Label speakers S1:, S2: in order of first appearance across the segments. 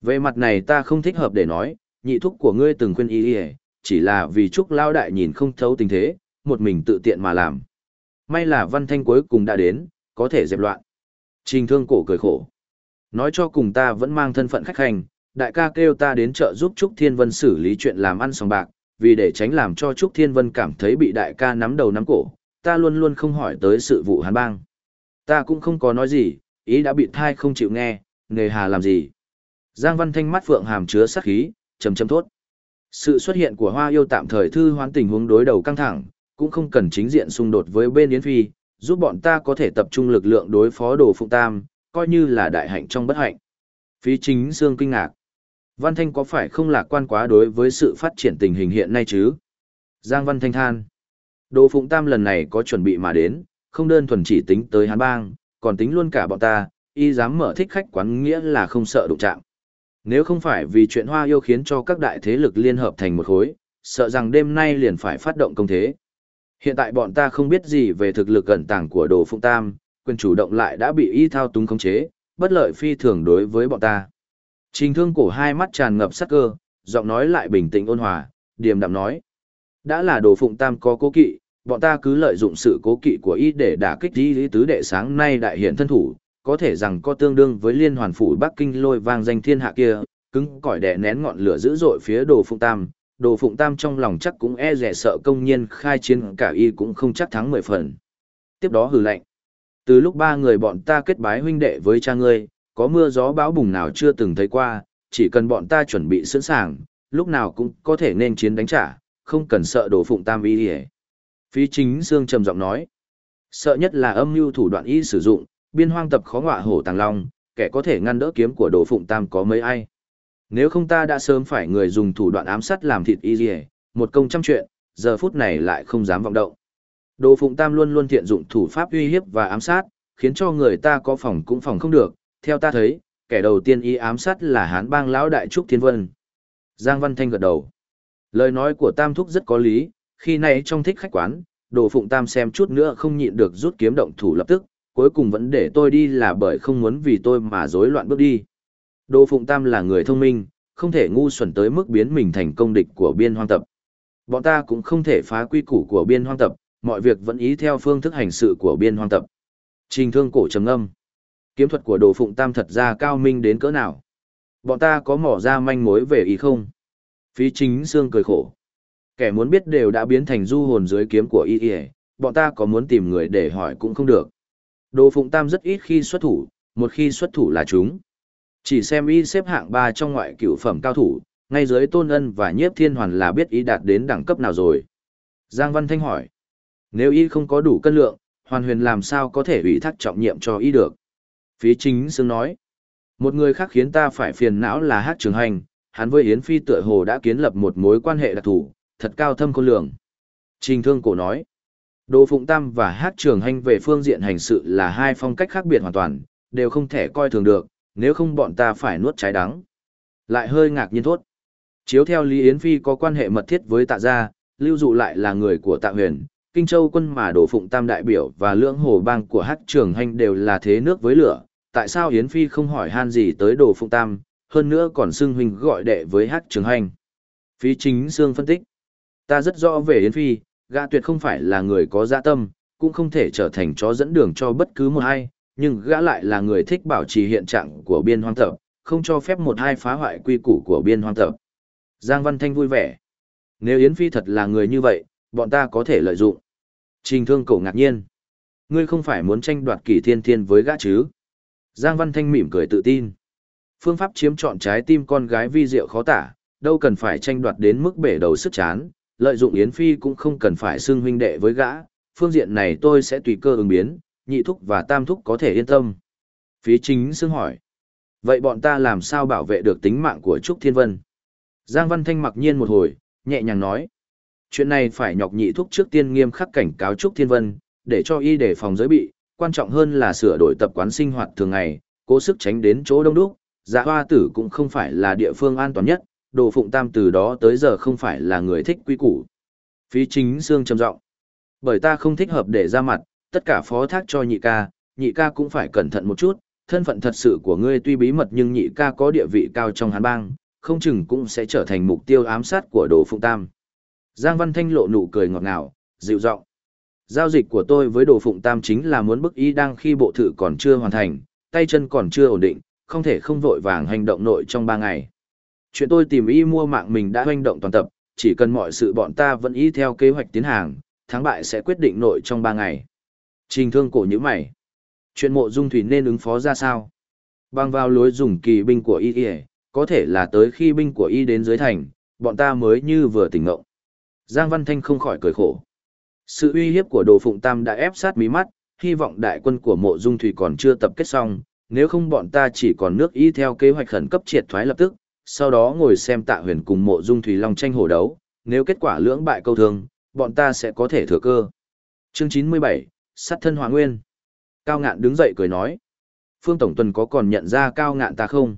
S1: Về mặt này ta không thích hợp để nói, nhị thúc của ngươi từng khuyên ý ý, chỉ là vì Trúc Lao Đại nhìn không thấu tình thế, một mình tự tiện mà làm. May là văn thanh cuối cùng đã đến, có thể dẹp loạn. Trình thương cổ cười khổ. Nói cho cùng ta vẫn mang thân phận khách hành, đại ca kêu ta đến chợ giúp Trúc Thiên Vân xử lý chuyện làm ăn sòng bạc, vì để tránh làm cho Trúc Thiên Vân cảm thấy bị đại ca nắm đầu nắm cổ, ta luôn luôn không hỏi tới sự vụ hắn bang. Ta cũng không có nói gì, ý đã bị thai không chịu nghe, nghề hà làm gì. Giang Văn Thanh mắt phượng hàm chứa sát khí, trầm trầm thốt. Sự xuất hiện của Hoa Yêu tạm thời thư hoán tình huống đối đầu căng thẳng, cũng không cần chính diện xung đột với bên Yến Phi, giúp bọn ta có thể tập trung lực lượng đối phó đồ phụng tam, coi như là đại hạnh trong bất hạnh. Phí chính Dương kinh ngạc. Văn Thanh có phải không lạc quan quá đối với sự phát triển tình hình hiện nay chứ? Giang Văn Thanh than. Đồ Phụng Tam lần này có chuẩn bị mà đến, không đơn thuần chỉ tính tới Hán Bang, còn tính luôn cả bọn ta, y dám mở thích khách quán nghĩa là không sợ đụng chạm. Nếu không phải vì chuyện hoa yêu khiến cho các đại thế lực liên hợp thành một khối, sợ rằng đêm nay liền phải phát động công thế. Hiện tại bọn ta không biết gì về thực lực ẩn tàng của Đồ Phụng Tam, quyền chủ động lại đã bị y thao túng khống chế, bất lợi phi thường đối với bọn ta. Trình thương cổ hai mắt tràn ngập sắc cơ, giọng nói lại bình tĩnh ôn hòa, điềm đạm nói. Đã là đồ phụng tam có cố kỵ, bọn ta cứ lợi dụng sự cố kỵ của y để đả kích Di lý tứ đệ sáng nay đại hiện thân thủ, có thể rằng có tương đương với liên hoàn phủ Bắc Kinh lôi vang danh thiên hạ kia, cứng cỏi đè nén ngọn lửa dữ dội phía đồ phụng tam. Đồ phụng tam trong lòng chắc cũng e rẻ sợ công nhiên khai chiến cả y cũng không chắc thắng mười phần. Tiếp đó hừ lạnh. Từ lúc ba người bọn ta kết bái huynh đệ với cha ngươi, có mưa gió bão bùng nào chưa từng thấy qua, chỉ cần bọn ta chuẩn bị sẵn sàng, lúc nào cũng có thể nên chiến đánh trả, không cần sợ đổ phụng tam y. Phí chính dương trầm giọng nói, sợ nhất là âm mưu thủ đoạn y sử dụng, biên hoang tập khó ngọa hổ tàng long, kẻ có thể ngăn đỡ kiếm của Đỗ phụng tam có mấy ai. Nếu không ta đã sớm phải người dùng thủ đoạn ám sát làm thịt y hề, một công trăm chuyện, giờ phút này lại không dám vọng động. Đồ Phụng Tam luôn luôn thiện dụng thủ pháp uy hiếp và ám sát, khiến cho người ta có phòng cũng phòng không được, theo ta thấy, kẻ đầu tiên y ám sát là hán bang lão đại trúc thiên vân. Giang Văn Thanh gật đầu. Lời nói của Tam Thúc rất có lý, khi này trong thích khách quán, đồ phụng Tam xem chút nữa không nhịn được rút kiếm động thủ lập tức, cuối cùng vẫn để tôi đi là bởi không muốn vì tôi mà rối loạn bước đi. Đồ phụng Tam là người thông minh, không thể ngu xuẩn tới mức biến mình thành công địch của biên hoang tập. Bọn ta cũng không thể phá quy củ của biên hoang tập, mọi việc vẫn ý theo phương thức hành sự của biên hoang tập. Trình thương cổ trầm âm kiếm thuật của đồ phụng tam thật ra cao minh đến cỡ nào bọn ta có mỏ ra manh mối về ý không phí chính xương cười khổ kẻ muốn biết đều đã biến thành du hồn dưới kiếm của y Y, bọn ta có muốn tìm người để hỏi cũng không được đồ phụng tam rất ít khi xuất thủ một khi xuất thủ là chúng. Chỉ xem y xếp hạng ba trong ngoại cựu phẩm cao thủ ngay dưới tôn ân và nhiếp thiên hoàn là biết y đạt đến đẳng cấp nào rồi. Giang văn thanh hỏi nếu y không có đủ cân lượng hoàn huyền làm sao có thể ủy thác trọng nhiệm cho y được? Phí chính xương nói, một người khác khiến ta phải phiền não là hát trường hành, hắn với Yến Phi tựa hồ đã kiến lập một mối quan hệ đặc thù, thật cao thâm khôn lường. Trình thương cổ nói, Đồ Phụng Tam và hát trường hành về phương diện hành sự là hai phong cách khác biệt hoàn toàn, đều không thể coi thường được, nếu không bọn ta phải nuốt trái đắng. Lại hơi ngạc nhiên thốt. Chiếu theo Lý Yến Phi có quan hệ mật thiết với tạ gia, lưu dụ lại là người của tạ huyền, Kinh Châu quân mà Đồ Phụng Tam đại biểu và lưỡng hồ bang của hát trường hành đều là thế nước với lửa, tại sao Yến Phi không hỏi han gì tới đồ phụng tam, hơn nữa còn xưng huynh gọi đệ với hát trường hành. Phí chính xương phân tích. Ta rất rõ về Yến Phi, gã tuyệt không phải là người có dạ tâm, cũng không thể trở thành chó dẫn đường cho bất cứ một ai, nhưng gã lại là người thích bảo trì hiện trạng của biên hoang tập, không cho phép một hai phá hoại quy củ của biên hoang tập. Giang Văn Thanh vui vẻ. Nếu Yến Phi thật là người như vậy, bọn ta có thể lợi dụng. Trình thương cổ ngạc nhiên. Ngươi không phải muốn tranh đoạt kỷ thiên thiên với gã chứ? Giang Văn Thanh mỉm cười tự tin. Phương pháp chiếm trọn trái tim con gái vi diệu khó tả, đâu cần phải tranh đoạt đến mức bể đầu sức chán, lợi dụng Yến Phi cũng không cần phải xưng huynh đệ với gã, phương diện này tôi sẽ tùy cơ ứng biến, nhị thúc và tam thúc có thể yên tâm. Phí chính xưng hỏi. Vậy bọn ta làm sao bảo vệ được tính mạng của Trúc Thiên Vân? Giang Văn Thanh mặc nhiên một hồi, nhẹ nhàng nói. Chuyện này phải nhọc nhị thúc trước tiên nghiêm khắc cảnh cáo Trúc Thiên Vân, để cho y đề phòng giới bị, quan trọng hơn là sửa đổi tập quán sinh hoạt thường ngày, cố sức tránh đến chỗ đông đúc, dạ hoa tử cũng không phải là địa phương an toàn nhất, đồ phụng tam từ đó tới giờ không phải là người thích quy củ. Phí chính xương trầm giọng Bởi ta không thích hợp để ra mặt, tất cả phó thác cho nhị ca, nhị ca cũng phải cẩn thận một chút, thân phận thật sự của ngươi tuy bí mật nhưng nhị ca có địa vị cao trong hán bang, không chừng cũng sẽ trở thành mục tiêu ám sát của Đồ Phụng Tam. Giang Văn Thanh lộ nụ cười ngọt ngào, dịu giọng. Giao dịch của tôi với Đồ Phụng Tam chính là muốn bức ý đang khi bộ thự còn chưa hoàn thành, tay chân còn chưa ổn định, không thể không vội vàng hành động nội trong ba ngày. Chuyện tôi tìm y mua mạng mình đã hoành động toàn tập, chỉ cần mọi sự bọn ta vẫn y theo kế hoạch tiến hàng, thắng bại sẽ quyết định nội trong ba ngày. Trình thương cổ như mày. Chuyện mộ dung thủy nên ứng phó ra sao? Bằng vào lối dùng kỳ binh của y y, có thể là tới khi binh của y đến dưới thành, bọn ta mới như vừa tỉnh ngộng. Giang Văn Thanh không khỏi cười khổ. Sự uy hiếp của Đồ Phụng Tam đã ép sát mí mắt, hy vọng đại quân của mộ dung thủy còn chưa tập kết xong, nếu không bọn ta chỉ còn nước y theo kế hoạch khẩn cấp triệt thoái lập tức, sau đó ngồi xem tạ huyền cùng mộ dung thủy long tranh hổ đấu, nếu kết quả lưỡng bại câu thương, bọn ta sẽ có thể thừa cơ. Chương 97, sát thân hòa Nguyên. Cao ngạn đứng dậy cười nói. Phương Tổng Tuần có còn nhận ra cao ngạn ta không?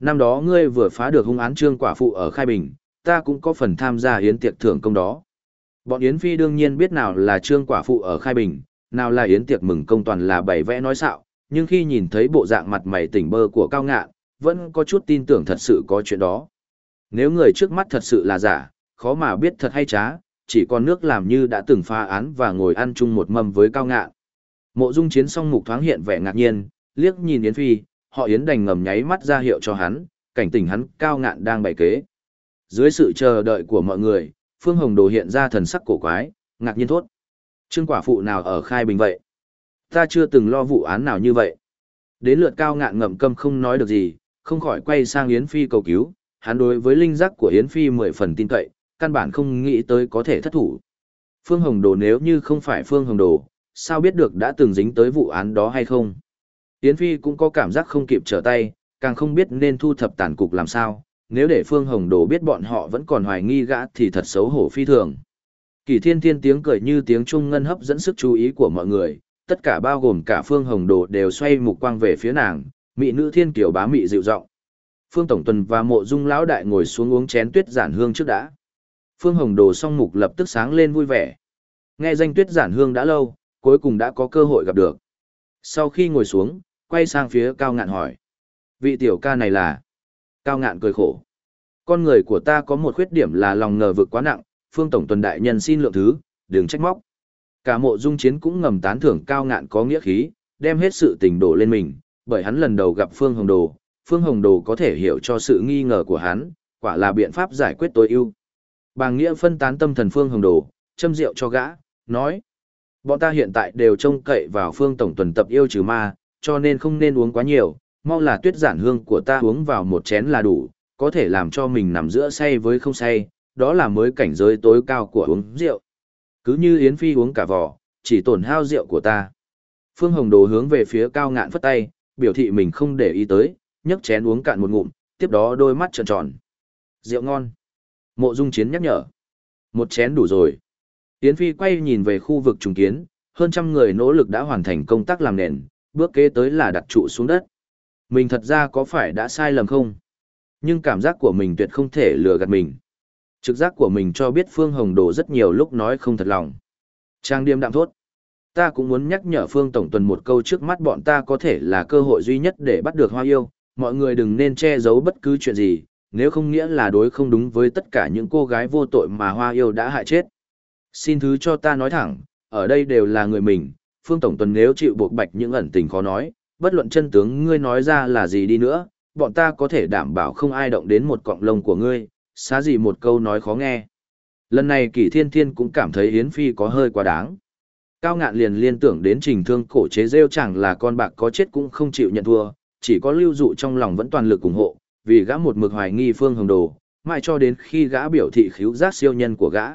S1: Năm đó ngươi vừa phá được hung án trương quả phụ ở Khai Bình, ta cũng có phần tham gia hiến tiệc thưởng công đó. Bọn Yến Phi đương nhiên biết nào là trương quả phụ ở Khai Bình, nào là yến tiệc mừng công toàn là bày vẽ nói xạo, nhưng khi nhìn thấy bộ dạng mặt mày tỉnh bơ của cao ngạn, vẫn có chút tin tưởng thật sự có chuyện đó. Nếu người trước mắt thật sự là giả, khó mà biết thật hay trá, chỉ còn nước làm như đã từng phá án và ngồi ăn chung một mâm với cao ngạn. Mộ dung chiến song mục thoáng hiện vẻ ngạc nhiên, liếc nhìn Yến Phi, họ Yến đành ngầm nháy mắt ra hiệu cho hắn, cảnh tỉnh hắn cao ngạn đang bày kế. Dưới sự chờ đợi của mọi người, Phương Hồng Đồ hiện ra thần sắc cổ quái, ngạc nhiên thốt. Trương quả phụ nào ở khai bình vậy? Ta chưa từng lo vụ án nào như vậy. Đến lượt cao ngạn ngậm câm không nói được gì, không khỏi quay sang Yến Phi cầu cứu, hắn đối với linh giác của Yến Phi mười phần tin cậy, căn bản không nghĩ tới có thể thất thủ. Phương Hồng Đồ nếu như không phải Phương Hồng Đồ, sao biết được đã từng dính tới vụ án đó hay không? Yến Phi cũng có cảm giác không kịp trở tay, càng không biết nên thu thập tàn cục làm sao, nếu để Phương Hồng Đồ biết bọn họ vẫn còn hoài nghi gã thì thật xấu hổ phi thường. Kỳ thiên thiên tiếng cười như tiếng trung ngân hấp dẫn sức chú ý của mọi người, tất cả bao gồm cả Phương Hồng Đồ đều xoay mục quang về phía nàng, mỹ nữ thiên kiều bá mị dịu giọng. Phương Tổng Tuần và mộ dung lão đại ngồi xuống uống chén tuyết giản hương trước đã. Phương Hồng Đồ song mục lập tức sáng lên vui vẻ. Nghe danh tuyết giản hương đã lâu, cuối cùng đã có cơ hội gặp được. Sau khi ngồi xuống, quay sang phía cao ngạn hỏi. Vị tiểu ca này là... Cao ngạn cười khổ. Con người của ta có một khuyết điểm là lòng ngờ vực quá nặng, Phương Tổng Tuần Đại Nhân xin lượng thứ, đừng trách móc. Cả mộ dung chiến cũng ngầm tán thưởng cao ngạn có nghĩa khí, đem hết sự tình đổ lên mình, bởi hắn lần đầu gặp Phương Hồng Đồ, Phương Hồng Đồ có thể hiểu cho sự nghi ngờ của hắn, quả là biện pháp giải quyết tối ưu. Bàng Nghĩa phân tán tâm thần Phương Hồng Đồ, châm rượu cho gã, nói. Bọn ta hiện tại đều trông cậy vào Phương Tổng tuần tập yêu trừ ma, cho nên không nên uống quá nhiều, mau là tuyết giản hương của ta uống vào một chén là đủ, có thể làm cho mình nằm giữa say với không say, đó là mới cảnh giới tối cao của uống rượu. Cứ như Yến Phi uống cả vỏ, chỉ tổn hao rượu của ta. Phương Hồng Đồ hướng về phía cao ngạn phất tay, biểu thị mình không để ý tới, nhấc chén uống cạn một ngụm, tiếp đó đôi mắt tròn tròn. Rượu ngon. Mộ Dung Chiến nhắc nhở. Một chén đủ rồi. Yến Phi quay nhìn về khu vực trùng kiến, hơn trăm người nỗ lực đã hoàn thành công tác làm nền, bước kế tới là đặt trụ xuống đất. Mình thật ra có phải đã sai lầm không? Nhưng cảm giác của mình tuyệt không thể lừa gạt mình. Trực giác của mình cho biết Phương Hồng Đồ rất nhiều lúc nói không thật lòng. Trang điềm đạm thốt. Ta cũng muốn nhắc nhở Phương Tổng Tuần một câu trước mắt bọn ta có thể là cơ hội duy nhất để bắt được hoa yêu. Mọi người đừng nên che giấu bất cứ chuyện gì, nếu không nghĩa là đối không đúng với tất cả những cô gái vô tội mà hoa yêu đã hại chết. Xin thứ cho ta nói thẳng, ở đây đều là người mình, Phương Tổng Tuần nếu chịu buộc bạch những ẩn tình khó nói, bất luận chân tướng ngươi nói ra là gì đi nữa, bọn ta có thể đảm bảo không ai động đến một cọng lông của ngươi, xá gì một câu nói khó nghe. Lần này Kỷ Thiên Thiên cũng cảm thấy Yến Phi có hơi quá đáng. Cao ngạn liền liên tưởng đến trình thương cổ chế rêu chẳng là con bạc có chết cũng không chịu nhận thua, chỉ có lưu dụ trong lòng vẫn toàn lực ủng hộ, vì gã một mực hoài nghi Phương Hồng Đồ, mãi cho đến khi gã biểu thị khiếu giác siêu nhân của gã.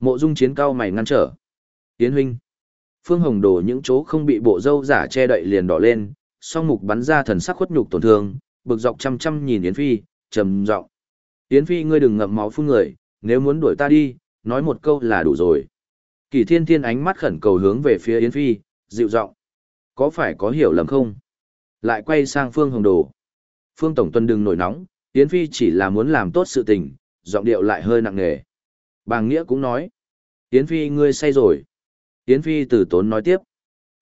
S1: Mộ dung chiến cao mày ngăn trở. tiến huynh. Phương Hồng Đồ những chỗ không bị bộ dâu giả che đậy liền đỏ lên, song mục bắn ra thần sắc khuất nhục tổn thương, bực dọc chăm chăm nhìn Yến Phi, trầm giọng. Yến Phi ngươi đừng ngậm máu phun người, nếu muốn đuổi ta đi, nói một câu là đủ rồi. Kỳ thiên thiên ánh mắt khẩn cầu hướng về phía Yến Phi, dịu giọng. Có phải có hiểu lầm không? Lại quay sang Phương Hồng Đồ. Phương Tổng Tuân đừng nổi nóng, Yến Phi chỉ là muốn làm tốt sự tình, giọng điệu lại hơi nặng nề. Bàng Nghĩa cũng nói. Yến Phi ngươi say rồi. Yến Phi từ tốn nói tiếp.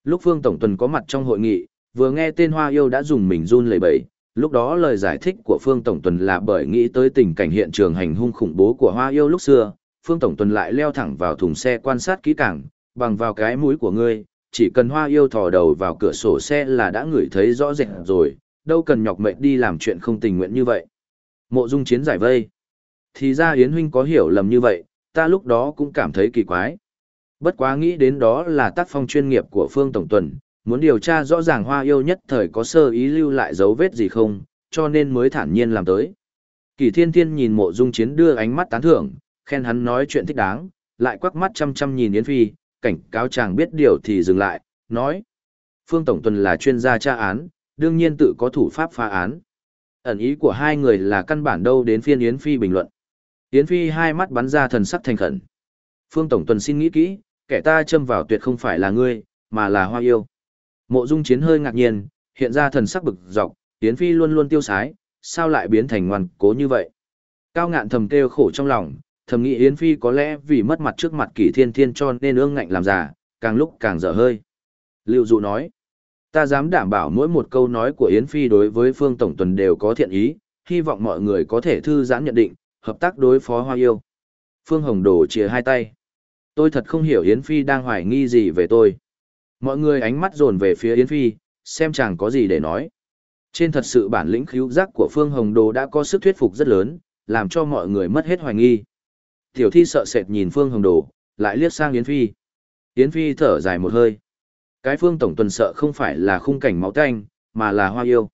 S1: Lúc Phương Tổng Tuần có mặt trong hội nghị, vừa nghe tên Hoa Yêu đã dùng mình run lẩy bẩy, lúc đó lời giải thích của Phương Tổng Tuần là bởi nghĩ tới tình cảnh hiện trường hành hung khủng bố của Hoa Yêu lúc xưa, Phương Tổng Tuần lại leo thẳng vào thùng xe quan sát kỹ càng, bằng vào cái mũi của ngươi, chỉ cần Hoa Yêu thò đầu vào cửa sổ xe là đã ngửi thấy rõ rệt rồi, đâu cần nhọc mệnh đi làm chuyện không tình nguyện như vậy. Mộ Dung Chiến giải vây. Thì ra Yến huynh có hiểu lầm như vậy, ta lúc đó cũng cảm thấy kỳ quái. Bất quá nghĩ đến đó là tác phong chuyên nghiệp của Phương Tổng Tuần, muốn điều tra rõ ràng hoa yêu nhất thời có sơ ý lưu lại dấu vết gì không, cho nên mới thản nhiên làm tới. Kỳ thiên thiên nhìn mộ dung chiến đưa ánh mắt tán thưởng, khen hắn nói chuyện thích đáng, lại quắc mắt chăm chăm nhìn Yến Phi, cảnh cáo chàng biết điều thì dừng lại, nói. Phương Tổng Tuần là chuyên gia tra án, đương nhiên tự có thủ pháp phá án. Ẩn ý của hai người là căn bản đâu đến phiên Yến Phi bình luận. Yến Phi hai mắt bắn ra thần sắc thành khẩn. Phương Tổng Tuần xin nghĩ kỹ, kẻ ta châm vào tuyệt không phải là ngươi, mà là hoa yêu. Mộ Dung Chiến hơi ngạc nhiên, hiện ra thần sắc bực dọc, Yến Phi luôn luôn tiêu sái, sao lại biến thành ngoan cố như vậy? Cao ngạn thầm kêu khổ trong lòng, thầm nghĩ Yến Phi có lẽ vì mất mặt trước mặt kỷ thiên thiên cho nên ương ngạnh làm giả, càng lúc càng dở hơi. Lưu Dụ nói, ta dám đảm bảo mỗi một câu nói của Yến Phi đối với Phương Tổng Tuần đều có thiện ý, hy vọng mọi người có thể thư giãn nhận định, hợp tác đối phó hoa yêu. Phương Hồng Đồ chia hai tay. Tôi thật không hiểu Yến Phi đang hoài nghi gì về tôi. Mọi người ánh mắt dồn về phía Yến Phi, xem chàng có gì để nói. Trên thật sự bản lĩnh khíu giác của Phương Hồng Đồ đã có sức thuyết phục rất lớn, làm cho mọi người mất hết hoài nghi. Tiểu thi sợ sệt nhìn Phương Hồng Đồ, lại liếc sang Yến Phi. Yến Phi thở dài một hơi. Cái Phương Tổng Tuần sợ không phải là khung cảnh máu tanh, mà là hoa yêu.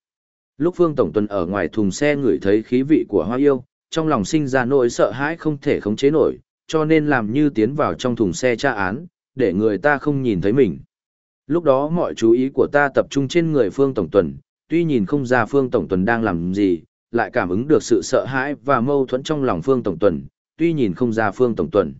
S1: Lúc Phương Tổng Tuần ở ngoài thùng xe ngửi thấy khí vị của hoa yêu, trong lòng sinh ra nỗi sợ hãi không thể khống chế nổi, cho nên làm như tiến vào trong thùng xe tra án, để người ta không nhìn thấy mình. Lúc đó mọi chú ý của ta tập trung trên người Phương Tổng Tuần, tuy nhìn không ra Phương Tổng Tuần đang làm gì, lại cảm ứng được sự sợ hãi và mâu thuẫn trong lòng Phương Tổng Tuần, tuy nhìn không ra Phương Tổng Tuần.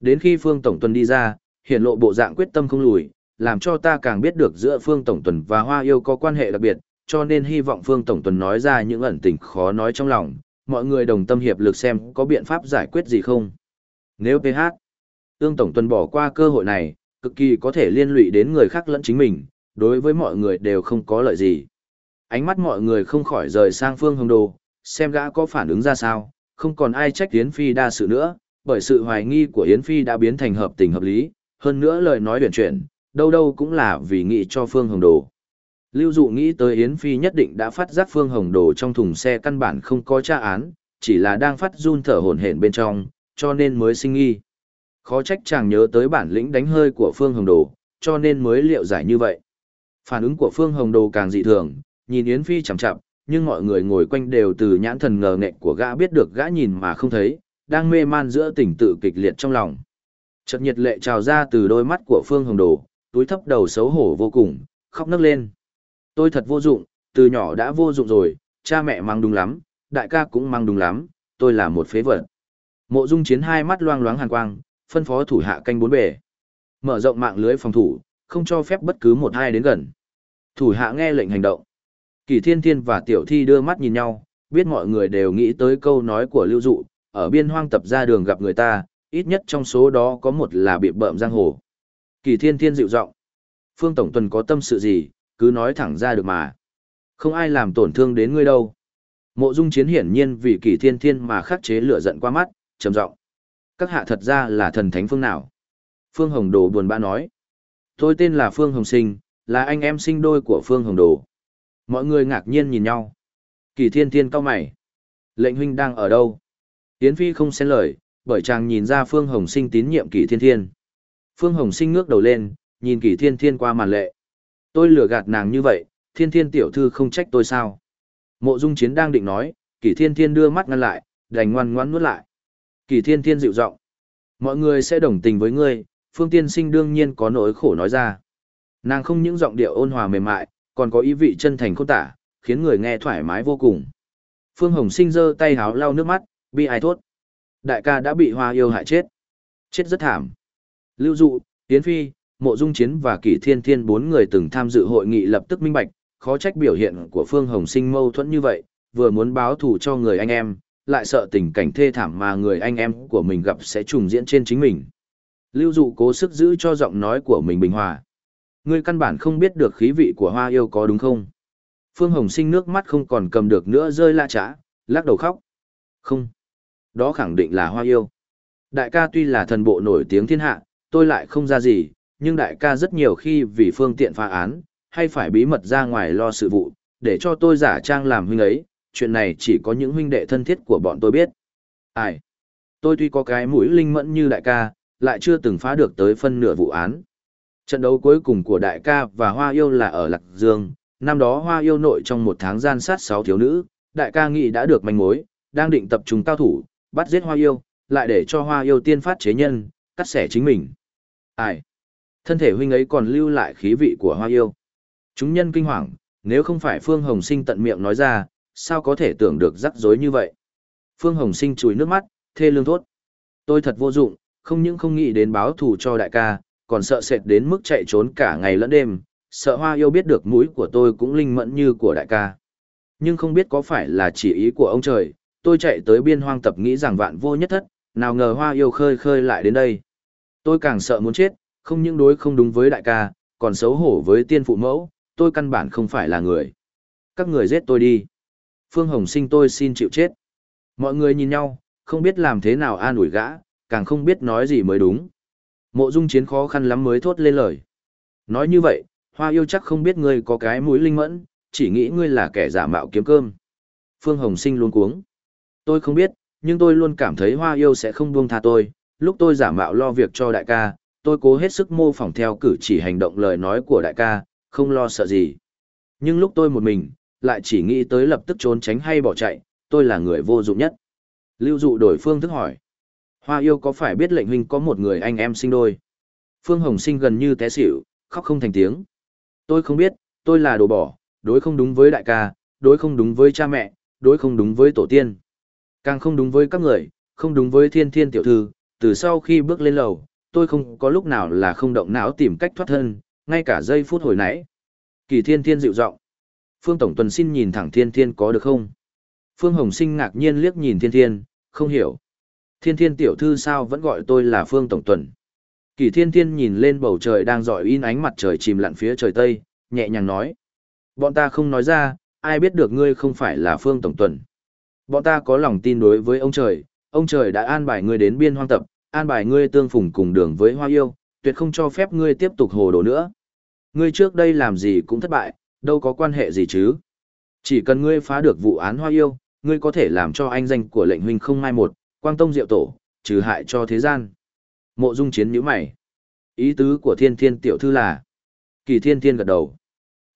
S1: Đến khi Phương Tổng Tuần đi ra, hiện lộ bộ dạng quyết tâm không lùi, làm cho ta càng biết được giữa Phương Tổng Tuần và Hoa Yêu có quan hệ đặc biệt, cho nên hy vọng Phương Tổng Tuần nói ra những ẩn tình khó nói trong lòng, mọi người đồng tâm hiệp lực xem có biện pháp giải quyết gì không. Nếu PH, Tương Tổng Tuần bỏ qua cơ hội này, cực kỳ có thể liên lụy đến người khác lẫn chính mình, đối với mọi người đều không có lợi gì. Ánh mắt mọi người không khỏi rời sang phương hồng đồ, xem gã có phản ứng ra sao, không còn ai trách Yến Phi đa sự nữa, bởi sự hoài nghi của Yến Phi đã biến thành hợp tình hợp lý, hơn nữa lời nói huyền chuyển, đâu đâu cũng là vì nghĩ cho phương hồng đồ. Lưu Dụ nghĩ tới Yến Phi nhất định đã phát giác phương hồng đồ trong thùng xe căn bản không có tra án, chỉ là đang phát run thở hổn hển bên trong, cho nên mới sinh nghi. Khó trách chàng nhớ tới bản lĩnh đánh hơi của Phương Hồng Đồ, cho nên mới liệu giải như vậy. Phản ứng của Phương Hồng Đồ càng dị thường, nhìn Yến Phi chằm chằm, nhưng mọi người ngồi quanh đều từ nhãn thần ngờ nghệch của gã biết được gã nhìn mà không thấy, đang mê man giữa tình tự kịch liệt trong lòng. Chợt nhiệt lệ trào ra từ đôi mắt của Phương Hồng Đồ, túi thấp đầu xấu hổ vô cùng, khóc nức lên. Tôi thật vô dụng, từ nhỏ đã vô dụng rồi, cha mẹ mang đúng lắm, đại ca cũng mang đúng lắm, tôi là một phế vật. Mộ Dung Chiến hai mắt loang loáng hàn quang, phân phó thủ hạ canh bốn bề. Mở rộng mạng lưới phòng thủ, không cho phép bất cứ một hai đến gần. Thủ hạ nghe lệnh hành động. Kỳ Thiên Thiên và Tiểu Thi đưa mắt nhìn nhau, biết mọi người đều nghĩ tới câu nói của Lưu Dụ, ở biên hoang tập ra đường gặp người ta, ít nhất trong số đó có một là bị bợm giang hồ. Kỳ Thiên Thiên dịu giọng, Phương Tổng Tuần có tâm sự gì, cứ nói thẳng ra được mà. Không ai làm tổn thương đến ngươi đâu. Mộ Dung Chiến hiển nhiên vì Kỳ Thiên Thiên mà khắc chế lửa giận qua mắt, trầm giọng các hạ thật ra là thần thánh phương nào? Phương Hồng Đồ buồn bã nói. Tôi tên là Phương Hồng Sinh, là anh em sinh đôi của Phương Hồng Đồ. Mọi người ngạc nhiên nhìn nhau. Kỳ thiên thiên cao mày. Lệnh huynh đang ở đâu? Yến Phi không xen lời, bởi chàng nhìn ra Phương Hồng Sinh tín nhiệm Kỳ thiên thiên. Phương Hồng Sinh ngước đầu lên, nhìn Kỳ thiên thiên qua màn lệ. Tôi lừa gạt nàng như vậy, thiên thiên tiểu thư không trách tôi sao? Mộ Dung Chiến đang định nói, Kỳ thiên thiên đưa mắt ngăn lại, đành ngoan ngoãn nuốt lại. Kỳ thiên thiên dịu giọng Mọi người sẽ đồng tình với ngươi, phương tiên sinh đương nhiên có nỗi khổ nói ra. Nàng không những giọng điệu ôn hòa mềm mại, còn có ý vị chân thành khôn tả, khiến người nghe thoải mái vô cùng. Phương Hồng sinh giơ tay háo lau nước mắt, bị ai thốt. Đại ca đã bị hoa yêu hại chết. Chết rất thảm. Lưu dụ, Tiến Phi, Mộ Dung Chiến và Kỷ Thiên Thiên bốn người từng tham dự hội nghị lập tức minh bạch, khó trách biểu hiện của Phương Hồng sinh mâu thuẫn như vậy, vừa muốn báo thù cho người anh em, lại sợ tình cảnh thê thảm mà người anh em của mình gặp sẽ trùng diễn trên chính mình. Lưu dụ cố sức giữ cho giọng nói của mình bình hòa. Ngươi căn bản không biết được khí vị của hoa yêu có đúng không? Phương Hồng sinh nước mắt không còn cầm được nữa rơi la trá, lắc đầu khóc. Không. Đó khẳng định là hoa yêu. Đại ca tuy là thần bộ nổi tiếng thiên hạ, tôi lại không ra gì, nhưng đại ca rất nhiều khi vì phương tiện phá án, hay phải bí mật ra ngoài lo sự vụ, để cho tôi giả trang làm huynh ấy, chuyện này chỉ có những huynh đệ thân thiết của bọn tôi biết. Ai? Tôi tuy có cái mũi linh mẫn như đại ca, lại chưa từng phá được tới phân nửa vụ án. Trận đấu cuối cùng của đại ca và Hoa Yêu là ở Lạc Dương, năm đó Hoa Yêu nội trong một tháng gian sát 6 thiếu nữ, đại ca nghĩ đã được manh mối, đang định tập trung cao thủ, bắt giết Hoa Yêu, lại để cho Hoa Yêu tiên phát chế nhân, cắt xẻ chính mình. Ai? Thân thể huynh ấy còn lưu lại khí vị của Hoa Yêu. Chúng nhân kinh hoàng, nếu không phải Phương Hồng Sinh tận miệng nói ra, sao có thể tưởng được rắc rối như vậy. Phương Hồng Sinh chùi nước mắt, thê lương thốt. Tôi thật vô dụng, không những không nghĩ đến báo thù cho đại ca, còn sợ sệt đến mức chạy trốn cả ngày lẫn đêm, sợ hoa yêu biết được mũi của tôi cũng linh mẫn như của đại ca. Nhưng không biết có phải là chỉ ý của ông trời, tôi chạy tới biên hoang tập nghĩ rằng vạn vô nhất thất, nào ngờ hoa yêu khơi khơi lại đến đây. Tôi càng sợ muốn chết, không những đối không đúng với đại ca, còn xấu hổ với tiên phụ mẫu, tôi căn bản không phải là người. Các người giết tôi đi. Phương Hồng sinh tôi xin chịu chết. Mọi người nhìn nhau, không biết làm thế nào an ủi gã, càng không biết nói gì mới đúng. Mộ dung chiến khó khăn lắm mới thốt lên lời. Nói như vậy, hoa yêu chắc không biết ngươi có cái mũi linh mẫn, chỉ nghĩ ngươi là kẻ giả mạo kiếm cơm. Phương Hồng Sinh luôn cuống. Tôi không biết, nhưng tôi luôn cảm thấy hoa yêu sẽ không buông tha tôi. Lúc tôi giả mạo lo việc cho đại ca, tôi cố hết sức mô phỏng theo cử chỉ hành động lời nói của đại ca, không lo sợ gì. Nhưng lúc tôi một mình, lại chỉ nghĩ tới lập tức trốn tránh hay bỏ chạy, tôi là người vô dụng nhất. Lưu dụ đổi phương thức hỏi. Hoa yêu có phải biết lệnh huynh có một người anh em sinh đôi? Phương Hồng sinh gần như té xỉu, khóc không thành tiếng. Tôi không biết, tôi là đồ bỏ, đối không đúng với đại ca, đối không đúng với cha mẹ, đối không đúng với tổ tiên. Càng không đúng với các người, không đúng với thiên thiên tiểu thư, từ sau khi bước lên lầu, tôi không có lúc nào là không động não tìm cách thoát thân, ngay cả giây phút hồi nãy. Kỳ thiên thiên dịu giọng Phương Tổng Tuần xin nhìn thẳng thiên thiên có được không? Phương Hồng Sinh ngạc nhiên liếc nhìn thiên thiên, không hiểu. Thiên thiên tiểu thư sao vẫn gọi tôi là Phương Tổng Tuần. Kỳ thiên thiên nhìn lên bầu trời đang dọi in ánh mặt trời chìm lặn phía trời Tây, nhẹ nhàng nói. Bọn ta không nói ra, ai biết được ngươi không phải là Phương Tổng Tuần. Bọn ta có lòng tin đối với ông trời, ông trời đã an bài ngươi đến biên hoang tập, an bài ngươi tương phùng cùng đường với hoa yêu, tuyệt không cho phép ngươi tiếp tục hồ đồ nữa. Ngươi trước đây làm gì cũng thất bại, đâu có quan hệ gì chứ. Chỉ cần ngươi phá được vụ án hoa yêu, ngươi có thể làm cho anh danh của lệnh huynh không mai một, quang tông diệu tổ, trừ hại cho thế gian. Mộ dung chiến nhíu mày. Ý tứ của thiên thiên tiểu thư là. Kỳ thiên thiên gật đầu.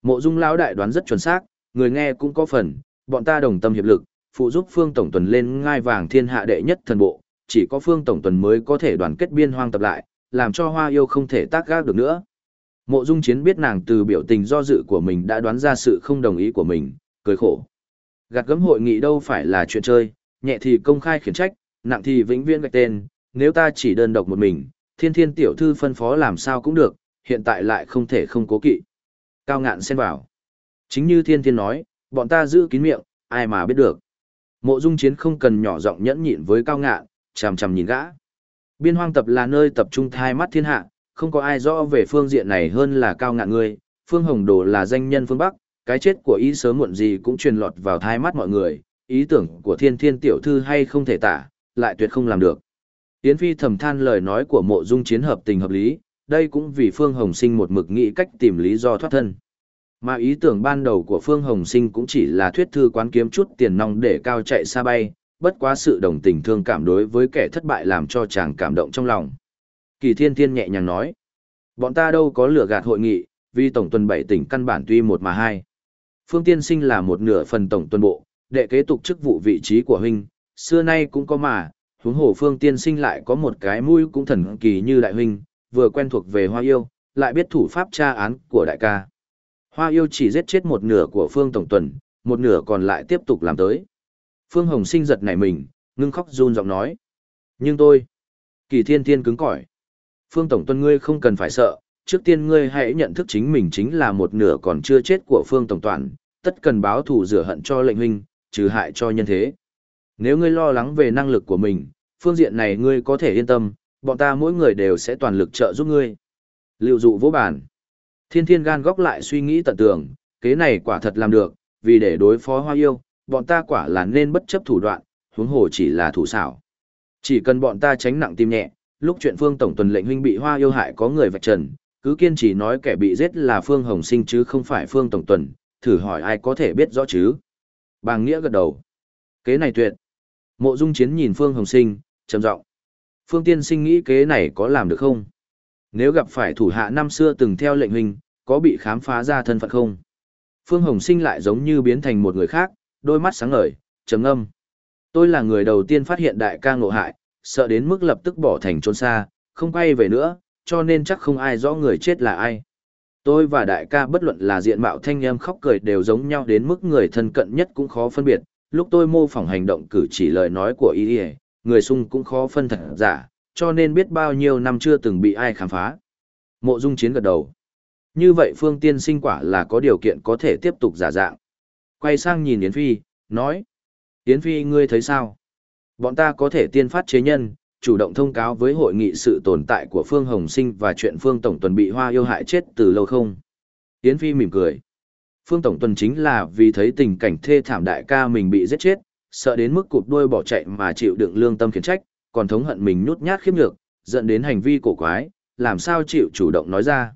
S1: Mộ dung lão đại đoán rất chuẩn xác, người nghe cũng có phần, bọn ta đồng tâm hiệp lực, phụ giúp phương tổng tuần lên ngai vàng thiên hạ đệ nhất thần bộ, chỉ có phương tổng tuần mới có thể đoàn kết biên hoang tập lại, làm cho hoa yêu không thể tác gác được nữa. Mộ dung chiến biết nàng từ biểu tình do dự của mình đã đoán ra sự không đồng ý của mình, cười khổ. Gạt gấm hội nghị đâu phải là chuyện chơi, nhẹ thì công khai khiển trách, nặng thì vĩnh viễn gạch tên, nếu ta chỉ đơn độc một mình, thiên thiên tiểu thư phân phó làm sao cũng được, hiện tại lại không thể không cố kỵ. Cao ngạn xen vào. Chính như thiên thiên nói, bọn ta giữ kín miệng, ai mà biết được. Mộ dung chiến không cần nhỏ giọng nhẫn nhịn với cao ngạn, chằm chằm nhìn gã. Biên hoang tập là nơi tập trung thai mắt thiên hạ, không có ai rõ về phương diện này hơn là cao ngạn ngươi, phương hồng đồ là danh nhân phương Bắc, cái chết của ý sớm muộn gì cũng truyền lọt vào thai mắt mọi người, ý tưởng của thiên thiên tiểu thư hay không thể tả, lại tuyệt không làm được. Yến Phi thầm than lời nói của mộ dung chiến hợp tình hợp lý, đây cũng vì Phương Hồng Sinh một mực nghĩ cách tìm lý do thoát thân. Mà ý tưởng ban đầu của Phương Hồng Sinh cũng chỉ là thuyết thư quán kiếm chút tiền nong để cao chạy xa bay, bất quá sự đồng tình thương cảm đối với kẻ thất bại làm cho chàng cảm động trong lòng. Kỳ Thiên Thiên nhẹ nhàng nói, bọn ta đâu có lừa gạt hội nghị, vì tổng tuần bảy tỉnh căn bản tuy một mà hai. Phương Tiên Sinh là một nửa phần tổng tuần bộ, đệ kế tục chức vụ vị trí của huynh, xưa nay cũng có mà, huống hồ Phương Tiên Sinh lại có một cái mũi cũng thần kỳ như đại huynh, vừa quen thuộc về Hoa Yêu, lại biết thủ pháp tra án của đại ca. Hoa Yêu chỉ giết chết một nửa của Phương Tổng Tuần, một nửa còn lại tiếp tục làm tới. Phương Hồng Sinh giật nảy mình, ngưng khóc run giọng nói. Nhưng tôi, kỳ thiên thiên cứng cỏi. Phương Tổng Tuần ngươi không cần phải sợ, trước tiên ngươi hãy nhận thức chính mình chính là một nửa còn chưa chết của Phương Tổng Toàn, tất cần báo thù rửa hận cho lệnh huynh, trừ hại cho nhân thế. Nếu ngươi lo lắng về năng lực của mình, phương diện này ngươi có thể yên tâm, bọn ta mỗi người đều sẽ toàn lực trợ giúp ngươi. Liệu dụ vô bản. Thiên thiên gan góc lại suy nghĩ tận tường, kế này quả thật làm được, vì để đối phó hoa yêu, bọn ta quả là nên bất chấp thủ đoạn, huống hồ chỉ là thủ xảo. Chỉ cần bọn ta tránh nặng tim nhẹ, lúc chuyện Phương Tổng tuần lệnh huynh bị hoa yêu hại có người vạch trần, cứ kiên trì nói kẻ bị giết là Phương Hồng Sinh chứ không phải Phương Tổng tuần, thử hỏi ai có thể biết rõ chứ. Bàng Nghĩa gật đầu. Kế này tuyệt. Mộ Dung Chiến nhìn Phương Hồng Sinh, trầm giọng. Phương Tiên Sinh nghĩ kế này có làm được không? Nếu gặp phải thủ hạ năm xưa từng theo lệnh huynh, có bị khám phá ra thân phận không? Phương Hồng Sinh lại giống như biến thành một người khác, đôi mắt sáng ngời, trầm ngâm. Tôi là người đầu tiên phát hiện đại ca ngộ hại, sợ đến mức lập tức bỏ thành trốn xa, không quay về nữa, cho nên chắc không ai rõ người chết là ai. Tôi và đại ca bất luận là diện mạo thanh em khóc cười đều giống nhau đến mức người thân cận nhất cũng khó phân biệt, lúc tôi mô phỏng hành động cử chỉ lời nói của y người sung cũng khó phân thật giả, cho nên biết bao nhiêu năm chưa từng bị ai khám phá. Mộ Dung Chiến gật đầu. Như vậy Phương Tiên sinh quả là có điều kiện có thể tiếp tục giả dạng. Quay sang nhìn Yến Phi, nói. Yến Phi ngươi thấy sao? Bọn ta có thể tiên phát chế nhân, chủ động thông cáo với hội nghị sự tồn tại của Phương Hồng Sinh và chuyện Phương Tổng Tuần bị hoa yêu hại chết từ lâu không? Yến Phi mỉm cười. Phương Tổng Tuần chính là vì thấy tình cảnh thê thảm đại ca mình bị giết chết, sợ đến mức cụp đuôi bỏ chạy mà chịu đựng lương tâm khiển trách, còn thống hận mình nhút nhát khiếp nhược, dẫn đến hành vi cổ quái, làm sao chịu chủ động nói ra.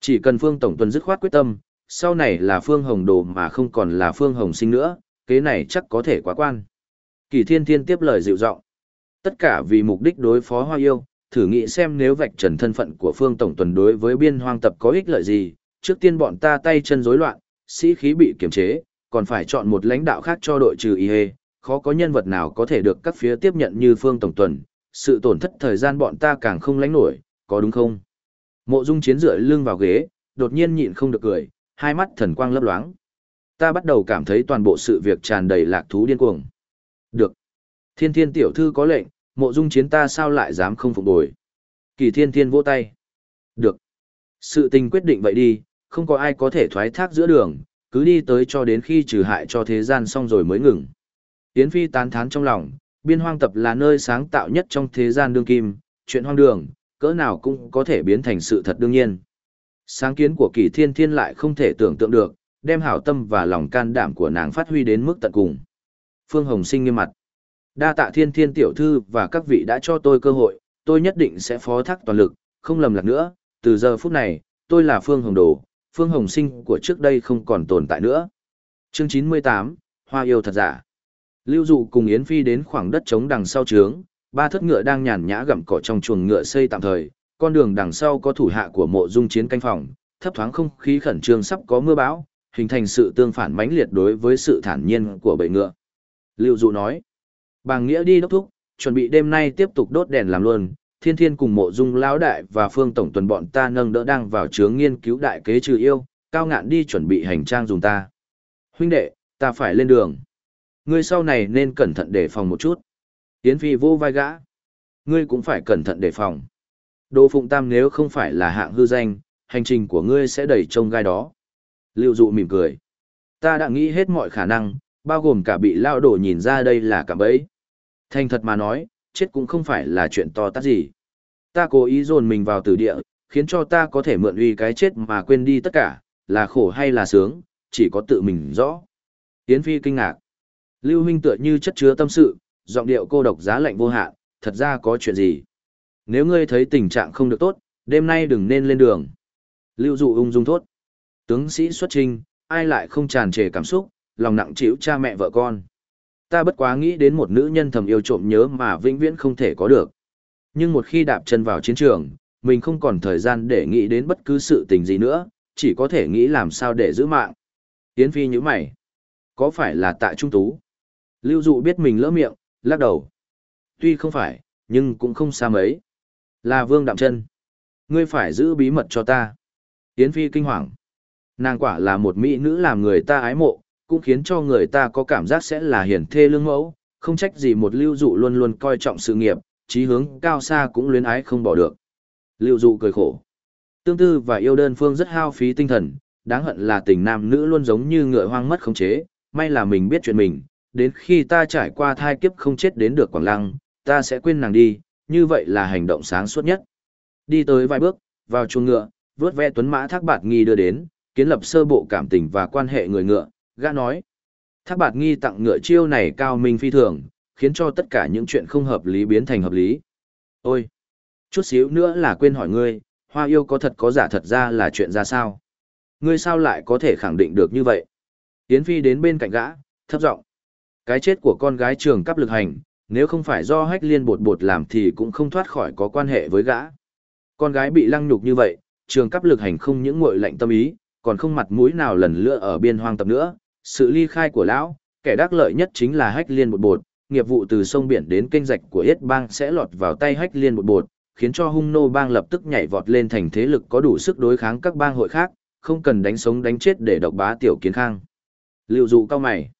S1: Chỉ cần Phương Tổng Tuần dứt khoát quyết tâm, sau này là Phương Hồng Đồ mà không còn là Phương Hồng Sinh nữa, kế này chắc có thể quá quan. Kỳ Thiên Thiên tiếp lời dịu giọng. Tất cả vì mục đích đối phó Hoa Yêu, thử nghĩ xem nếu vạch trần thân phận của Phương Tổng Tuần đối với biên hoang tập có ích lợi gì, trước tiên bọn ta tay chân rối loạn, sĩ khí bị kiềm chế, còn phải chọn một lãnh đạo khác cho đội trừ y hê, khó có nhân vật nào có thể được các phía tiếp nhận như Phương Tổng Tuần, sự tổn thất thời gian bọn ta càng không lãnh nổi, có đúng không? Mộ Dung Chiến rượi lưng vào ghế, đột nhiên nhịn không được cười, hai mắt thần quang lấp loáng. Ta bắt đầu cảm thấy toàn bộ sự việc tràn đầy lạc thú điên cuồng. Được. Thiên Thiên tiểu thư có lệnh, Mộ Dung Chiến ta sao lại dám không phục bồi? Kỳ Thiên Thiên vỗ tay. Được. Sự tình quyết định vậy đi, không có ai có thể thoái thác giữa đường, cứ đi tới cho đến khi trừ hại cho thế gian xong rồi mới ngừng. Yến Phi tán thán trong lòng, biên hoang tập là nơi sáng tạo nhất trong thế gian đương kim, chuyện hoang đường, cỡ nào cũng có thể biến thành sự thật đương nhiên. Sáng kiến của kỳ thiên thiên lại không thể tưởng tượng được, đem hảo tâm và lòng can đảm của nàng phát huy đến mức tận cùng. Phương Hồng sinh nghiêm mặt. Đa tạ thiên thiên tiểu thư và các vị đã cho tôi cơ hội, tôi nhất định sẽ phó thác toàn lực, không lầm lạc nữa, từ giờ phút này, tôi là Phương Hồng Đồ, Phương Hồng sinh của trước đây không còn tồn tại nữa. Chương 98, Hoa yêu thật giả. Lưu Dụ cùng Yến Phi đến khoảng đất trống đằng sau trướng, ba thất ngựa đang nhàn nhã gặm cỏ trong chuồng ngựa xây tạm thời, con đường đằng sau có thủ hạ của mộ dung chiến canh phòng, thấp thoáng không khí khẩn trương sắp có mưa bão, hình thành sự tương phản mãnh liệt đối với sự thản nhiên của bầy ngựa. Lưu Dụ nói, bàng nghĩa đi đốc thúc, chuẩn bị đêm nay tiếp tục đốt đèn làm luôn, thiên thiên cùng mộ dung lão đại và phương tổng tuần bọn ta nâng đỡ đang vào chướng nghiên cứu đại kế trừ yêu, cao ngạn đi chuẩn bị hành trang dùng ta. Huynh đệ, ta phải lên đường. Ngươi sau này nên cẩn thận đề phòng một chút. Yến Phi vô vai gã. Ngươi cũng phải cẩn thận đề phòng. Đỗ Phụng Tam nếu không phải là hạng hư danh, hành trình của ngươi sẽ đầy trông gai đó. Lưu dụ mỉm cười. Ta đã nghĩ hết mọi khả năng, bao gồm cả bị lao đổ nhìn ra đây là cả bẫy. Thành thật mà nói, chết cũng không phải là chuyện to tát gì. Ta cố ý dồn mình vào tử địa, khiến cho ta có thể mượn uy cái chết mà quên đi tất cả, là khổ hay là sướng, chỉ có tự mình rõ. Yến Phi kinh ngạc. Lưu huynh tựa như chất chứa tâm sự, giọng điệu cô độc giá lạnh vô hạn, thật ra có chuyện gì? Nếu ngươi thấy tình trạng không được tốt, đêm nay đừng nên lên đường. Lưu dụ ung dung thốt. Tướng sĩ xuất trình, ai lại không tràn trề cảm xúc, lòng nặng chịu cha mẹ vợ con. Ta bất quá nghĩ đến một nữ nhân thầm yêu trộm nhớ mà vĩnh viễn không thể có được. Nhưng một khi đạp chân vào chiến trường, mình không còn thời gian để nghĩ đến bất cứ sự tình gì nữa, chỉ có thể nghĩ làm sao để giữ mạng. Tiến phi như mày. Có phải là tạ trung tú? Lưu dụ biết mình lỡ miệng, lắc đầu. Tuy không phải, nhưng cũng không xa mấy. Là vương đạm chân. Ngươi phải giữ bí mật cho ta. Yến Phi kinh hoàng. Nàng quả là một mỹ nữ làm người ta ái mộ, cũng khiến cho người ta có cảm giác sẽ là hiển thê lương mẫu, không trách gì một lưu dụ luôn luôn coi trọng sự nghiệp, chí hướng cao xa cũng luyến ái không bỏ được. Lưu dụ cười khổ. Tương tư và yêu đơn phương rất hao phí tinh thần, đáng hận là tình nam nữ luôn giống như ngựa hoang mất khống chế, may là mình biết chuyện mình, đến khi ta trải qua thai kiếp không chết đến được Quảng Lăng, ta sẽ quên nàng đi, như vậy là hành động sáng suốt nhất. Đi tới vài bước, vào chuồng ngựa, vớt ve tuấn mã Thác Bạt Nghi đưa đến, kiến lập sơ bộ cảm tình và quan hệ người ngựa, gã nói. Thác Bạt Nghi tặng ngựa chiêu này cao minh phi thường, khiến cho tất cả những chuyện không hợp lý biến thành hợp lý. Ôi! Chút xíu nữa là quên hỏi ngươi, hoa yêu có thật có giả thật ra là chuyện ra sao? Ngươi sao lại có thể khẳng định được như vậy? Yến Phi đến bên cạnh gã, thấp giọng. Cái chết của con gái trường cấp lực hành, nếu không phải do hách liên bột bột làm thì cũng không thoát khỏi có quan hệ với gã. Con gái bị lăng nhục như vậy, trường cấp lực hành không những nguội lạnh tâm ý, còn không mặt mũi nào lần nữa ở biên hoang tập nữa. Sự ly khai của lão, kẻ đắc lợi nhất chính là hách liên một bột, nghiệp vụ từ sông biển đến kênh rạch của Yết Bang sẽ lọt vào tay hách liên một bột, khiến cho hung nô bang lập tức nhảy vọt lên thành thế lực có đủ sức đối kháng các bang hội khác, không cần đánh sống đánh chết để độc bá tiểu kiến khang. Liệu dụ cao mày.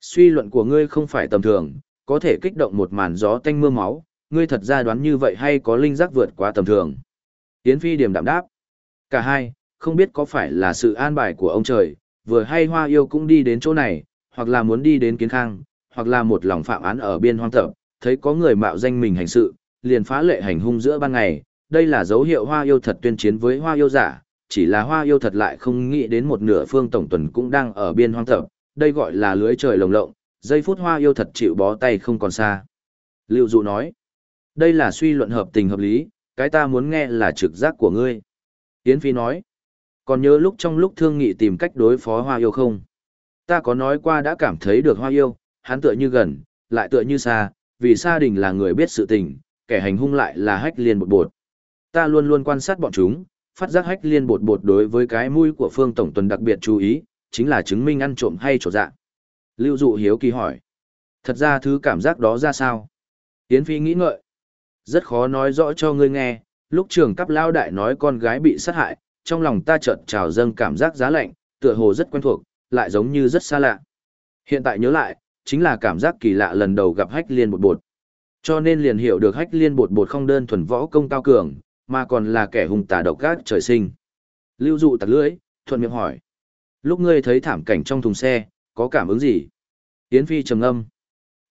S1: Suy luận của ngươi không phải tầm thường, có thể kích động một màn gió tanh mưa máu, ngươi thật ra đoán như vậy hay có linh giác vượt quá tầm thường. Yến Phi điểm đạm đáp. Cả hai, không biết có phải là sự an bài của ông trời, vừa hay hoa yêu cũng đi đến chỗ này, hoặc là muốn đi đến kiến khang, hoặc là một lòng phạm án ở biên hoang tập, thấy có người mạo danh mình hành sự, liền phá lệ hành hung giữa ban ngày, đây là dấu hiệu hoa yêu thật tuyên chiến với hoa yêu giả, chỉ là hoa yêu thật lại không nghĩ đến một nửa phương tổng tuần cũng đang ở biên hoang tập, đây gọi là lưới trời lồng lộng, giây phút hoa yêu thật chịu bó tay không còn xa. Lưu Dụ nói, đây là suy luận hợp tình hợp lý, cái ta muốn nghe là trực giác của ngươi. Yến Phi nói, còn nhớ lúc trong lúc thương nghị tìm cách đối phó hoa yêu không? Ta có nói qua đã cảm thấy được hoa yêu, hắn tựa như gần, lại tựa như xa, vì Sa Đình là người biết sự tình, kẻ hành hung lại là hách liên bột bột. Ta luôn luôn quan sát bọn chúng, phát giác hách liên bột bột đối với cái mũi của Phương Tổng Tuần đặc biệt chú ý, chính là chứng minh ăn trộm hay trộm dạng. Lưu Dụ hiếu kỳ hỏi. Thật ra thứ cảm giác đó ra sao? Yến Phi nghĩ ngợi. Rất khó nói rõ cho ngươi nghe, lúc trường cấp lao đại nói con gái bị sát hại, trong lòng ta chợt trào dâng cảm giác giá lạnh, tựa hồ rất quen thuộc, lại giống như rất xa lạ. Hiện tại nhớ lại, chính là cảm giác kỳ lạ lần đầu gặp hách liên bột bột. Cho nên liền hiểu được hách liên bột bột không đơn thuần võ công cao cường, mà còn là kẻ hùng tà độc gác trời sinh. Lưu dụ tặc lưỡi, thuận miệng hỏi. Lúc ngươi thấy thảm cảnh trong thùng xe, có cảm ứng gì? Yến Phi trầm âm.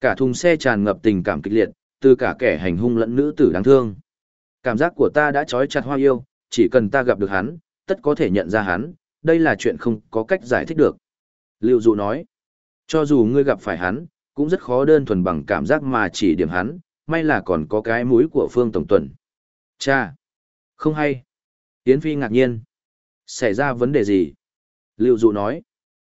S1: Cả thùng xe tràn ngập tình cảm kịch liệt, từ cả kẻ hành hung lẫn nữ tử đáng thương. Cảm giác của ta đã trói chặt hoa yêu, chỉ cần ta gặp được hắn, tất có thể nhận ra hắn, đây là chuyện không có cách giải thích được. Lưu Dụ nói. Cho dù ngươi gặp phải hắn, cũng rất khó đơn thuần bằng cảm giác mà chỉ điểm hắn, may là còn có cái mũi của Phương Tổng Tuần. Cha! Không hay. Yến Phi ngạc nhiên. Xảy ra vấn đề gì? Lưu Dụ nói.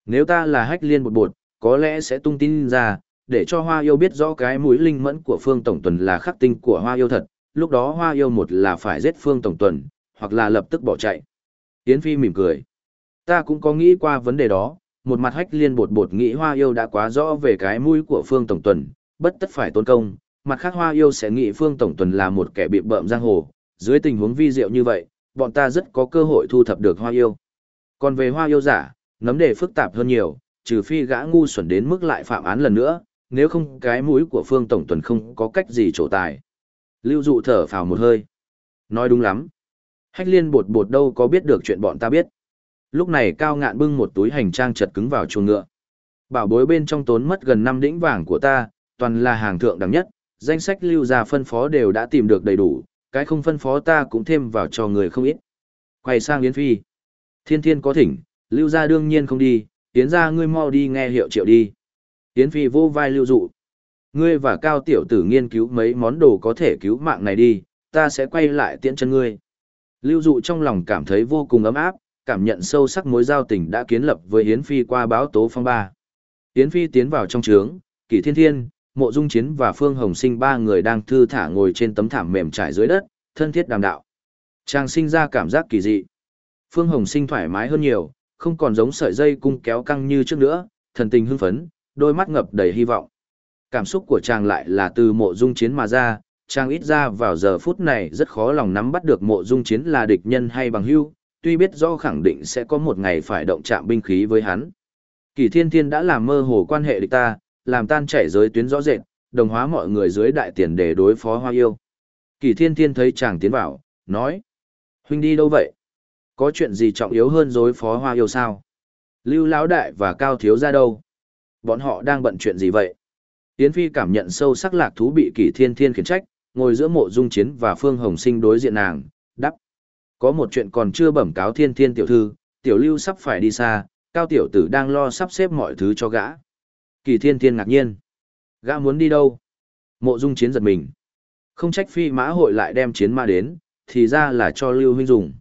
S1: Nếu ta là hách liên bột bột, có lẽ sẽ tung tin ra, để cho Hoa Yêu biết rõ cái mũi linh mẫn của Phương Tổng Tuần là khắc tinh của Hoa Yêu thật, lúc đó Hoa Yêu một là phải giết Phương Tổng Tuần, hoặc là lập tức bỏ chạy. Yến Phi mỉm cười. Ta cũng có nghĩ qua vấn đề đó, một mặt hách liên bột bột nghĩ hoa yêu đã quá rõ về cái mũi của phương tổng tuần bất tất phải tốn công mặt khác hoa yêu sẽ nghĩ phương tổng tuần là một kẻ bị bợm giang hồ dưới tình huống vi diệu như vậy bọn ta rất có cơ hội thu thập được hoa yêu. Còn về hoa yêu giả nấm đề phức tạp hơn nhiều trừ phi gã ngu xuẩn đến mức lại phạm án lần nữa nếu không cái mũi của phương tổng tuần không có cách gì trổ tài. Lưu dụ thở phào một hơi. Nói đúng lắm hách liên bột bột đâu có biết được chuyện bọn ta biết Lúc này cao ngạn bưng một túi hành trang chật cứng vào chuồng ngựa. Bảo bối bên trong tốn mất gần năm đĩnh vàng của ta, toàn là hàng thượng đẳng nhất, danh sách lưu ra phân phó đều đã tìm được đầy đủ, cái không phân phó ta cũng thêm vào cho người không ít. Quay sang Yến Phi. Thiên thiên có thỉnh, lưu gia đương nhiên không đi, Yến gia ngươi mau đi nghe hiệu triệu đi. Yến Phi vô vai lưu dụ. Ngươi và cao tiểu tử nghiên cứu mấy món đồ có thể cứu mạng này đi, ta sẽ quay lại tiễn chân ngươi. Lưu dụ trong lòng cảm thấy vô cùng ấm áp, cảm nhận sâu sắc mối giao tình đã kiến lập với Yến Phi qua báo tố phong ba. Yến Phi tiến vào trong trướng, Kỷ Thiên Thiên, Mộ Dung Chiến và Phương Hồng Sinh ba người đang thư thả ngồi trên tấm thảm mềm trải dưới đất, thân thiết đàm đạo. Trang sinh ra cảm giác kỳ dị. Phương Hồng Sinh thoải mái hơn nhiều, không còn giống sợi dây cung kéo căng như trước nữa, thần tình hưng phấn, đôi mắt ngập đầy hy vọng. Cảm xúc của chàng lại là từ Mộ Dung Chiến mà ra, Trang ít ra vào giờ phút này rất khó lòng nắm bắt được Mộ Dung Chiến là địch nhân hay bằng hữu, tuy biết rõ khẳng định sẽ có một ngày phải động chạm binh khí với hắn. Kỳ thiên thiên đã làm mơ hồ quan hệ địch ta, làm tan chảy giới tuyến rõ rệt, đồng hóa mọi người dưới đại tiền để đối phó hoa yêu. Kỳ thiên thiên thấy chàng tiến vào, nói. Huynh đi đâu vậy? Có chuyện gì trọng yếu hơn đối phó hoa yêu sao? Lưu Lão Đại và Cao Thiếu ra đâu? Bọn họ đang bận chuyện gì vậy? Tiến Phi cảm nhận sâu sắc lạc thú bị Kỳ Thiên Thiên khiển trách, ngồi giữa mộ dung chiến và Phương Hồng Sinh đối diện nàng, đắp. Có một chuyện còn chưa bẩm cáo thiên thiên tiểu thư, tiểu lưu sắp phải đi xa, cao tiểu tử đang lo sắp xếp mọi thứ cho gã. Kỳ thiên thiên ngạc nhiên. Gã muốn đi đâu? Mộ dung chiến giật mình. Không trách phi mã hội lại đem chiến ma đến, thì ra là cho lưu huynh dùng.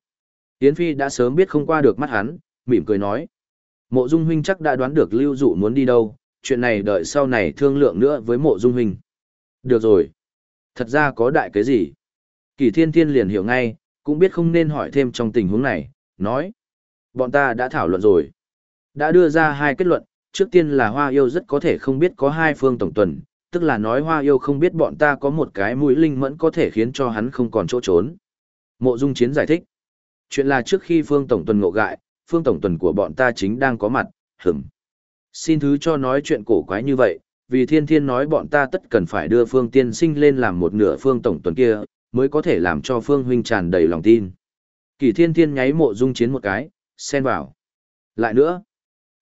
S1: Yến phi đã sớm biết không qua được mắt hắn, mỉm cười nói. Mộ dung huynh chắc đã đoán được lưu dụ muốn đi đâu, chuyện này đợi sau này thương lượng nữa với mộ dung huynh. Được rồi. Thật ra có đại cái gì? Kỳ thiên thiên liền hiểu ngay, cũng biết không nên hỏi thêm trong tình huống này, nói. Bọn ta đã thảo luận rồi. Đã đưa ra hai kết luận, trước tiên là hoa yêu rất có thể không biết có hai phương tổng tuần, tức là nói hoa yêu không biết bọn ta có một cái mũi linh mẫn có thể khiến cho hắn không còn chỗ trốn. Mộ Dung Chiến giải thích. Chuyện là trước khi phương tổng tuần ngộ gại, phương tổng tuần của bọn ta chính đang có mặt, hửm. Xin thứ cho nói chuyện cổ quái như vậy, vì thiên thiên nói bọn ta tất cần phải đưa phương tiên sinh lên làm một nửa phương tổng tuần kia, mới có thể làm cho phương huynh tràn đầy lòng tin. Kỳ thiên thiên nháy mộ dung chiến một cái, xen vào. Lại nữa,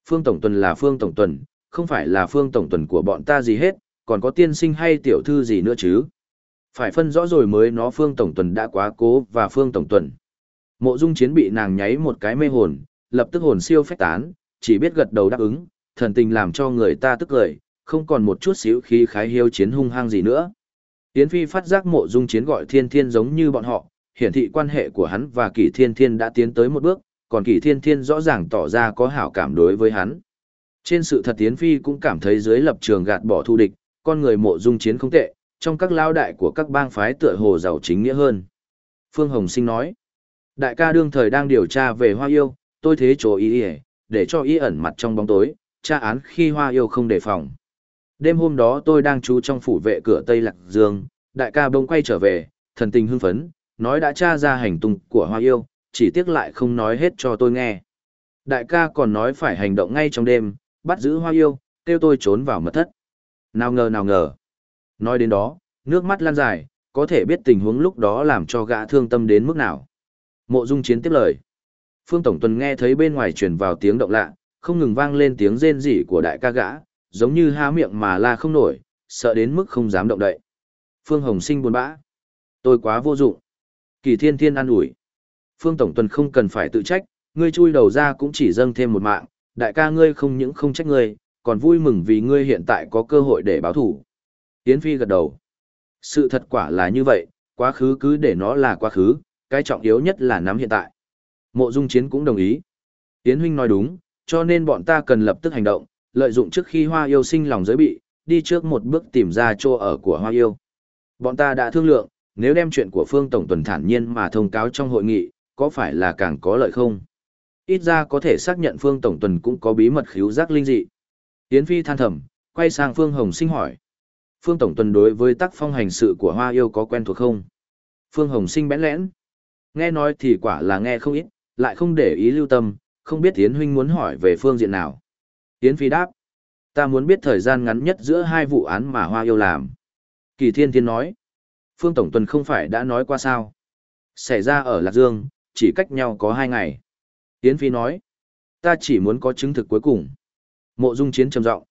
S1: phương tổng tuần là phương tổng tuần, không phải là phương tổng tuần của bọn ta gì hết, còn có tiên sinh hay tiểu thư gì nữa chứ. Phải phân rõ rồi mới nó phương tổng tuần đã quá cố và phương tổng tuần. Mộ dung chiến bị nàng nháy một cái mê hồn, lập tức hồn siêu phách tán, chỉ biết gật đầu đáp ứng, thần tình làm cho người ta tức cười, không còn một chút xíu khí khái hiếu chiến hung hăng gì nữa. Yến Phi phát giác mộ dung chiến gọi thiên thiên giống như bọn họ, hiển thị quan hệ của hắn và kỷ thiên thiên đã tiến tới một bước, còn kỷ thiên thiên rõ ràng tỏ ra có hảo cảm đối với hắn. Trên sự thật Yến Phi cũng cảm thấy dưới lập trường gạt bỏ thu địch, con người mộ dung chiến không tệ, trong các lao đại của các bang phái tựa hồ giàu chính nghĩa hơn. Phương Hồng Sinh nói, đại ca đương thời đang điều tra về hoa yêu, tôi thế chỗ ý ý, để cho ý ẩn mặt trong bóng tối, tra án khi hoa yêu không đề phòng. Đêm hôm đó tôi đang trú trong phủ vệ cửa Tây Lạc Dương, đại ca bông quay trở về, thần tình hưng phấn, nói đã tra ra hành tung của hoa yêu, chỉ tiếc lại không nói hết cho tôi nghe. Đại ca còn nói phải hành động ngay trong đêm, bắt giữ hoa yêu, kêu tôi trốn vào mật thất. Nào ngờ nào ngờ. Nói đến đó, nước mắt lan dài, có thể biết tình huống lúc đó làm cho gã thương tâm đến mức nào. Mộ Dung Chiến tiếp lời. Phương Tổng Tuần nghe thấy bên ngoài truyền vào tiếng động lạ, không ngừng vang lên tiếng rên rỉ của đại ca gã, giống như há miệng mà la không nổi, sợ đến mức không dám động đậy. Phương Hồng Sinh buồn bã. Tôi quá vô dụng. Kỳ Thiên Thiên an ủi. Phương Tổng Tuần không cần phải tự trách, ngươi chui đầu ra cũng chỉ dâng thêm một mạng, đại ca ngươi không những không trách ngươi, còn vui mừng vì ngươi hiện tại có cơ hội để báo thủ. Yến Phi gật đầu. Sự thật quả là như vậy, quá khứ cứ để nó là quá khứ, cái trọng yếu nhất là nắm hiện tại. Mộ Dung Chiến cũng đồng ý. Yến Huynh nói đúng, cho nên bọn ta cần lập tức hành động, lợi dụng trước khi hoa yêu sinh lòng giới bị, đi trước một bước tìm ra chỗ ở của hoa yêu. Bọn ta đã thương lượng, nếu đem chuyện của Phương Tổng Tuần thản nhiên mà thông cáo trong hội nghị, có phải là càng có lợi không? Ít ra có thể xác nhận Phương Tổng Tuần cũng có bí mật khiếu giác linh dị. Tiến Phi than thầm, quay sang Phương Hồng Sinh hỏi. Phương Tổng Tuần đối với tác phong hành sự của Hoa Yêu có quen thuộc không? Phương Hồng Sinh bẽn lẽn. Nghe nói thì quả là nghe không ít, lại không để ý lưu tâm, không biết Tiến Huynh muốn hỏi về phương diện nào. Yến Phi đáp. Ta muốn biết thời gian ngắn nhất giữa hai vụ án mà Hoa Yêu làm. Kỳ Thiên Thiên nói. Phương Tổng Tuần không phải đã nói qua sao. Xảy ra ở Lạc Dương, chỉ cách nhau có hai ngày. Yến Phi nói. Ta chỉ muốn có chứng thực cuối cùng. Mộ Dung Chiến trầm giọng.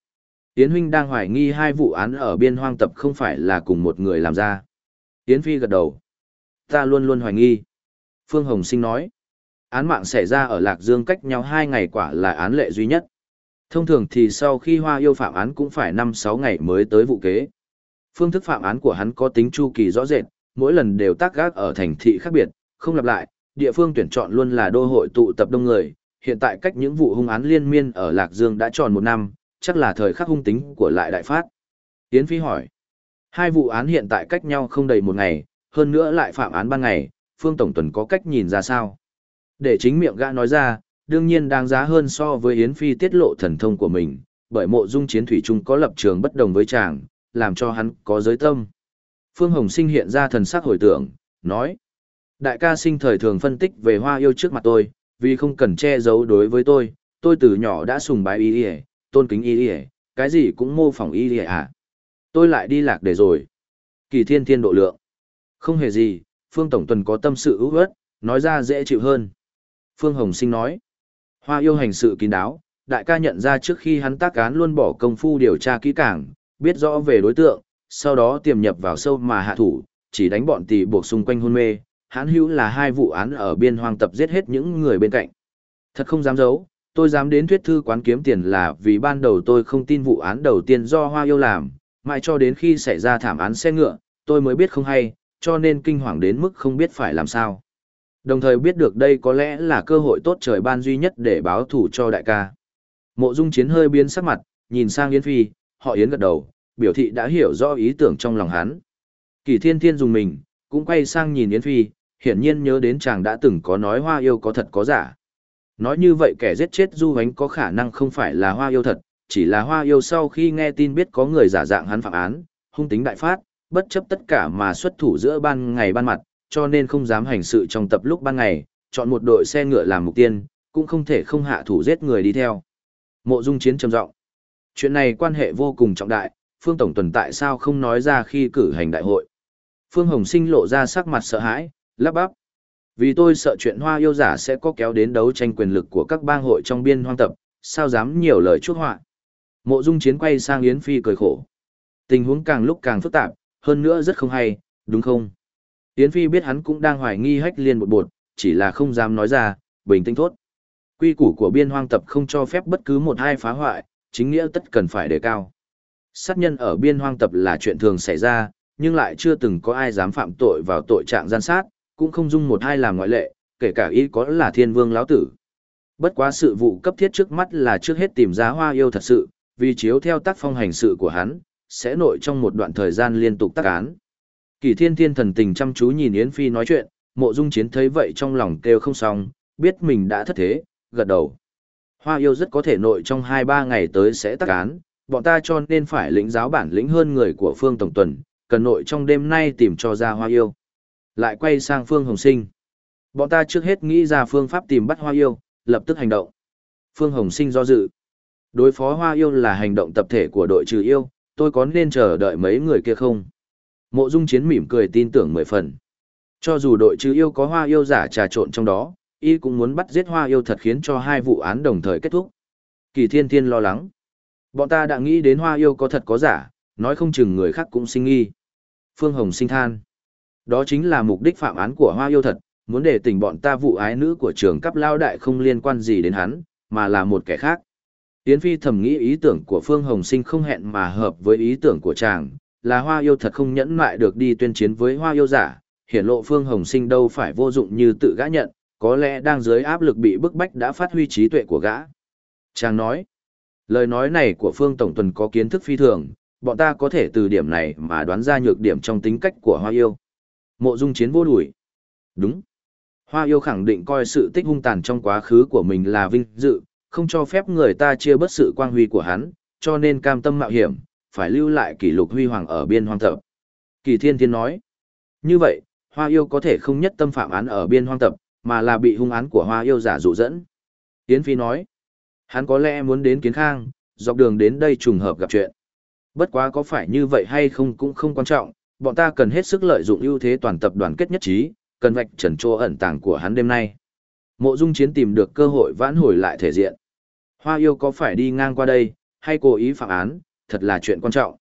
S1: Yến huynh đang hoài nghi hai vụ án ở biên hoang tập không phải là cùng một người làm ra. Yến Phi gật đầu. Ta luôn luôn hoài nghi. Phương Hồng Sinh nói. Án mạng xảy ra ở Lạc Dương cách nhau hai ngày quả là án lệ duy nhất. Thông thường thì sau khi Hoa yêu phạm án cũng phải 5-6 ngày mới tới vụ kế. Phương thức phạm án của hắn có tính chu kỳ rõ rệt, mỗi lần đều tác gác ở thành thị khác biệt, không lặp lại, địa phương tuyển chọn luôn là đô hội tụ tập đông người, hiện tại cách những vụ hung án liên miên ở Lạc Dương đã tròn một năm, chắc là thời khắc hung tính của lại đại phát. Yến Phi hỏi, hai vụ án hiện tại cách nhau không đầy một ngày, hơn nữa lại phạm án ban ngày, Phương Tổng Tuần có cách nhìn ra sao? Để chính miệng gã nói ra, đương nhiên đáng giá hơn so với Yến Phi tiết lộ thần thông của mình, bởi mộ dung chiến thủy trung có lập trường bất đồng với chàng, làm cho hắn có giới tâm. Phương Hồng Sinh hiện ra thần sắc hồi tưởng, nói, đại ca sinh thời thường phân tích về hoa yêu trước mặt tôi, vì không cần che giấu đối với tôi, tôi từ nhỏ đã sùng bái y y, tôn kính y y, cái gì cũng mô phỏng y y à. Tôi lại đi lạc để rồi. Kỳ thiên thiên độ lượng. Không hề gì, Phương Tổng Tuần có tâm sự ưu ớt, nói ra dễ chịu hơn. Phương Hồng Sinh nói, hoa yêu hành sự kín đáo, đại ca nhận ra trước khi hắn tác án luôn bỏ công phu điều tra kỹ càng, biết rõ về đối tượng, sau đó tiềm nhập vào sâu mà hạ thủ, chỉ đánh bọn tỷ buộc xung quanh hôn mê, hắn hữu là hai vụ án ở biên hoang tập giết hết những người bên cạnh. Thật không dám giấu, tôi dám đến thuyết thư quán kiếm tiền là vì ban đầu tôi không tin vụ án đầu tiên do Hoa Yêu làm, mãi cho đến khi xảy ra thảm án xe ngựa, tôi mới biết không hay, cho nên kinh hoàng đến mức không biết phải làm sao. Đồng thời biết được đây có lẽ là cơ hội tốt trời ban duy nhất để báo thủ cho đại ca. Mộ Dung Chiến hơi biến sắc mặt, nhìn sang Yến Phi, họ Yến gật đầu, biểu thị đã hiểu rõ ý tưởng trong lòng hắn. Kỳ Thiên Thiên dùng mình, cũng quay sang nhìn Yến Phi, hiển nhiên nhớ đến chàng đã từng có nói hoa yêu có thật có giả. Nói như vậy kẻ giết chết Du Hánh có khả năng không phải là hoa yêu thật, chỉ là hoa yêu sau khi nghe tin biết có người giả dạng hắn phạm án, hung tính đại phát, bất chấp tất cả mà xuất thủ giữa ban ngày ban mặt, cho nên không dám hành sự trong tập lúc ban ngày, chọn một đội xe ngựa làm mục tiên, cũng không thể không hạ thủ giết người đi theo. Mộ Dung Chiến trầm giọng. Chuyện này quan hệ vô cùng trọng đại, Phương Tổng Tuần tại sao không nói ra khi cử hành đại hội. Phương Hồng Sinh lộ ra sắc mặt sợ hãi, lắp bắp. Vì tôi sợ chuyện hoa yêu giả sẽ có kéo đến đấu tranh quyền lực của các bang hội trong biên hoang tập, sao dám nhiều lời chuốc họa. Mộ Dung Chiến quay sang Yến Phi cười khổ. Tình huống càng lúc càng phức tạp, hơn nữa rất không hay, đúng không? Yến Phi biết hắn cũng đang hoài nghi hách liên một bột, chỉ là không dám nói ra, bình tĩnh thốt. Quy củ của biên hoang tập không cho phép bất cứ một hai phá hoại, chính nghĩa tất cần phải đề cao. Sát nhân ở biên hoang tập là chuyện thường xảy ra, nhưng lại chưa từng có ai dám phạm tội vào tội trạng gian sát, cũng không dung một hai làm ngoại lệ, kể cả ý có là thiên vương lão tử. Bất quá sự vụ cấp thiết trước mắt là trước hết tìm ra hoa yêu thật sự, vì chiếu theo tác phong hành sự của hắn, sẽ nội trong một đoạn thời gian liên tục tác án. Kỳ thiên thiên thần tình chăm chú nhìn Yến Phi nói chuyện, mộ dung chiến thấy vậy trong lòng kêu không xong, biết mình đã thất thế, gật đầu. Hoa yêu rất có thể nội trong 2-3 ngày tới sẽ tắc án, bọn ta cho nên phải lĩnh giáo bản lĩnh hơn người của Phương Tổng Tuần, cần nội trong đêm nay tìm cho ra hoa yêu. Lại quay sang Phương Hồng Sinh. Bọn ta trước hết nghĩ ra phương pháp tìm bắt hoa yêu, lập tức hành động. Phương Hồng Sinh do dự. Đối phó hoa yêu là hành động tập thể của đội trừ yêu, tôi có nên chờ đợi mấy người kia không? Mộ Dung Chiến mỉm cười tin tưởng mười phần. Cho dù đội trừ yêu có hoa yêu giả trà trộn trong đó, y cũng muốn bắt giết hoa yêu thật khiến cho hai vụ án đồng thời kết thúc. Kỳ Thiên Thiên lo lắng. Bọn ta đã nghĩ đến hoa yêu có thật có giả, nói không chừng người khác cũng sinh nghi. Phương Hồng sinh than. Đó chính là mục đích phạm án của hoa yêu thật, muốn để tình bọn ta vụ ái nữ của trường cấp lao đại không liên quan gì đến hắn, mà là một kẻ khác. Yến Phi thầm nghĩ ý tưởng của Phương Hồng Sinh không hẹn mà hợp với ý tưởng của chàng, là hoa yêu thật không nhẫn mại được đi tuyên chiến với hoa yêu giả, hiển lộ Phương Hồng Sinh đâu phải vô dụng như tự gã nhận, có lẽ đang dưới áp lực bị bức bách đã phát huy trí tuệ của gã. Chàng nói, lời nói này của Phương Tổng Tuần có kiến thức phi thường, bọn ta có thể từ điểm này mà đoán ra nhược điểm trong tính cách của hoa yêu. Mộ dung chiến vô đuổi. Đúng. Hoa yêu khẳng định coi sự tích hung tàn trong quá khứ của mình là vinh dự, không cho phép người ta chia bất sự quang huy của hắn, cho nên cam tâm mạo hiểm, phải lưu lại kỷ lục huy hoàng ở biên hoang tập. Kỳ thiên thiên nói. Như vậy, hoa yêu có thể không nhất tâm phạm án ở biên hoang tập, mà là bị hung án của hoa yêu giả dụ dẫn. Yến Phi nói. Hắn có lẽ muốn đến kiến khang, dọc đường đến đây trùng hợp gặp chuyện. Bất quá có phải như vậy hay không cũng không quan trọng, bọn ta cần hết sức lợi dụng ưu thế toàn tập đoàn kết nhất trí, cần vạch trần trô ẩn tàng của hắn đêm nay. Mộ Dung Chiến tìm được cơ hội vãn hồi lại thể diện. Hoa yêu có phải đi ngang qua đây, hay cố ý phạm án, thật là chuyện quan trọng.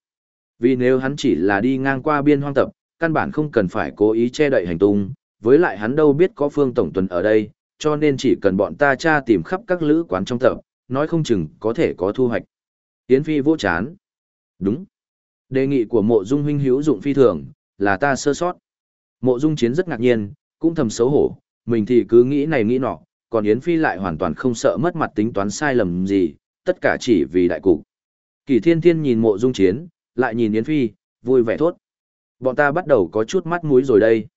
S1: Vì nếu hắn chỉ là đi ngang qua biên hoang tập, căn bản không cần phải cố ý che đậy hành tung, với lại hắn đâu biết có phương tổng tuần ở đây, cho nên chỉ cần bọn ta tra tìm khắp các lữ quán trong tập, nói không chừng có thể có thu hoạch. Yến Phi vô chán. Đúng. Đề nghị của mộ dung huynh hữu dụng phi thường, là ta sơ sót. Mộ dung chiến rất ngạc nhiên, cũng thầm xấu hổ, mình thì cứ nghĩ này nghĩ nọ, còn Yến Phi lại hoàn toàn không sợ mất mặt tính toán sai lầm gì, tất cả chỉ vì đại cục. Kỳ thiên thiên nhìn mộ dung chiến, lại nhìn Yến Phi, vui vẻ thốt. Bọn ta bắt đầu có chút mắt mũi rồi đây.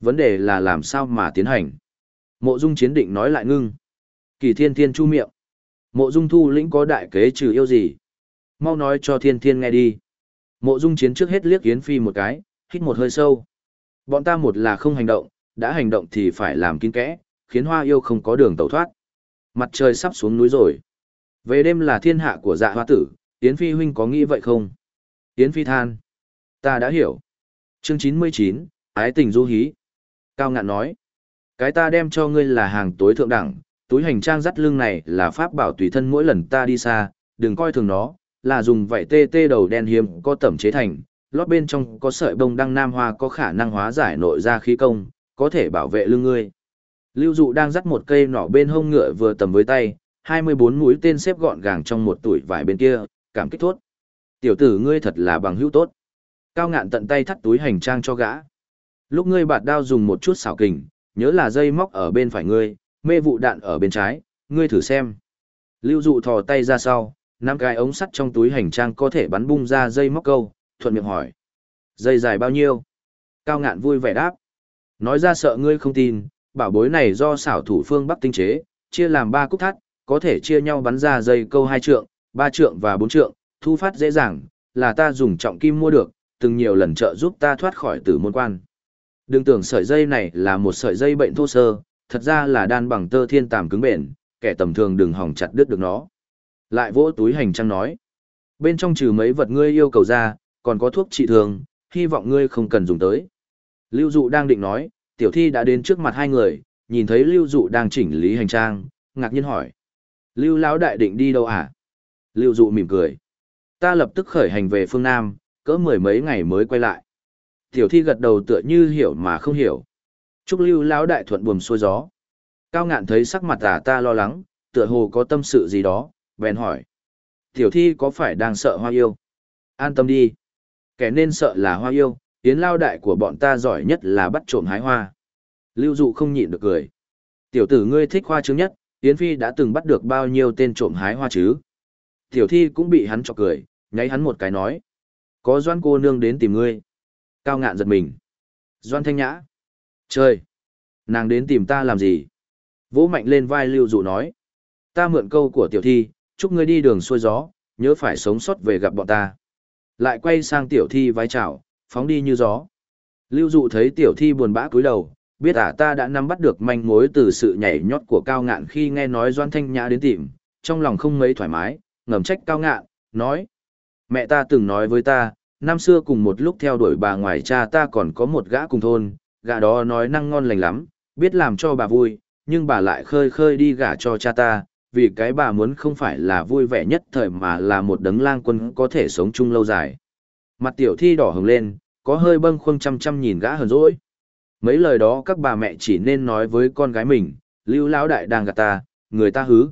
S1: Vấn đề là làm sao mà tiến hành. Mộ dung chiến định nói lại ngưng. Kỳ thiên thiên chu miệng. Mộ dung thu lĩnh có đại kế trừ yêu gì? Mau nói cho thiên thiên nghe đi. Mộ dung chiến trước hết liếc Yến Phi một cái, hít một hơi sâu. Bọn ta một là không hành động, đã hành động thì phải làm kín kẽ, khiến hoa yêu không có đường tẩu thoát. Mặt trời sắp xuống núi rồi. Về đêm là thiên hạ của dạ hoa tử, Yến Phi huynh có nghĩ vậy không? Yến Phi than. Ta đã hiểu. Chương 99, Ái tình du hí. Cao ngạn nói. Cái ta đem cho ngươi là hàng tối thượng đẳng, túi hành trang dắt lưng này là pháp bảo tùy thân mỗi lần ta đi xa, đừng coi thường nó, là dùng vảy tê tê đầu đen hiếm có tẩm chế thành, lót bên trong có sợi bông đăng nam hoa có khả năng hóa giải nội ra khí công, có thể bảo vệ lưng ngươi. Lưu dụ đang dắt một cây nỏ bên hông ngựa vừa tầm với tay, 24 mũi tên xếp gọn gàng trong một tuổi vải bên kia, cảm kích thốt. Tiểu tử ngươi thật là bằng hữu tốt. Cao ngạn tận tay thắt túi hành trang cho gã. Lúc ngươi bạt đao dùng một chút xảo kình, nhớ là dây móc ở bên phải ngươi, mê vụ đạn ở bên trái, ngươi thử xem. Lưu dụ thò tay ra sau, năm cái ống sắt trong túi hành trang có thể bắn bung ra dây móc câu, thuận miệng hỏi. Dây dài bao nhiêu? Cao ngạn vui vẻ đáp. Nói ra sợ ngươi không tin, bảo bối này do xảo thủ phương Bắc tinh chế, chia làm ba cúc thắt, có thể chia nhau bắn ra dây câu hai trượng, ba trượng và bốn trượng, thu phát dễ dàng, là ta dùng trọng kim mua được, từng nhiều lần trợ giúp ta thoát khỏi tử môn quan. Đừng tưởng sợi dây này là một sợi dây bệnh thô sơ, thật ra là đan bằng tơ thiên tàm cứng bền, kẻ tầm thường đừng hỏng chặt đứt được nó. Lại vỗ túi hành trang nói. Bên trong trừ mấy vật ngươi yêu cầu ra, còn có thuốc trị thương, hy vọng ngươi không cần dùng tới. Lưu Dụ đang định nói, tiểu thi đã đến trước mặt hai người, nhìn thấy Lưu Dụ đang chỉnh lý hành trang, ngạc nhiên hỏi. Lưu Lão Đại định đi đâu à? Lưu Dụ mỉm cười. Ta lập tức khởi hành về phương Nam, cỡ mười mấy ngày mới quay lại. Tiểu thi gật đầu tựa như hiểu mà không hiểu. Trúc Lưu Lão Đại thuận buồm xuôi gió. Cao ngạn thấy sắc mặt ả ta lo lắng, tựa hồ có tâm sự gì đó, bèn hỏi. Tiểu thi có phải đang sợ hoa yêu? An tâm đi. Kẻ nên sợ là hoa yêu, yến lao đại của bọn ta giỏi nhất là bắt trộm hái hoa. Lưu dụ không nhịn được cười. Tiểu tử ngươi thích hoa trứng nhất, yến phi đã từng bắt được bao nhiêu tên trộm hái hoa chứ? Tiểu thi cũng bị hắn chọc cười, nháy hắn một cái nói. Có doan cô nương đến tìm ngươi. Cao ngạn giật mình. Doan thanh nhã. Trời! Nàng đến tìm ta làm gì? Vỗ mạnh lên vai lưu dụ nói. Ta mượn câu của tiểu thi, chúc ngươi đi đường xuôi gió, nhớ phải sống sót về gặp bọn ta. Lại quay sang tiểu thi vái chào, phóng đi như gió. Lưu dụ thấy tiểu thi buồn bã cúi đầu, biết ả ta đã nắm bắt được manh mối từ sự nhảy nhót của cao ngạn khi nghe nói doan thanh nhã đến tìm, trong lòng không mấy thoải mái, ngầm trách cao ngạn, nói. Mẹ ta từng nói với ta, năm xưa cùng một lúc theo đuổi bà ngoài cha ta còn có một gã cùng thôn, gã đó nói năng ngon lành lắm, biết làm cho bà vui, nhưng bà lại khơi khơi đi gả cho cha ta, vì cái bà muốn không phải là vui vẻ nhất thời mà là một đấng lang quân có thể sống chung lâu dài. Mặt tiểu thi đỏ hừng lên, có hơi bâng khuâng chăm chăm nhìn gã hờn dỗi. Mấy lời đó các bà mẹ chỉ nên nói với con gái mình, lưu lão đại đang gạt ta, người ta hứ.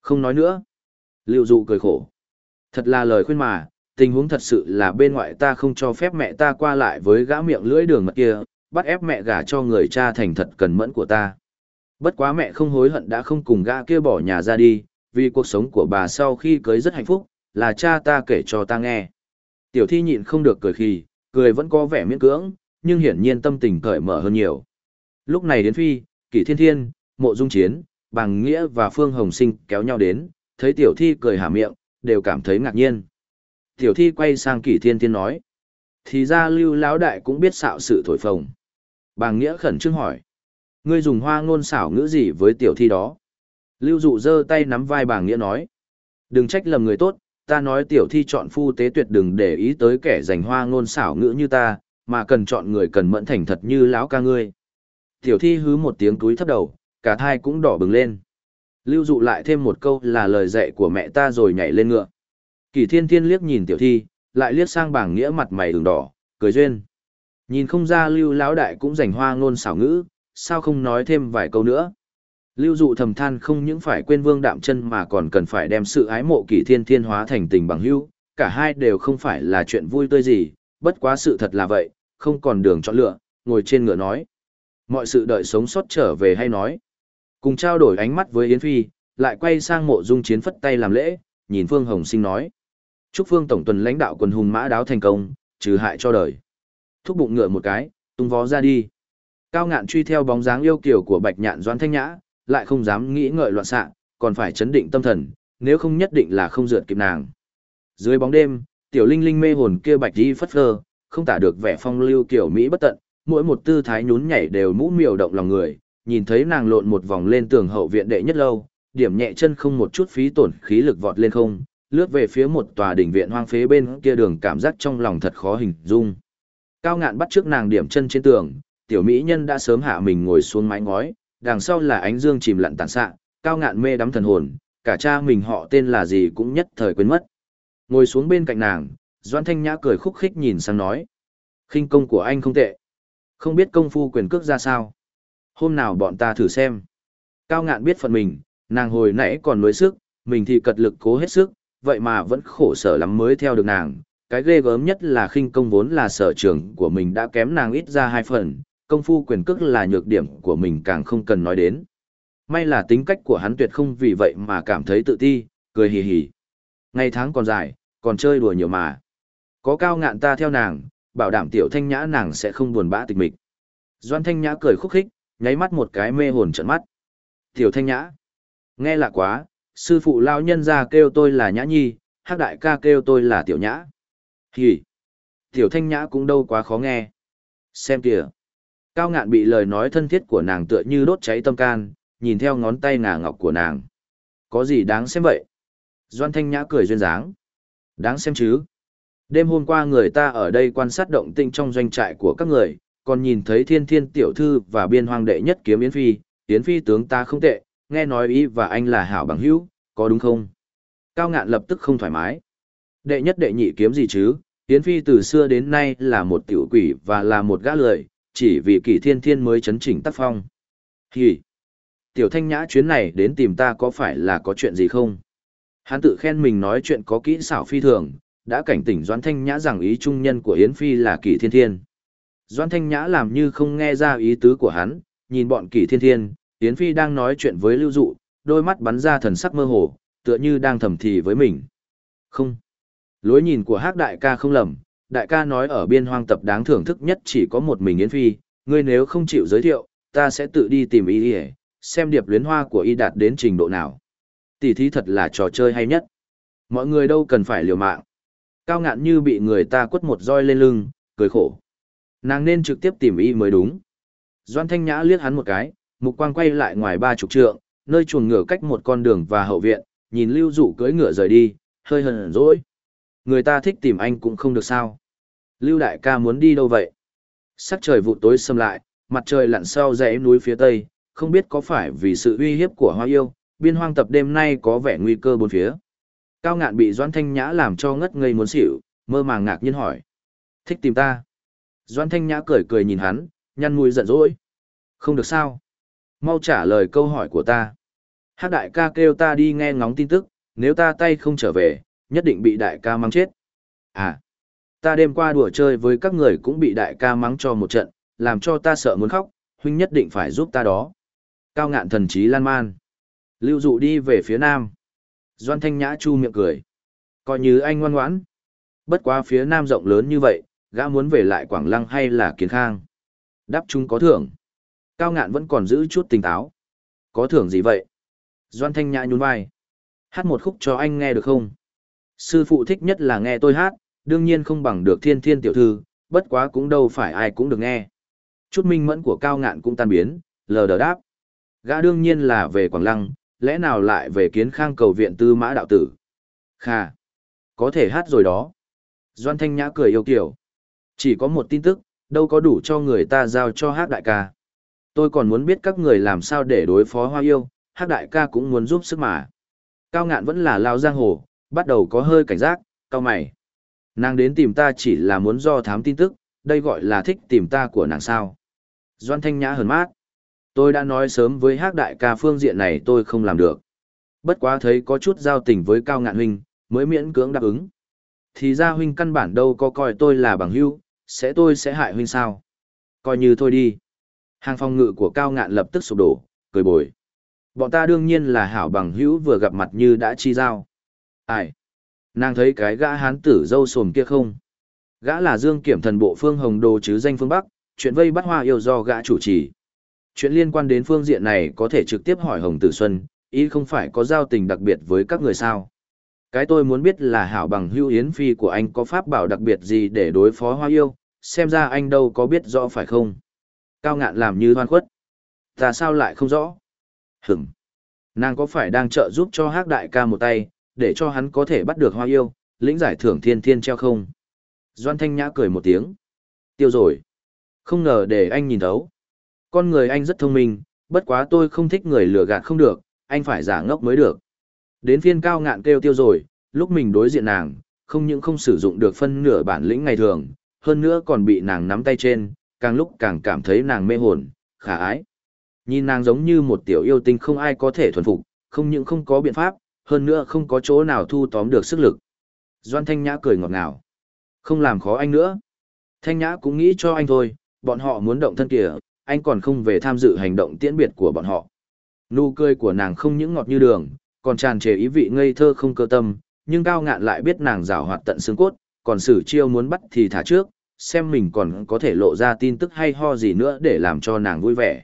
S1: Không nói nữa. Lưu dụ cười khổ. Thật là lời khuyên mà, tình huống thật sự là bên ngoại ta không cho phép mẹ ta qua lại với gã miệng lưỡi đường mật kia, bắt ép mẹ gả cho người cha thành thật cần mẫn của ta. Bất quá mẹ không hối hận đã không cùng gã kia bỏ nhà ra đi, vì cuộc sống của bà sau khi cưới rất hạnh phúc, là cha ta kể cho ta nghe. Tiểu thi nhịn không được cười khi, cười vẫn có vẻ miễn cưỡng, nhưng hiển nhiên tâm tình cởi mở hơn nhiều. Lúc này đến phi, kỷ thiên thiên, mộ dung chiến, bằng nghĩa và phương hồng sinh kéo nhau đến, thấy tiểu thi cười hả miệng, đều cảm thấy ngạc nhiên. Tiểu thi quay sang kỷ thiên thiên nói. Thì ra lưu lão đại cũng biết xạo sự thổi phồng. Bàng nghĩa khẩn trương hỏi. Ngươi dùng hoa ngôn xảo ngữ gì với tiểu thi đó? Lưu dụ giơ tay nắm vai bàng nghĩa nói. Đừng trách lầm người tốt, ta nói tiểu thi chọn phu tế tuyệt đừng để ý tới kẻ dành hoa ngôn xảo ngữ như ta, mà cần chọn người cần mẫn thành thật như lão ca ngươi. Tiểu thi hứ một tiếng túi thấp đầu, cả thai cũng đỏ bừng lên. Lưu dụ lại thêm một câu là lời dạy của mẹ ta rồi nhảy lên ngựa. Kỳ thiên thiên liếc nhìn tiểu thi, lại liếc sang bảng nghĩa mặt mày đường đỏ, cười duyên. Nhìn không ra lưu lão đại cũng dành hoa ngôn xảo ngữ, sao không nói thêm vài câu nữa. Lưu dụ thầm than không những phải quên vương đạm chân mà còn cần phải đem sự ái mộ kỳ thiên thiên hóa thành tình bằng hữu, cả hai đều không phải là chuyện vui tươi gì, bất quá sự thật là vậy, không còn đường chọn lựa, ngồi trên ngựa nói. Mọi sự đợi sống sót trở về hay nói. Cùng trao đổi ánh mắt với Yến Phi, lại quay sang mộ dung chiến phất tay làm lễ, nhìn Phương Hồng Sinh nói. Chúc Phương Tổng tuần lãnh đạo quần hùng mã đáo thành công, trừ hại cho đời. Thúc bụng ngựa một cái, tung vó ra đi. Cao ngạn truy theo bóng dáng yêu kiều của bạch nhạn doãn thanh nhã, lại không dám nghĩ ngợi loạn xạ, còn phải chấn định tâm thần, nếu không nhất định là không dượt kịp nàng. Dưới bóng đêm, tiểu linh linh mê hồn kia bạch đi phất phơ, không tả được vẻ phong lưu kiểu Mỹ bất tận, mỗi một tư thái nhún nhảy đều mũ miều động lòng người, nhìn thấy nàng lộn một vòng lên tường hậu viện đệ nhất lâu, điểm nhẹ chân không một chút phí tổn khí lực vọt lên không, lướt về phía một tòa đỉnh viện hoang phế bên kia đường cảm giác trong lòng thật khó hình dung. Cao ngạn bắt trước nàng điểm chân trên tường, tiểu mỹ nhân đã sớm hạ mình ngồi xuống mái ngói, đằng sau là ánh dương chìm lặn tàn xạ, cao ngạn mê đắm thần hồn, cả cha mình họ tên là gì cũng nhất thời quên mất. Ngồi xuống bên cạnh nàng, Doan Thanh Nhã cười khúc khích nhìn sang nói. khinh công của anh không tệ. Không biết công phu quyền cước ra sao. Hôm nào bọn ta thử xem. Cao ngạn biết phần mình, nàng hồi nãy còn nuối sức, mình thì cật lực cố hết sức, vậy mà vẫn khổ sở lắm mới theo được nàng. Cái ghê gớm nhất là khinh công vốn là sở trường của mình đã kém nàng ít ra hai phần, công phu quyền cước là nhược điểm của mình càng không cần nói đến. May là tính cách của hắn tuyệt không vì vậy mà cảm thấy tự ti, cười hì hì. Ngày tháng còn dài, còn chơi đùa nhiều mà. Có cao ngạn ta theo nàng, bảo đảm tiểu thanh nhã nàng sẽ không buồn bã tịch mịch. Doan thanh nhã cười khúc khích, nháy mắt một cái mê hồn trận mắt. Tiểu thanh nhã. Nghe lạ quá, sư phụ lao nhân ra kêu tôi là nhã nhi, hắc đại ca kêu tôi là tiểu nhã. Hỉ. Tiểu thanh nhã cũng đâu quá khó nghe. Xem kìa. Cao ngạn bị lời nói thân thiết của nàng tựa như đốt cháy tâm can, nhìn theo ngón tay ngà ngọc của nàng. Có gì đáng xem vậy? Doan thanh nhã cười duyên dáng. Đáng xem chứ. Đêm hôm qua người ta ở đây quan sát động tinh trong doanh trại của các người, còn nhìn thấy thiên thiên tiểu thư và biên hoàng đệ nhất kiếm Yến Phi, Yến Phi tướng ta không tệ, nghe nói ý và anh là hảo bằng hữu, có đúng không? Cao ngạn lập tức không thoải mái. Đệ nhất đệ nhị kiếm gì chứ, Yến Phi từ xưa đến nay là một tiểu quỷ và là một gã lười, chỉ vì kỷ thiên thiên mới chấn chỉnh tác phong. Hì! Tiểu thanh nhã chuyến này đến tìm ta có phải là có chuyện gì không? Hắn tự khen mình nói chuyện có kỹ xảo phi thường, đã cảnh tỉnh Doãn Thanh Nhã rằng ý trung nhân của Yến Phi là Kỷ Thiên Thiên. Doan Thanh Nhã làm như không nghe ra ý tứ của hắn, nhìn bọn Kỷ Thiên Thiên, Yến Phi đang nói chuyện với Lưu Dụ, đôi mắt bắn ra thần sắc mơ hồ, tựa như đang thầm thì với mình. Không. Lối nhìn của Hắc đại ca không lầm, đại ca nói ở biên hoang tập đáng thưởng thức nhất chỉ có một mình Yến Phi, ngươi nếu không chịu giới thiệu, ta sẽ tự đi tìm ý đi xem điệp luyến hoa của y đạt đến trình độ nào. Tỷ thí thật là trò chơi hay nhất. Mọi người đâu cần phải liều mạng. Cao ngạn như bị người ta quất một roi lên lưng, cười khổ. Nàng nên trực tiếp tìm y mới đúng. Doan Thanh Nhã liếc hắn một cái, mục quang quay lại ngoài ba chục trượng, nơi chuồng ngựa cách một con đường và hậu viện, nhìn lưu dụ cưỡi ngựa rời đi, hơi hờn dỗi. Người ta thích tìm anh cũng không được sao. Lưu đại ca muốn đi đâu vậy? Sắc trời vụ tối xâm lại, mặt trời lặn sau dãy núi phía tây, không biết có phải vì sự uy hiếp của hoa yêu, biên hoang tập đêm nay có vẻ nguy cơ bốn phía. Cao ngạn bị Doan Thanh Nhã làm cho ngất ngây muốn xỉu, mơ màng ngạc nhiên hỏi. Thích tìm ta. Doan Thanh Nhã cười cười nhìn hắn, nhăn mũi giận dỗi. Không được sao. Mau trả lời câu hỏi của ta. Hát đại ca kêu ta đi nghe ngóng tin tức, nếu ta tay không trở về, nhất định bị đại ca mắng chết. À, ta đêm qua đùa chơi với các người cũng bị đại ca mắng cho một trận, làm cho ta sợ muốn khóc, huynh nhất định phải giúp ta đó. Cao ngạn thần trí lan man. Lưu dụ đi về phía nam. Doan Thanh Nhã chu miệng cười. Coi như anh ngoan ngoãn. Bất quá phía nam rộng lớn như vậy, gã muốn về lại Quảng Lăng hay là Kiến Khang. Đáp chúng có thưởng. Cao ngạn vẫn còn giữ chút tỉnh táo. Có thưởng gì vậy? Doan Thanh Nhã nhún vai. Hát một khúc cho anh nghe được không? Sư phụ thích nhất là nghe tôi hát, đương nhiên không bằng được thiên thiên tiểu thư, bất quá cũng đâu phải ai cũng được nghe. Chút minh mẫn của cao ngạn cũng tan biến, lờ đờ đáp. Gã đương nhiên là về Quảng Lăng, lẽ nào lại về kiến khang cầu viện tư mã đạo tử? Kha, có thể hát rồi đó. Doan Thanh Nhã cười yêu kiểu. Chỉ có một tin tức, đâu có đủ cho người ta giao cho hát đại ca. Tôi còn muốn biết các người làm sao để đối phó hoa yêu, hát đại ca cũng muốn giúp sức mà. Cao ngạn vẫn là lao giang hồ, bắt đầu có hơi cảnh giác, cao mày. Nàng đến tìm ta chỉ là muốn do thám tin tức, đây gọi là thích tìm ta của nàng sao. Doan Thanh Nhã hờn mát. Tôi đã nói sớm với Hắc đại ca phương diện này tôi không làm được. Bất quá thấy có chút giao tình với Cao Ngạn huynh, mới miễn cưỡng đáp ứng. Thì ra huynh căn bản đâu có coi tôi là bằng hữu, sẽ tôi sẽ hại huynh sao? Coi như thôi đi. Hàng phòng ngự của Cao Ngạn lập tức sụp đổ, cười bồi. Bọn ta đương nhiên là hảo bằng hữu vừa gặp mặt như đã chi giao. Ai? Nàng thấy cái gã hán tử dâu sồm kia không? Gã là Dương Kiểm thần bộ phương hồng đồ chứ danh phương Bắc, chuyện vây bắt hoa yêu do gã chủ trì chuyện liên quan đến phương diện này có thể trực tiếp hỏi Hồng Tử Xuân, ý không phải có giao tình đặc biệt với các người sao. Cái tôi muốn biết là hảo bằng hưu yến phi của anh có pháp bảo đặc biệt gì để đối phó hoa yêu, xem ra anh đâu có biết rõ phải không. Cao ngạn làm như hoan khuất. Ta sao lại không rõ? Hửm. Nàng có phải đang trợ giúp cho hắc đại ca một tay, để cho hắn có thể bắt được hoa yêu, lĩnh giải thưởng thiên thiên treo không? Doan Thanh Nhã cười một tiếng. Tiêu rồi. Không ngờ để anh nhìn thấu. Con người anh rất thông minh, bất quá tôi không thích người lừa gạt không được, anh phải giả ngốc mới được. Đến phiên cao ngạn kêu tiêu rồi, lúc mình đối diện nàng, không những không sử dụng được phân nửa bản lĩnh ngày thường, hơn nữa còn bị nàng nắm tay trên, càng lúc càng cảm thấy nàng mê hồn, khả ái. Nhìn nàng giống như một tiểu yêu tinh không ai có thể thuần phục, không những không có biện pháp, hơn nữa không có chỗ nào thu tóm được sức lực. Doan Thanh Nhã cười ngọt ngào. Không làm khó anh nữa. Thanh Nhã cũng nghĩ cho anh thôi, bọn họ muốn động thân kìa, anh còn không về tham dự hành động tiễn biệt của bọn họ. Nụ cười của nàng không những ngọt như đường, còn tràn trề ý vị ngây thơ không cơ tâm, nhưng cao ngạn lại biết nàng rào hoạt tận xương cốt, còn sử chiêu muốn bắt thì thả trước, xem mình còn có thể lộ ra tin tức hay ho gì nữa để làm cho nàng vui vẻ.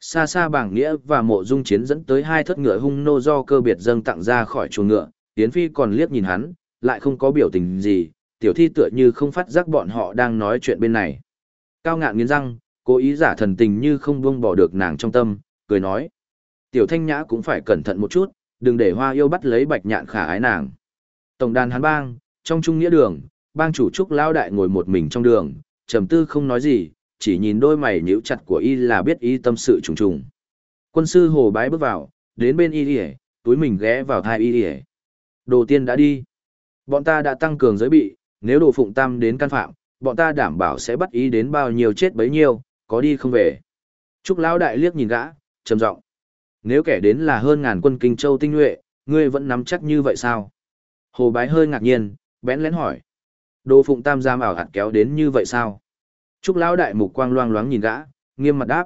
S1: Xa xa bảng nghĩa và mộ dung chiến dẫn tới hai thất ngựa hung nô do cơ biệt dâng tặng ra khỏi chuồng ngựa, Yến Phi còn liếc nhìn hắn, lại không có biểu tình gì, tiểu thi tựa như không phát giác bọn họ đang nói chuyện bên này. Cao ngạn nghiến răng, cố ý giả thần tình như không buông bỏ được nàng trong tâm, cười nói. Tiểu thanh nhã cũng phải cẩn thận một chút, đừng để hoa yêu bắt lấy bạch nhạn khả ái nàng. Tổng đàn hắn bang, trong trung nghĩa đường, bang chủ trúc lao đại ngồi một mình trong đường, trầm tư không nói gì, chỉ nhìn đôi mày nhíu chặt của y là biết y tâm sự trùng trùng. Quân sư hồ bái bước vào, đến bên y ỉa, túi mình ghé vào thai y ỉa. Đồ tiên đã đi. Bọn ta đã tăng cường giới bị, nếu đồ phụng tam đến căn phạm, bọn ta đảm bảo sẽ bắt ý đến bao nhiêu chết bấy nhiêu, có đi không về. Trúc lão đại liếc nhìn gã, trầm giọng. Nếu kẻ đến là hơn ngàn quân kinh châu tinh nhuệ, ngươi vẫn nắm chắc như vậy sao? Hồ bái hơi ngạc nhiên, bẽn lén hỏi. Đồ phụng tam giam ảo hạt kéo đến như vậy sao? Trúc lão đại mục quang loang loáng nhìn gã, nghiêm mặt đáp.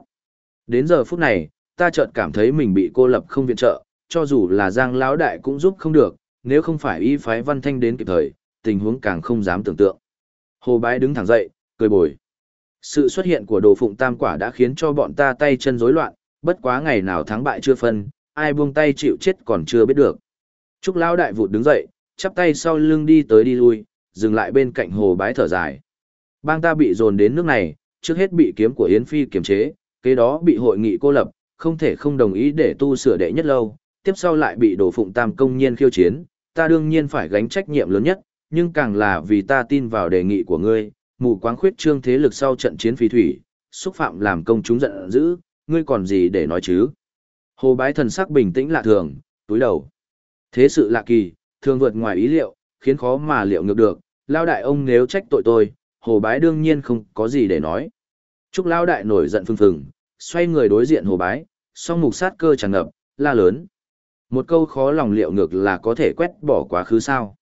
S1: Đến giờ phút này, ta chợt cảm thấy mình bị cô lập không viện trợ, cho dù là giang lão đại cũng giúp không được, nếu không phải y phái văn thanh đến kịp thời, tình huống càng không dám tưởng tượng. Hồ bái đứng thẳng dậy, cười bồi. Sự xuất hiện của đồ phụng tam quả đã khiến cho bọn ta tay chân rối loạn, bất quá ngày nào thắng bại chưa phân, ai buông tay chịu chết còn chưa biết được. Trúc lão đại vụt đứng dậy, chắp tay sau lưng đi tới đi lui, dừng lại bên cạnh hồ bái thở dài. Bang ta bị dồn đến nước này, trước hết bị kiếm của Yến Phi kiềm chế, kế đó bị hội nghị cô lập, không thể không đồng ý để tu sửa đệ nhất lâu, tiếp sau lại bị đổ phụng tam công nhiên khiêu chiến, ta đương nhiên phải gánh trách nhiệm lớn nhất, nhưng càng là vì ta tin vào đề nghị của ngươi, mù quáng khuyết trương thế lực sau trận chiến phí thủy, xúc phạm làm công chúng giận dữ, ngươi còn gì để nói chứ? Hồ bái thần sắc bình tĩnh lạ thường, túi đầu. Thế sự lạ kỳ, thường vượt ngoài ý liệu, khiến khó mà liệu ngược được, lao đại ông nếu trách tội tôi, hồ bái đương nhiên không có gì để nói. Trúc lao đại nổi giận phừng phừng, xoay người đối diện hồ bái, song mục sát cơ tràn ngập, la lớn. Một câu khó lòng liệu ngược là có thể quét bỏ quá khứ sao.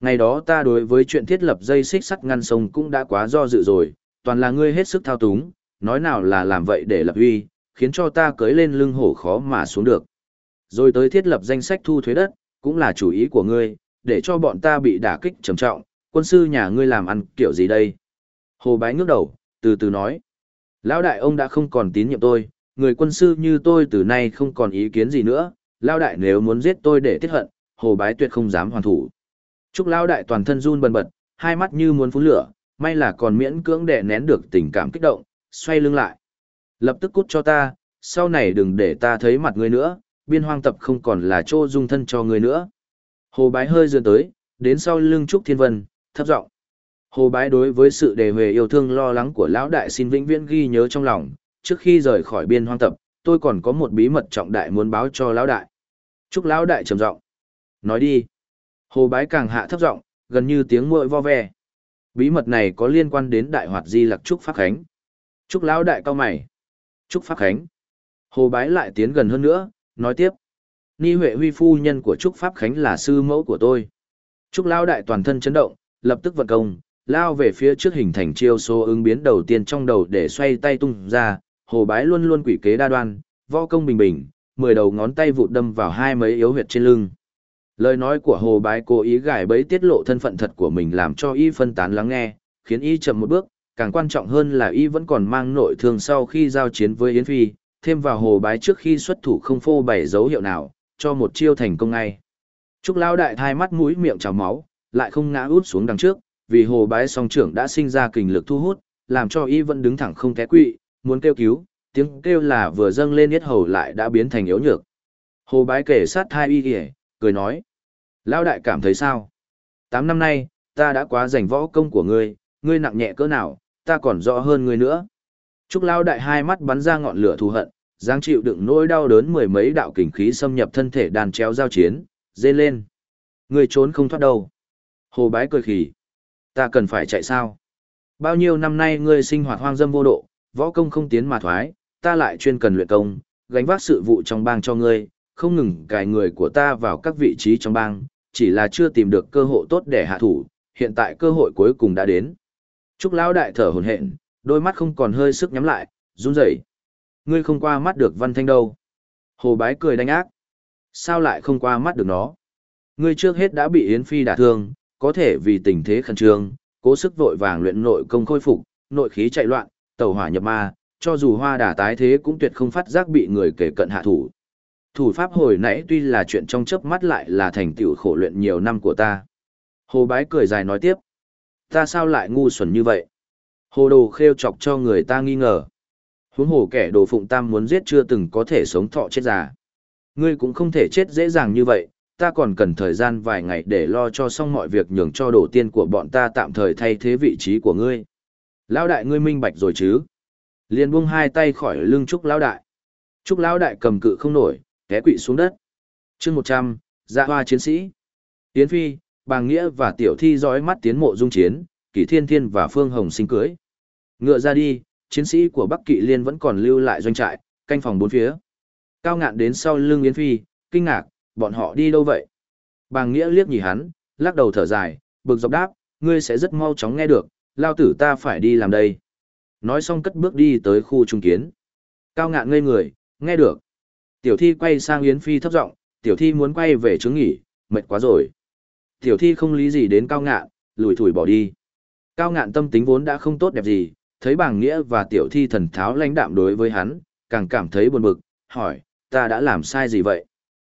S1: Ngày đó ta đối với chuyện thiết lập dây xích sắt ngăn sông cũng đã quá do dự rồi, toàn là ngươi hết sức thao túng, nói nào là làm vậy để lập uy, khiến cho ta cưới lên lưng hổ khó mà xuống được. Rồi tới thiết lập danh sách thu thuế đất, cũng là chủ ý của ngươi, để cho bọn ta bị đả kích trầm trọng, quân sư nhà ngươi làm ăn kiểu gì đây? Hồ Bái ngước đầu, từ từ nói. Lão đại ông đã không còn tín nhiệm tôi, người quân sư như tôi từ nay không còn ý kiến gì nữa, Lão đại nếu muốn giết tôi để tiết hận, Hồ Bái tuyệt không dám hoàn thủ. Trúc Lão đại toàn thân run bần bật, hai mắt như muốn phun lửa, may là còn miễn cưỡng đè nén được tình cảm kích động, xoay lưng lại. Lập tức cút cho ta, sau này đừng để ta thấy mặt ngươi nữa, biên hoang tập không còn là chỗ dung thân cho ngươi nữa. Hồ Bái hơi dườn tới, đến sau lưng Trúc Thiên Vân, thấp giọng. Hồ Bái đối với sự đề huề yêu thương lo lắng của lão đại xin vĩnh viễn ghi nhớ trong lòng, trước khi rời khỏi biên hoang tập, tôi còn có một bí mật trọng đại muốn báo cho lão đại. Trúc lão đại trầm giọng. Nói đi. Hồ Bái càng hạ thấp giọng, gần như tiếng muội vo ve. Bí mật này có liên quan đến đại hoạt di lặc Trúc Pháp Khánh. Trúc lão đại cao mày. Trúc Pháp Khánh. Hồ Bái lại tiến gần hơn nữa, nói tiếp. Ni Huệ Huy phu nhân của Trúc Pháp Khánh là sư mẫu của tôi. Trúc lão đại toàn thân chấn động, lập tức vận công, lao về phía trước hình thành chiêu số ứng biến đầu tiên trong đầu để xoay tay tung ra, hồ bái luôn luôn quỷ kế đa đoan, võ công bình bình, mười đầu ngón tay vụt đâm vào hai mấy yếu huyệt trên lưng. Lời nói của hồ bái cố ý gài bẫy tiết lộ thân phận thật của mình làm cho y phân tán lắng nghe, khiến y chậm một bước, càng quan trọng hơn là y vẫn còn mang nội thương sau khi giao chiến với Yến Phi, thêm vào hồ bái trước khi xuất thủ không phô bày dấu hiệu nào, cho một chiêu thành công ngay. Trúc lao đại thai mắt mũi miệng trào máu, lại không ngã út xuống đằng trước, vì hồ bái song trưởng đã sinh ra kình lực thu hút, làm cho y vẫn đứng thẳng không té quỵ, muốn kêu cứu, tiếng kêu là vừa dâng lên yết hầu lại đã biến thành yếu nhược. Hồ bái kể sát hai y kể, cười nói. Lao đại cảm thấy sao? Tám năm nay, ta đã quá giành võ công của ngươi, ngươi nặng nhẹ cỡ nào, ta còn rõ hơn ngươi nữa. Trúc Lao đại hai mắt bắn ra ngọn lửa thù hận, giáng chịu đựng nỗi đau đớn mười mấy đạo kình khí xâm nhập thân thể đàn chéo giao chiến, dê lên. Ngươi trốn không thoát đâu. Hồ bái cười khỉ. Ta cần phải chạy sao? Bao nhiêu năm nay ngươi sinh hoạt hoang dâm vô độ, võ công không tiến mà thoái, ta lại chuyên cần luyện công, gánh vác sự vụ trong bang cho ngươi, không ngừng cài người của ta vào các vị trí trong bang, chỉ là chưa tìm được cơ hội tốt để hạ thủ, hiện tại cơ hội cuối cùng đã đến. Trúc lão đại thở hổn hển, đôi mắt không còn hơi sức nhắm lại, run rẩy. Ngươi không qua mắt được Văn Thanh đâu? Hồ Bái cười đánh ác. Sao lại không qua mắt được nó? Ngươi trước hết đã bị Yến Phi đả thương, có thể vì tình thế khẩn trương, cố sức vội vàng luyện nội công khôi phục, nội khí chạy loạn, tẩu hỏa nhập ma, cho dù hoa đả tái thế cũng tuyệt không phát giác bị người kể cận hạ thủ. Thủ pháp hồi nãy tuy là chuyện trong chớp mắt lại là thành tựu khổ luyện nhiều năm của ta. Hồ Bái cười dài nói tiếp. Ta sao lại ngu xuẩn như vậy? Hồ đồ khêu chọc cho người ta nghi ngờ. Huống hồ kẻ đồ phụng tam muốn giết chưa từng có thể sống thọ chết già. Ngươi cũng không thể chết dễ dàng như vậy, ta còn cần thời gian vài ngày để lo cho xong mọi việc nhường cho đồ tiên của bọn ta tạm thời thay thế vị trí của ngươi. Lão đại ngươi minh bạch rồi chứ? Liền buông hai tay khỏi lưng Trúc Lão đại. Trúc Lão đại cầm cự không nổi, té quỵ xuống đất. chương một trăm dạ hoa chiến sĩ. Yến Phi, Bàng Nghĩa và Tiểu Thi dõi mắt tiến mộ dung chiến, Kỷ Thiên Thiên và Phương Hồng sinh cưới. Ngựa ra đi, chiến sĩ của Bắc Kỵ Liên vẫn còn lưu lại doanh trại, canh phòng bốn phía. Cao ngạn đến sau lưng Yến Phi, kinh ngạc, bọn họ đi đâu vậy? Bàng Nghĩa liếc nhìn hắn, lắc đầu thở dài, bực dọc đáp, ngươi sẽ rất mau chóng nghe được, lao tử ta phải đi làm đây. Nói xong cất bước đi tới khu trung kiến. Cao ngạn ngây người, nghe được. Tiểu thi quay sang Yến Phi thấp giọng, tiểu thi muốn quay về trướng nghỉ, mệt quá rồi. Tiểu thi không lý gì đến cao ngạn, lùi thủi bỏ đi. Cao ngạn tâm tính vốn đã không tốt đẹp gì, thấy bảng nghĩa và tiểu thi thần tháo lãnh đạm đối với hắn, càng cảm thấy buồn bực, hỏi, ta đã làm sai gì vậy?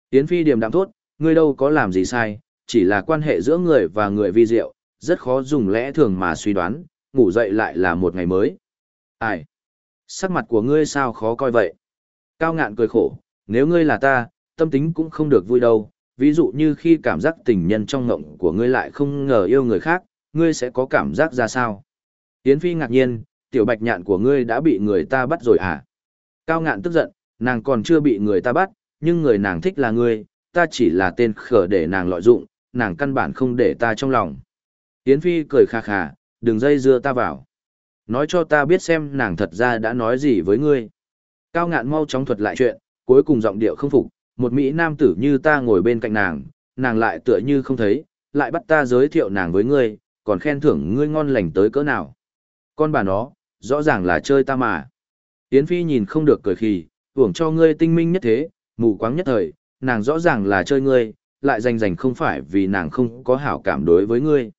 S1: Yến Phi điềm đạm thốt, ngươi đâu có làm gì sai, chỉ là quan hệ giữa người và người vi diệu, rất khó dùng lẽ thường mà suy đoán, ngủ dậy lại là một ngày mới. Ai? Sắc mặt của ngươi sao khó coi vậy? Cao ngạn cười khổ, nếu ngươi là ta, tâm tính cũng không được vui đâu, ví dụ như khi cảm giác tình nhân trong ngộng của ngươi lại không ngờ yêu người khác, ngươi sẽ có cảm giác ra sao? Yến Phi ngạc nhiên, tiểu bạch nhạn của ngươi đã bị người ta bắt rồi à? Cao ngạn tức giận, nàng còn chưa bị người ta bắt, nhưng người nàng thích là ngươi, ta chỉ là tên khở để nàng lợi dụng, nàng căn bản không để ta trong lòng. Yến Phi cười khà khà, đừng dây dưa ta vào. Nói cho ta biết xem nàng thật ra đã nói gì với ngươi. Cao ngạn mau chóng thuật lại chuyện, cuối cùng giọng điệu không phục, một Mỹ nam tử như ta ngồi bên cạnh nàng, nàng lại tựa như không thấy, lại bắt ta giới thiệu nàng với ngươi, còn khen thưởng ngươi ngon lành tới cỡ nào. Con bà nó, rõ ràng là chơi ta mà. Yến Phi nhìn không được cười khì, hưởng cho ngươi tinh minh nhất thế, mù quáng nhất thời, nàng rõ ràng là chơi ngươi, lại rành dành không phải vì nàng không có hảo cảm đối với ngươi.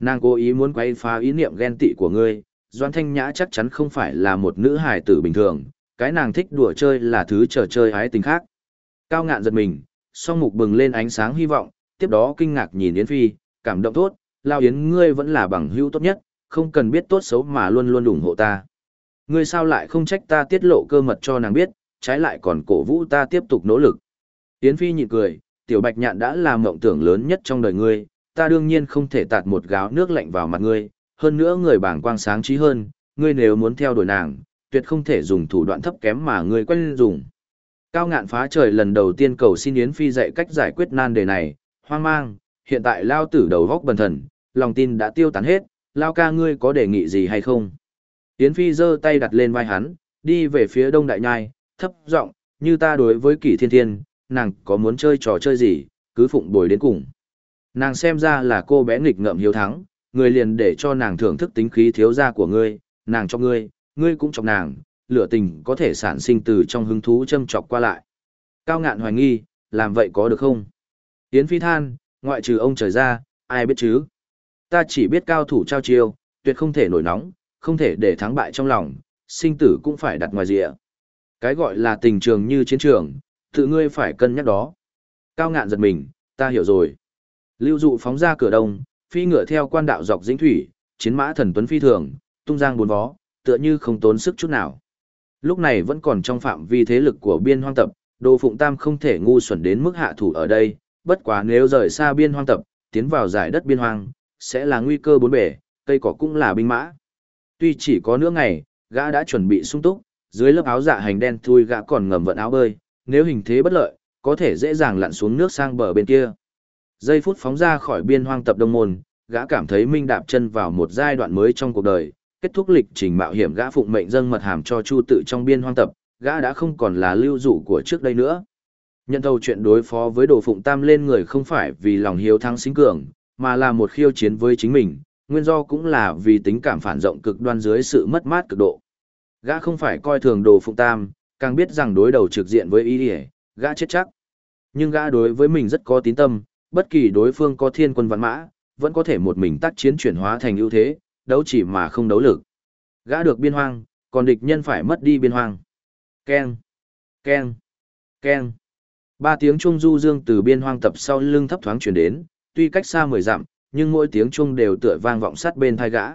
S1: Nàng cố ý muốn quay phá ý niệm ghen tị của ngươi, Doan Thanh Nhã chắc chắn không phải là một nữ hài tử bình thường, cái nàng thích đùa chơi là thứ trò chơi ái tình khác. Cao ngạn giật mình, song mục bừng lên ánh sáng hy vọng, tiếp đó kinh ngạc nhìn Yến Phi, cảm động tốt, Lao Yến ngươi vẫn là bằng hữu tốt nhất, không cần biết tốt xấu mà luôn luôn ủng hộ ta. Ngươi sao lại không trách ta tiết lộ cơ mật cho nàng biết, trái lại còn cổ vũ ta tiếp tục nỗ lực. Yến Phi nhịn cười, tiểu bạch nhạn đã làm mộng tưởng lớn nhất trong đời ngươi, ta đương nhiên không thể tạt một gáo nước lạnh vào mặt ngươi, hơn nữa người bảng quang sáng trí hơn, ngươi nếu muốn theo đuổi nàng, tuyệt không thể dùng thủ đoạn thấp kém mà ngươi quen dùng. Cao ngạn phá trời lần đầu tiên cầu xin Yến Phi dạy cách giải quyết nan đề này, hoang mang, hiện tại lao tử đầu góc bần thần, lòng tin đã tiêu tán hết, lao ca ngươi có đề nghị gì hay không? Yến Phi giơ tay đặt lên vai hắn, đi về phía đông đại nhai, thấp giọng như ta đối với kỷ thiên thiên, nàng có muốn chơi trò chơi gì, cứ phụng bồi đến cùng. Nàng xem ra là cô bé nghịch ngợm hiếu thắng, người liền để cho nàng thưởng thức tính khí thiếu gia của ngươi, nàng cho ngươi, ngươi cũng cho nàng, lửa tình có thể sản sinh từ trong hứng thú châm chọc qua lại. Cao ngạn hoài nghi, làm vậy có được không? Yến Phi than, ngoại trừ ông trời ra, ai biết chứ? Ta chỉ biết cao thủ trao chiêu, tuyệt không thể nổi nóng, không thể để thắng bại trong lòng, sinh tử cũng phải đặt ngoài rìa. Cái gọi là tình trường như chiến trường, tự ngươi phải cân nhắc đó. Cao ngạn giật mình, ta hiểu rồi. Lưu dụ phóng ra cửa đông, phi ngựa theo quan đạo dọc dĩnh thủy, chiến mã thần tuấn phi thường, tung giang bốn vó, tựa như không tốn sức chút nào. Lúc này vẫn còn trong phạm vi thế lực của biên hoang tập, Đồ Phụng Tam không thể ngu xuẩn đến mức hạ thủ ở đây, bất quá nếu rời xa biên hoang tập, tiến vào giải đất biên hoang, sẽ là nguy cơ bốn bể, cây cỏ cũng là binh mã. Tuy chỉ có nửa ngày, gã đã chuẩn bị sung túc, dưới lớp áo dạ hành đen thui gã còn ngầm vận áo bơi, nếu hình thế bất lợi, có thể dễ dàng lặn xuống nước sang bờ bên kia. Giây phút phóng ra khỏi biên hoang tập đông môn, gã cảm thấy minh đạp chân vào một giai đoạn mới trong cuộc đời, kết thúc lịch trình mạo hiểm gã phụng mệnh dâng mật hàm cho Chu tự trong biên hoang tập, gã đã không còn là lưu dụ của trước đây nữa. Nhận thầu chuyện đối phó với đồ phụng tam lên người không phải vì lòng hiếu thắng sinh cường, mà là một khiêu chiến với chính mình, nguyên do cũng là vì tính cảm phản rộng cực đoan dưới sự mất mát cực độ. Gã không phải coi thường đồ phụng tam, càng biết rằng đối đầu trực diện với ý ỉa gã chết chắc nhưng gã đối với mình rất có tín tâm bất kỳ đối phương có thiên quân văn mã vẫn có thể một mình tác chiến chuyển hóa thành ưu thế đấu chỉ mà không đấu lực gã được biên hoang còn địch nhân phải mất đi biên hoang keng keng keng ba tiếng chuông du dương từ biên hoang tập sau lưng thấp thoáng truyền đến tuy cách xa mười dặm nhưng mỗi tiếng chuông đều tựa vang vọng sát bên thai gã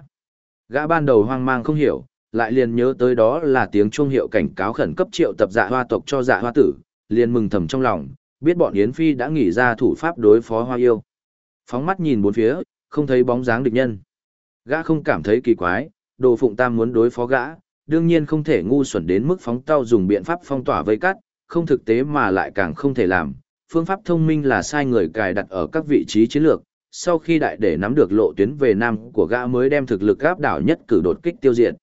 S1: gã ban đầu hoang mang không hiểu lại liền nhớ tới đó là tiếng chuông hiệu cảnh cáo khẩn cấp triệu tập dạ hoa tộc cho dạ hoa tử, liền mừng thầm trong lòng, biết bọn Yến Phi đã nghĩ ra thủ pháp đối phó hoa yêu. Phóng mắt nhìn bốn phía, không thấy bóng dáng địch nhân. Gã không cảm thấy kỳ quái, đồ phụng tam muốn đối phó gã, đương nhiên không thể ngu xuẩn đến mức phóng tao dùng biện pháp phong tỏa vây cắt, không thực tế mà lại càng không thể làm. Phương pháp thông minh là sai người cài đặt ở các vị trí chiến lược, sau khi đại để nắm được lộ tuyến về nam của gã mới đem thực lực gáp đảo nhất cử đột kích tiêu diệt.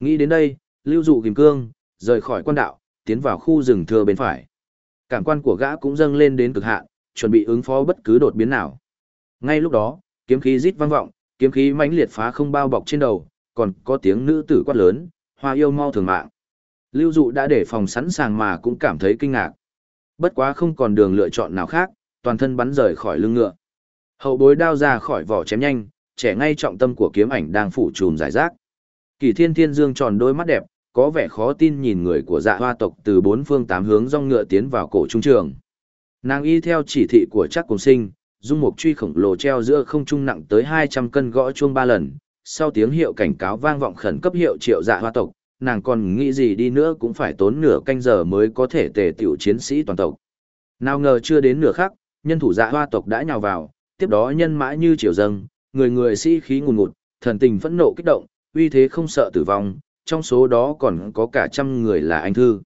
S1: Nghĩ đến đây, lưu dụ kìm cương, rời khỏi quan đạo, tiến vào khu rừng thưa bên phải. Cảm quan của gã cũng dâng lên đến cực hạn, chuẩn bị ứng phó bất cứ đột biến nào. Ngay lúc đó, kiếm khí rít vang vọng, kiếm khí mãnh liệt phá không bao bọc trên đầu, còn có tiếng nữ tử quát lớn, hoa yêu mau thường mạng. Lưu dụ đã để phòng sẵn sàng mà cũng cảm thấy kinh ngạc. Bất quá không còn đường lựa chọn nào khác, toàn thân bắn rời khỏi lưng ngựa. Hậu bối đao ra khỏi vỏ chém nhanh, trẻ ngay trọng tâm của kiếm ảnh đang phủ trùm giải rác. Kỳ thiên thiên dương tròn đôi mắt đẹp, có vẻ khó tin nhìn người của dạ hoa tộc từ bốn phương tám hướng rong ngựa tiến vào cổ trung trường. Nàng y theo chỉ thị của chắc cùng sinh, dung mục truy khổng lồ treo giữa không trung nặng tới hai trăm cân gõ chuông ba lần, sau tiếng hiệu cảnh cáo vang vọng khẩn cấp hiệu triệu dạ hoa tộc, nàng còn nghĩ gì đi nữa cũng phải tốn nửa canh giờ mới có thể tề tiểu chiến sĩ toàn tộc. Nào ngờ chưa đến nửa khắc, nhân thủ dạ hoa tộc đã nhào vào, tiếp đó nhân mã như triều dâng, người người sĩ khí ngùn ngụt, thần tình phẫn nộ kích động, uy thế không sợ tử vong, trong số đó còn có cả trăm người là anh thư.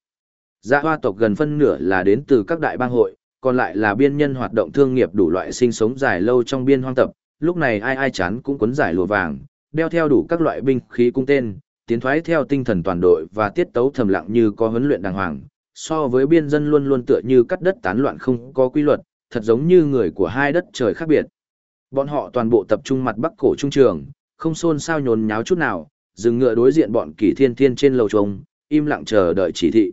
S1: Dạ hoa tộc gần phân nửa là đến từ các đại bang hội, còn lại là biên nhân hoạt động thương nghiệp đủ loại sinh sống dài lâu trong biên hoang tập, lúc này ai ai chán cũng quấn giải lụa vàng, đeo theo đủ các loại binh khí cung tên, tiến thoái theo tinh thần toàn đội và tiết tấu thầm lặng như có huấn luyện đàng hoàng, so với biên dân luôn luôn tựa như cắt đất tán loạn không có quy luật, thật giống như người của hai đất trời khác biệt. Bọn họ toàn bộ tập trung mặt bắc cổ trung trường, không xôn xao nhốn nháo chút nào, dừng ngựa đối diện bọn kỷ thiên thiên trên lầu trông, im lặng chờ đợi chỉ thị.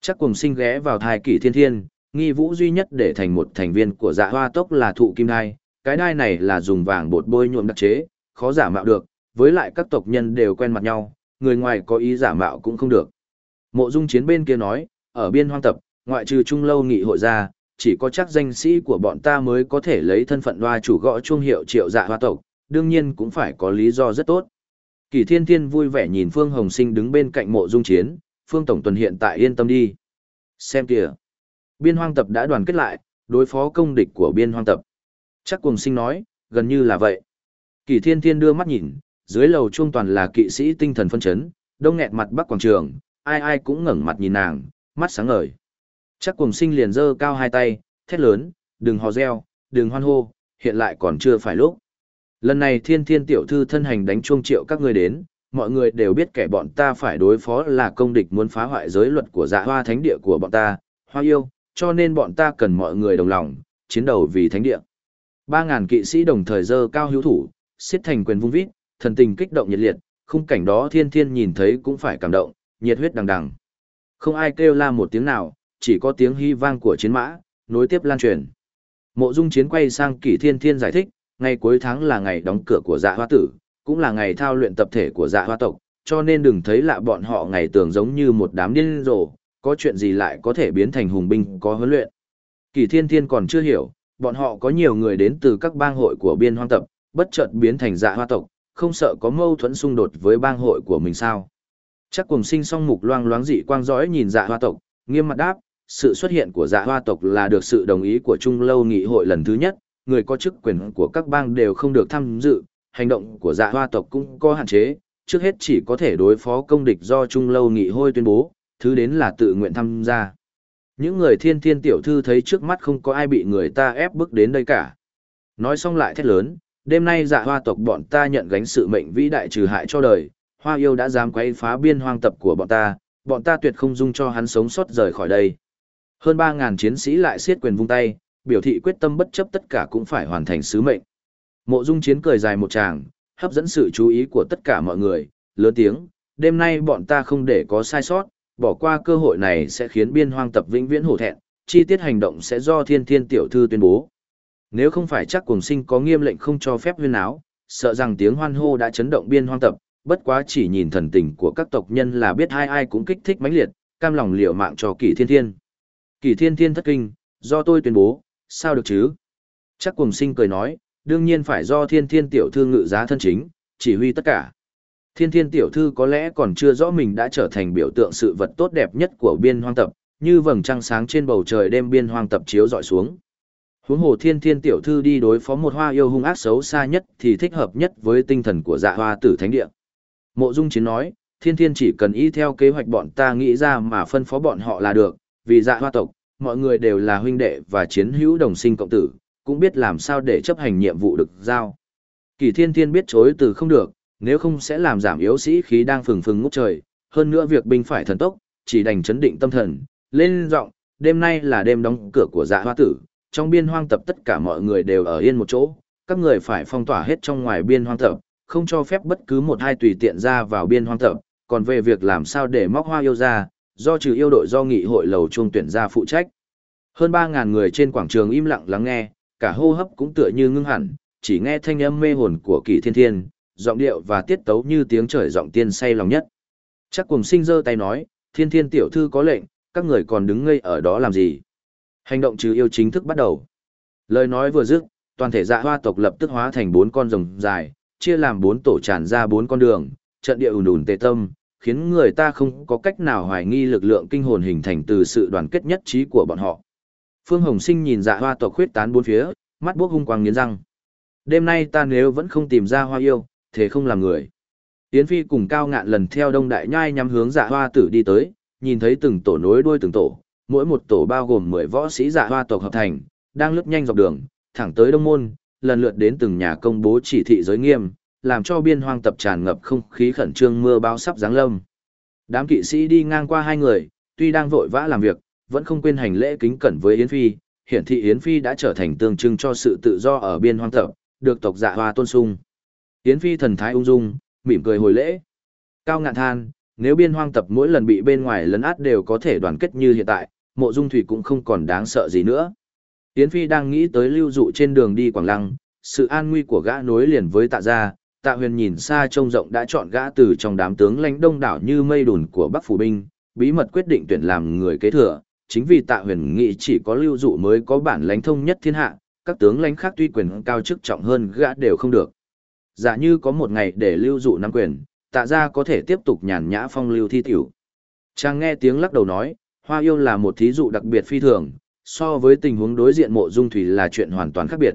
S1: Chắc cùng sinh ghé vào thai kỷ thiên thiên, nghi vũ duy nhất để thành một thành viên của dạ hoa tốc là thụ kim đai, cái đai này là dùng vàng bột bôi nhuộm đặc chế, khó giả mạo được, với lại các tộc nhân đều quen mặt nhau, người ngoài có ý giả mạo cũng không được. Mộ dung chiến bên kia nói, ở biên hoang tập, ngoại trừ trung lâu nghị hội ra, chỉ có chắc danh sĩ của bọn ta mới có thể lấy thân phận đoa chủ gõ chuông hiệu triệu dạ hoa tộc, đương nhiên cũng phải có lý do rất tốt. Kỳ thiên thiên vui vẻ nhìn Phương Hồng Sinh đứng bên cạnh mộ dung chiến, Phương Tổng Tuần hiện tại yên tâm đi. Xem kìa. Biên hoang tập đã đoàn kết lại, đối phó công địch của biên hoang tập. Chắc cùng sinh nói, gần như là vậy. Kỳ thiên thiên đưa mắt nhìn, dưới lầu chuông toàn là kỵ sĩ tinh thần phân chấn, đông nghẹt mặt bắc quảng trường, ai ai cũng ngẩng mặt nhìn nàng, mắt sáng ngời. Chắc cùng sinh liền giơ cao hai tay, thét lớn, đừng hò reo, đừng hoan hô, hiện lại còn chưa phải lúc. Lần này thiên thiên tiểu thư thân hành đánh chuông triệu các ngươi đến, mọi người đều biết kẻ bọn ta phải đối phó là công địch muốn phá hoại giới luật của dạ hoa thánh địa của bọn ta, hoa yêu, cho nên bọn ta cần mọi người đồng lòng, chiến đầu vì thánh địa. Ba ngàn kỵ sĩ đồng thời dơ cao hữu thủ, xiết thành quyền vung vít, thần tình kích động nhiệt liệt, khung cảnh đó thiên thiên nhìn thấy cũng phải cảm động, nhiệt huyết đằng đằng. Không ai kêu la một tiếng nào, chỉ có tiếng hy vang của chiến mã, nối tiếp lan truyền. Mộ dung chiến quay sang kỷ thiên thiên giải thích, ngày cuối tháng là ngày đóng cửa của dạ hoa tử, cũng là ngày thao luyện tập thể của dạ hoa tộc, cho nên đừng thấy lạ bọn họ ngày tưởng giống như một đám điên rồ, có chuyện gì lại có thể biến thành hùng binh có huấn luyện. Kỳ thiên thiên còn chưa hiểu, bọn họ có nhiều người đến từ các bang hội của biên hoang tập, bất chợt biến thành dạ hoa tộc, không sợ có mâu thuẫn xung đột với bang hội của mình sao. Chắc cùng sinh song mục loang loáng dị quang dõi nhìn dạ hoa tộc, nghiêm mặt đáp, sự xuất hiện của dạ hoa tộc là được sự đồng ý của Trung Lâu Nghị hội lần thứ nhất, người có chức quyền của các bang đều không được tham dự, hành động của dạ hoa tộc cũng có hạn chế, trước hết chỉ có thể đối phó công địch do Trung Lâu Nghị Hội tuyên bố, thứ đến là tự nguyện tham gia. Những người thiên thiên tiểu thư thấy trước mắt không có ai bị người ta ép bức đến đây cả. Nói xong lại thét lớn, đêm nay dạ hoa tộc bọn ta nhận gánh sự mệnh vĩ đại trừ hại cho đời, hoa yêu đã dám quấy phá biên hoang tập của bọn ta, bọn ta tuyệt không dung cho hắn sống sót rời khỏi đây. Hơn 3.000 chiến sĩ lại siết quyền vung tay, biểu thị quyết tâm bất chấp tất cả cũng phải hoàn thành sứ mệnh. Mộ dung chiến cười dài một tràng, hấp dẫn sự chú ý của tất cả mọi người, lớn tiếng, đêm nay bọn ta không để có sai sót, bỏ qua cơ hội này sẽ khiến biên hoang tập vĩnh viễn hổ thẹn, chi tiết hành động sẽ do thiên thiên tiểu thư tuyên bố. Nếu không phải chắc cùng sinh có nghiêm lệnh không cho phép huyên áo, sợ rằng tiếng hoan hô đã chấn động biên hoang tập, bất quá chỉ nhìn thần tình của các tộc nhân là biết hai ai cũng kích thích mãnh liệt, cam lòng liều mạng cho kỷ thiên thiên. Kỷ thiên thiên thất kinh, do tôi tuyên bố, sao được chứ? Chắc cùng sinh cười nói, đương nhiên phải do thiên thiên tiểu thư ngự giá thân chính, chỉ huy tất cả. Thiên thiên tiểu thư có lẽ còn chưa rõ mình đã trở thành biểu tượng sự vật tốt đẹp nhất của biên hoang tập, như vầng trăng sáng trên bầu trời đêm biên hoang tập chiếu dọi xuống. Huống hồ thiên thiên tiểu thư đi đối phó một hoa yêu hung ác xấu xa nhất thì thích hợp nhất với tinh thần của dạ hoa tử thánh địa. Mộ dung chiến nói, thiên thiên chỉ cần y theo kế hoạch bọn ta nghĩ ra mà phân phó bọn họ là được, vì dạ hoa tộc, mọi người đều là huynh đệ và chiến hữu đồng sinh cộng tử, cũng biết làm sao để chấp hành nhiệm vụ được giao. Kỳ thiên thiên biết chối từ không được, nếu không sẽ làm giảm yếu sĩ khí đang phừng phừng ngút trời, hơn nữa việc binh phải thần tốc, chỉ đành chấn định tâm thần, lên giọng, đêm nay là đêm đóng cửa của dạ hoa tử, trong biên hoang tập tất cả mọi người đều ở yên một chỗ, các người phải phong tỏa hết trong ngoài biên hoang tập, không cho phép bất cứ một hai tùy tiện ra vào biên hoang tập, còn về việc làm sao để móc hoa yêu ra, do trừ yêu đội do nghị hội lầu trung tuyển ra phụ trách. Hơn 3.000 người trên quảng trường im lặng lắng nghe, cả hô hấp cũng tựa như ngưng hẳn, chỉ nghe thanh âm mê hồn của kỳ thiên thiên, giọng điệu và tiết tấu như tiếng trời giọng tiên say lòng nhất. Chắc cùng sinh giơ tay nói, thiên thiên tiểu thư có lệnh, các người còn đứng ngây ở đó làm gì? Hành động trừ yêu chính thức bắt đầu. Lời nói vừa dứt, toàn thể dạ hoa tộc lập tức hóa thành bốn con rồng dài, chia làm bốn tổ tràn ra bốn con đường, trận địa ùn ùn tê tâm, khiến người ta không có cách nào hoài nghi lực lượng kinh hồn hình thành từ sự đoàn kết nhất trí của bọn họ. Phương Hồng Sinh nhìn dạ hoa tộc khuyết tán bốn phía, mắt buốc hung quang nghiến răng. Đêm nay ta nếu vẫn không tìm ra hoa yêu, thế không làm người. Yến Phi cùng cao ngạn lần theo đông đại nhai nhắm hướng dạ hoa tử đi tới, nhìn thấy từng tổ nối đuôi từng tổ, mỗi một tổ bao gồm 10 võ sĩ dạ hoa tộc hợp thành, đang lướt nhanh dọc đường, thẳng tới đông môn, lần lượt đến từng nhà công bố chỉ thị giới nghiêm, làm cho biên hoang tập tràn ngập không khí khẩn trương mưa bão sắp giáng lâm. Đám kỵ sĩ đi ngang qua hai người, tuy đang vội vã làm việc, vẫn không quên hành lễ kính cẩn với Yến Phi, hiển thị Yến Phi đã trở thành tương trưng cho sự tự do ở biên hoang tập, được tộc dạ hoa tôn sung. Yến Phi thần thái ung dung, mỉm cười hồi lễ. Cao ngạn than, nếu biên hoang tập mỗi lần bị bên ngoài lấn át đều có thể đoàn kết như hiện tại, mộ dung thủy cũng không còn đáng sợ gì nữa. Yến Phi đang nghĩ tới lưu dụ trên đường đi Quảng Lăng, sự an nguy của gã nối liền với tạ gia, tạ huyền nhìn xa trông rộng đã chọn gã từ trong đám tướng lãnh đông đảo như mây đùn của Bắc Phủ Binh, bí mật quyết định tuyển làm người kế thừa, chính vì tạ huyền nghĩ chỉ có lưu dụ mới có bản lãnh thông nhất thiên hạ, các tướng lãnh khác tuy quyền cao chức trọng hơn gã đều không được. Giả như có một ngày để lưu dụ nắm quyền, tạ gia có thể tiếp tục nhàn nhã phong lưu thi tiểu. Chàng nghe tiếng lắc đầu nói, hoa yêu là một thí dụ đặc biệt phi thường, so với tình huống đối diện mộ dung thủy là chuyện hoàn toàn khác biệt.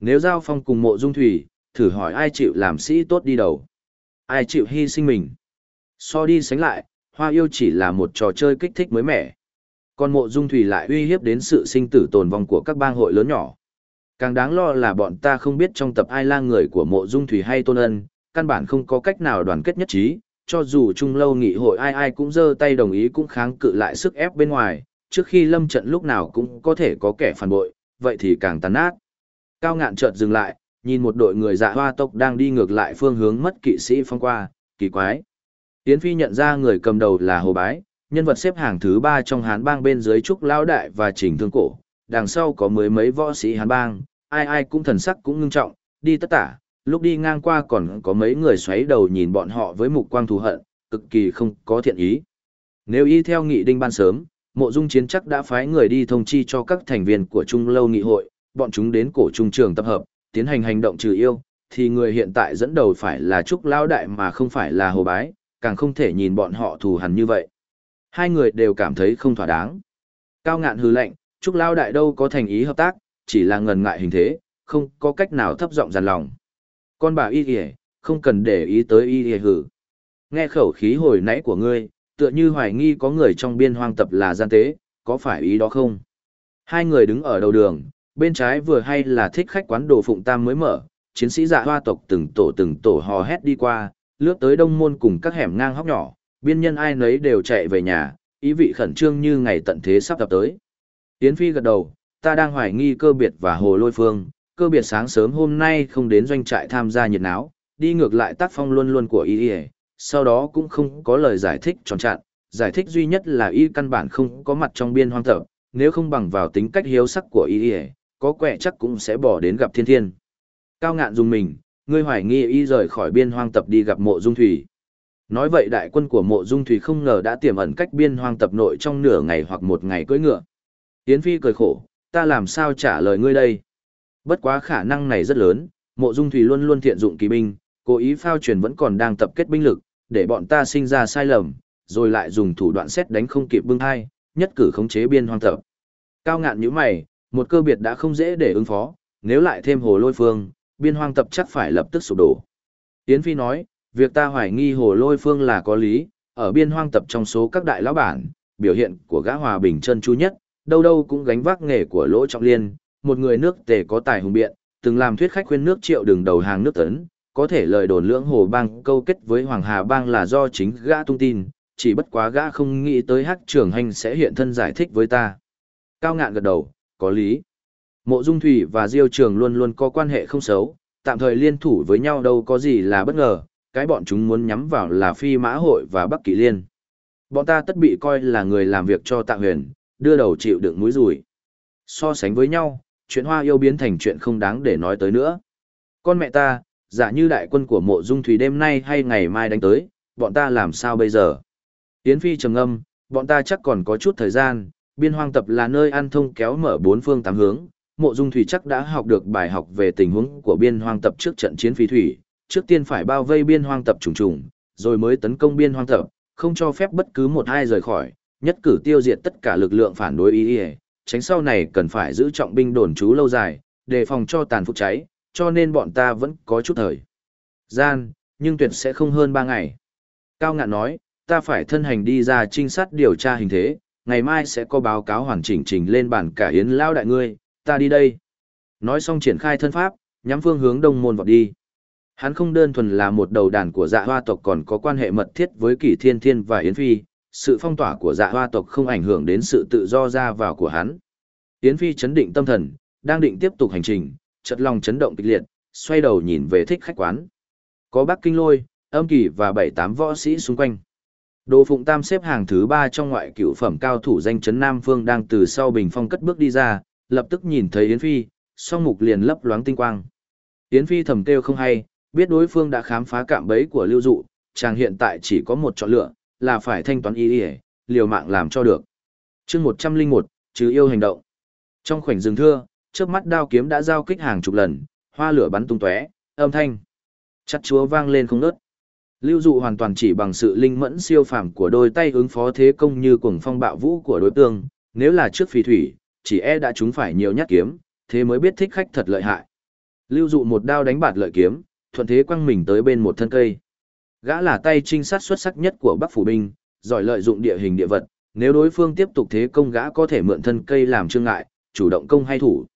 S1: Nếu giao phong cùng mộ dung thủy, thử hỏi ai chịu làm sĩ tốt đi đầu. Ai chịu hy sinh mình. So đi sánh lại, hoa yêu chỉ là một trò chơi kích thích mới mẻ. Còn mộ dung thủy lại uy hiếp đến sự sinh tử tồn vong của các bang hội lớn nhỏ. Càng đáng lo là bọn ta không biết trong tập ai lang người của mộ dung thủy hay tôn ân, căn bản không có cách nào đoàn kết nhất trí, cho dù chung lâu nghị hội ai ai cũng giơ tay đồng ý cũng kháng cự lại sức ép bên ngoài, trước khi lâm trận lúc nào cũng có thể có kẻ phản bội, vậy thì càng tàn nát. Cao ngạn chợt dừng lại, nhìn một đội người dạ hoa tộc đang đi ngược lại phương hướng mất kỵ sĩ phong qua, kỳ quái. Yến Phi nhận ra người cầm đầu là Hồ Bái, nhân vật xếp hàng thứ ba trong hán bang bên dưới trúc lão đại và trình thương cổ, đằng sau có mười mấy võ sĩ hán bang, ai ai cũng thần sắc cũng ngưng trọng, đi tất tả, lúc đi ngang qua còn có mấy người xoáy đầu nhìn bọn họ với mục quang thù hận, cực kỳ không có thiện ý. Nếu y theo nghị đinh ban sớm, mộ dung chiến chắc đã phái người đi thông chi cho các thành viên của Trung Lâu Nghị hội, bọn chúng đến cổ trung trường tập hợp, tiến hành hành động trừ yêu, thì người hiện tại dẫn đầu phải là Trúc Lão Đại mà không phải là Hồ Bái, càng không thể nhìn bọn họ thù hằn như vậy. Hai người đều cảm thấy không thỏa đáng. Cao ngạn hư lệnh, Trúc Lão Đại đâu có thành ý hợp tác, chỉ là ngần ngại hình thế, không có cách nào thấp giọng dàn lòng. Con bà y kìa, không cần để ý tới y kìa hử. Nghe khẩu khí hồi nãy của ngươi, tựa như hoài nghi có người trong biên hoang tập là gian tế, có phải ý đó không? Hai người đứng ở đầu đường, bên trái vừa hay là thích khách quán đồ Phụng Tam mới mở, chiến sĩ dạ hoa tộc từng tổ từng tổ hò hét đi qua, lướt tới đông môn cùng các hẻm ngang hóc nhỏ, biên nhân ai nấy đều chạy về nhà, ý vị khẩn trương như ngày tận thế sắp tập tới. Yến Phi gật đầu, ta đang hoài nghi cơ biệt và hồ lôi phương, cơ biệt sáng sớm hôm nay không đến doanh trại tham gia nhiệt náo, đi ngược lại tác phong luôn luôn của y sau đó cũng không có lời giải thích tròn trạn, giải thích duy nhất là y căn bản không có mặt trong biên hoang tập, nếu không bằng vào tính cách hiếu sắc của y có quẻ chắc cũng sẽ bỏ đến gặp thiên thiên. Cao ngạn dùng mình, ngươi hoài nghi y rời khỏi biên hoang tập đi gặp mộ dung thủy. Nói vậy đại quân của mộ dung thủy không ngờ đã tiềm ẩn cách biên hoang tập nội trong nửa ngày hoặc một ngày cưỡi ngựa. Tiến Phi cười khổ, ta làm sao trả lời ngươi đây? Bất quá khả năng này rất lớn, mộ dung thủy luôn luôn thiện dụng kỳ binh, cố ý phao truyền vẫn còn đang tập kết binh lực, để bọn ta sinh ra sai lầm, rồi lại dùng thủ đoạn xét đánh không kịp bưng hai, nhất cử khống chế biên hoang tập. Cao ngạn như mày, một cơ biệt đã không dễ để ứng phó, nếu lại thêm hồ lôi phương, biên hoang tập chắc phải lập tức sụp đổ. Yến Phi nói, việc ta hoài nghi hồ lôi phương là có lý, ở biên hoang tập trong số các đại lão bản, biểu hiện của gã hòa bình chân chu nhất, đâu đâu cũng gánh vác nghề của lỗ trọng liên, một người nước tề có tài hùng biện, từng làm thuyết khách khuyên nước triệu đường đầu hàng nước tấn, có thể lời đồn lưỡng hồ bang câu kết với Hoàng Hà bang là do chính gã tung tin, chỉ bất quá gã không nghĩ tới hắc trưởng hành sẽ hiện thân giải thích với ta. Cao ngạn gật đầu, có lý. Mộ Dung Thủy và Diêu Trường luôn luôn có quan hệ không xấu, tạm thời liên thủ với nhau đâu có gì là bất ngờ, cái bọn chúng muốn nhắm vào là Phi Mã Hội và Bắc kỷ Liên. Bọn ta tất bị coi là người làm việc cho Tạ Huyền, đưa đầu chịu đựng mũi rùi. So sánh với nhau, chuyện hoa yêu biến thành chuyện không đáng để nói tới nữa. Con mẹ ta, giả như đại quân của mộ dung thủy đêm nay hay ngày mai đánh tới, bọn ta làm sao bây giờ? Yến Phi trầm ngâm, bọn ta chắc còn có chút thời gian, biên hoang tập là nơi ăn thông kéo mở bốn phương tám hướng, mộ dung thủy chắc đã học được bài học về tình huống của biên hoang tập trước trận chiến phi thủy, trước tiên phải bao vây biên hoang tập trùng trùng, rồi mới tấn công biên hoang tập, không cho phép bất cứ một ai rời khỏi, nhất cử tiêu diệt tất cả lực lượng phản đối ý, ý tránh sau này cần phải giữ trọng binh đồn trú lâu dài, đề phòng cho tàn phục cháy, cho nên bọn ta vẫn có chút thời gian, nhưng tuyệt sẽ không hơn ba ngày. Cao ngạn nói, ta phải thân hành đi ra trinh sát điều tra hình thế, ngày mai sẽ có báo cáo hoàn chỉnh trình lên bản cả hiến lao đại ngươi, ta đi đây. Nói xong triển khai thân pháp, nhắm phương hướng đông môn vọt đi. Hắn không đơn thuần là một đầu đàn của dạ hoa tộc còn có quan hệ mật thiết với kỷ thiên thiên và yến phi, sự phong tỏa của dạ hoa tộc không ảnh hưởng đến sự tự do ra vào của hắn. Yến phi chấn định tâm thần, đang định tiếp tục hành trình, chợt lòng chấn động kịch liệt, xoay đầu nhìn về thích khách quán. Có Bắc Kinh Lôi, âm kỳ và bảy tám võ sĩ xung quanh. Đồ Phụng Tam xếp hàng thứ ba trong ngoại cựu phẩm cao thủ danh chấn Nam Phương đang từ sau bình phong cất bước đi ra, lập tức nhìn thấy Yến Phi, song mục liền lấp loáng tinh quang. Yến Phi thầm kêu không hay, biết đối phương đã khám phá cạm bẫy của Lưu Dụ, chàng hiện tại chỉ có một chọn lựa, là phải thanh toán y ỉa liều mạng làm cho được. chương 101, chứ yêu hành động. Trong khoảnh rừng thưa, trước mắt đao kiếm đã giao kích hàng chục lần, hoa lửa bắn tung tóe, âm thanh chặt chúa vang lên không ngớt. Lưu dụ hoàn toàn chỉ bằng sự linh mẫn siêu phàm của đôi tay ứng phó thế công như cuồng phong bạo vũ của đối tượng, nếu là trước phi thủy, chỉ e đã chúng phải nhiều nhát kiếm, thế mới biết thích khách thật lợi hại. Lưu dụ một đao đánh bạt lợi kiếm, thuận thế quăng mình tới bên một thân cây. Gã là tay trinh sát xuất sắc nhất của Bắc phủ binh, giỏi lợi dụng địa hình địa vật, nếu đối phương tiếp tục thế công gã có thể mượn thân cây làm trương ngại, chủ động công hay thủ.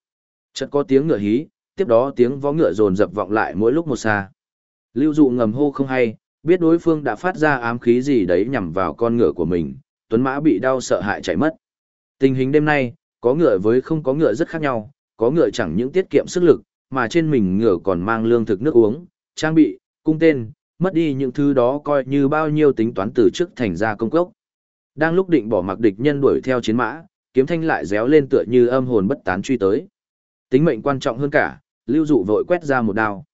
S1: Chợt có tiếng ngựa hí, tiếp đó tiếng vó ngựa dồn dập vọng lại mỗi lúc một xa. Lưu dụ ngầm hô không hay, biết đối phương đã phát ra ám khí gì đấy nhằm vào con ngựa của mình, tuấn mã bị đau sợ hại chạy mất. Tình hình đêm nay, có ngựa với không có ngựa rất khác nhau, có ngựa chẳng những tiết kiệm sức lực, mà trên mình ngựa còn mang lương thực nước uống, trang bị, cung tên, mất đi những thứ đó coi như bao nhiêu tính toán từ trước thành ra công cốc. Đang lúc định bỏ mặc địch nhân đuổi theo chiến mã, kiếm thanh lại réo lên tựa như âm hồn bất tán truy tới. Tính mệnh quan trọng hơn cả, lưu dụ vội quét ra một đao.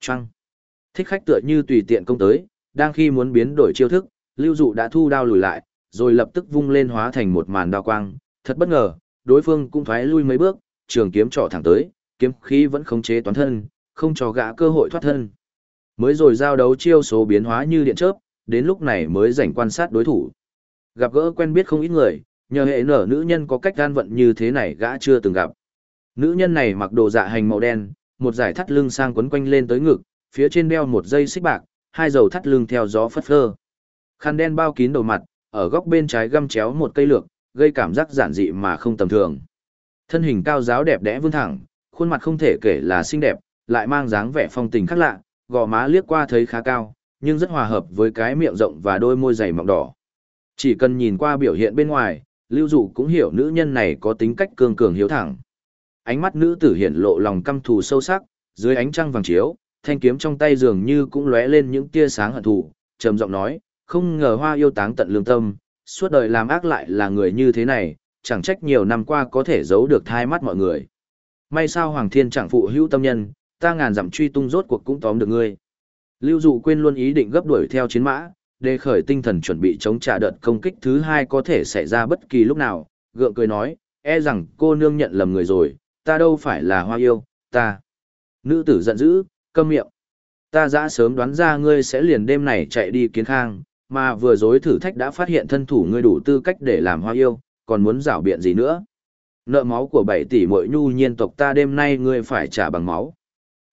S1: Trăng. Thích khách tựa như tùy tiện công tới, đang khi muốn biến đổi chiêu thức, lưu dụ đã thu đao lùi lại, rồi lập tức vung lên hóa thành một màn đao quang, thật bất ngờ, đối phương cũng thoái lui mấy bước, trường kiếm trỏ thẳng tới, kiếm khí vẫn khống chế toàn thân, không cho gã cơ hội thoát thân. Mới rồi giao đấu chiêu số biến hóa như điện chớp, đến lúc này mới rảnh quan sát đối thủ. Gặp gỡ quen biết không ít người, nhờ hệ nở nữ nhân có cách gan vận như thế này gã chưa từng gặp. Nữ nhân này mặc đồ dạ hành màu đen, một giải thắt lưng sang quấn quanh lên tới ngực, phía trên đeo một dây xích bạc, hai dầu thắt lưng theo gió phất phơ. Khăn đen bao kín đầu mặt, ở góc bên trái găm chéo một cây lược, gây cảm giác giản dị mà không tầm thường. Thân hình cao giáo đẹp đẽ vươn thẳng, khuôn mặt không thể kể là xinh đẹp, lại mang dáng vẻ phong tình khác lạ, gò má liếc qua thấy khá cao, nhưng rất hòa hợp với cái miệng rộng và đôi môi dày mọng đỏ. Chỉ cần nhìn qua biểu hiện bên ngoài, Lưu Dụ cũng hiểu nữ nhân này có tính cách cương cường hiếu thẳng. Ánh mắt nữ tử hiện lộ lòng căm thù sâu sắc, dưới ánh trăng vàng chiếu, thanh kiếm trong tay dường như cũng lóe lên những tia sáng hận thù, trầm giọng nói, không ngờ Hoa yêu táng tận lương tâm, suốt đời làm ác lại là người như thế này, chẳng trách nhiều năm qua có thể giấu được thai mắt mọi người. May sao Hoàng Thiên chẳng phụ hữu tâm nhân, ta ngàn dặm truy tung rốt cuộc cũng tóm được ngươi. Lưu Dụ quên luôn ý định gấp đuổi theo chiến mã, đề khởi tinh thần chuẩn bị chống trả đợt công kích thứ hai có thể xảy ra bất kỳ lúc nào, gượng cười nói, e rằng cô nương nhận lầm người rồi, ta đâu phải là hoa yêu, ta. Nữ tử giận dữ, câm miệng. Ta đã sớm đoán ra ngươi sẽ liền đêm này chạy đi kiến khang, mà vừa dối thử thách đã phát hiện thân thủ ngươi đủ tư cách để làm hoa yêu, còn muốn rảo biện gì nữa. Nợ máu của bảy tỷ mỗi nhu nhiên tộc ta đêm nay ngươi phải trả bằng máu.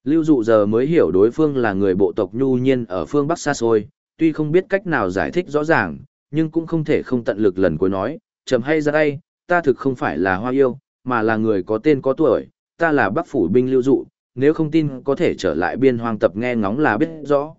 S1: Lưu dụ giờ mới hiểu đối phương là người bộ tộc nhu nhiên ở phương Bắc xa xôi, tuy không biết cách nào giải thích rõ ràng, nhưng cũng không thể không tận lực lần cuối nói, chậm hay ra đây, ta thực không phải là hoa yêu, mà là người có tên có tuổi, ta là bắc phủ binh lưu dụ, nếu không tin có thể trở lại biên hoang tập nghe ngóng là biết rõ.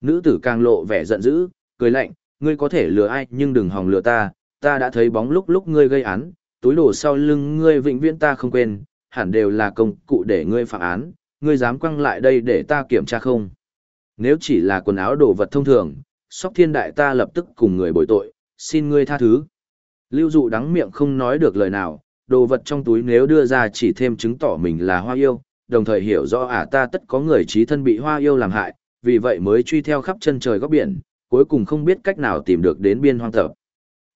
S1: Nữ tử càng lộ vẻ giận dữ, cười lạnh, ngươi có thể lừa ai nhưng đừng hòng lừa ta, ta đã thấy bóng lúc lúc ngươi gây án, túi đổ sau lưng ngươi vĩnh viễn ta không quên, hẳn đều là công cụ để ngươi phạm án, ngươi dám quăng lại đây để ta kiểm tra không? Nếu chỉ là quần áo đồ vật thông thường, sóc thiên đại ta lập tức cùng người bồi tội, xin ngươi tha thứ. Lưu dụ đắng miệng không nói được lời nào, đồ vật trong túi nếu đưa ra chỉ thêm chứng tỏ mình là hoa yêu, đồng thời hiểu rõ ả à ta tất có người trí thân bị hoa yêu làm hại, vì vậy mới truy theo khắp chân trời góc biển, cuối cùng không biết cách nào tìm được đến biên hoang tập.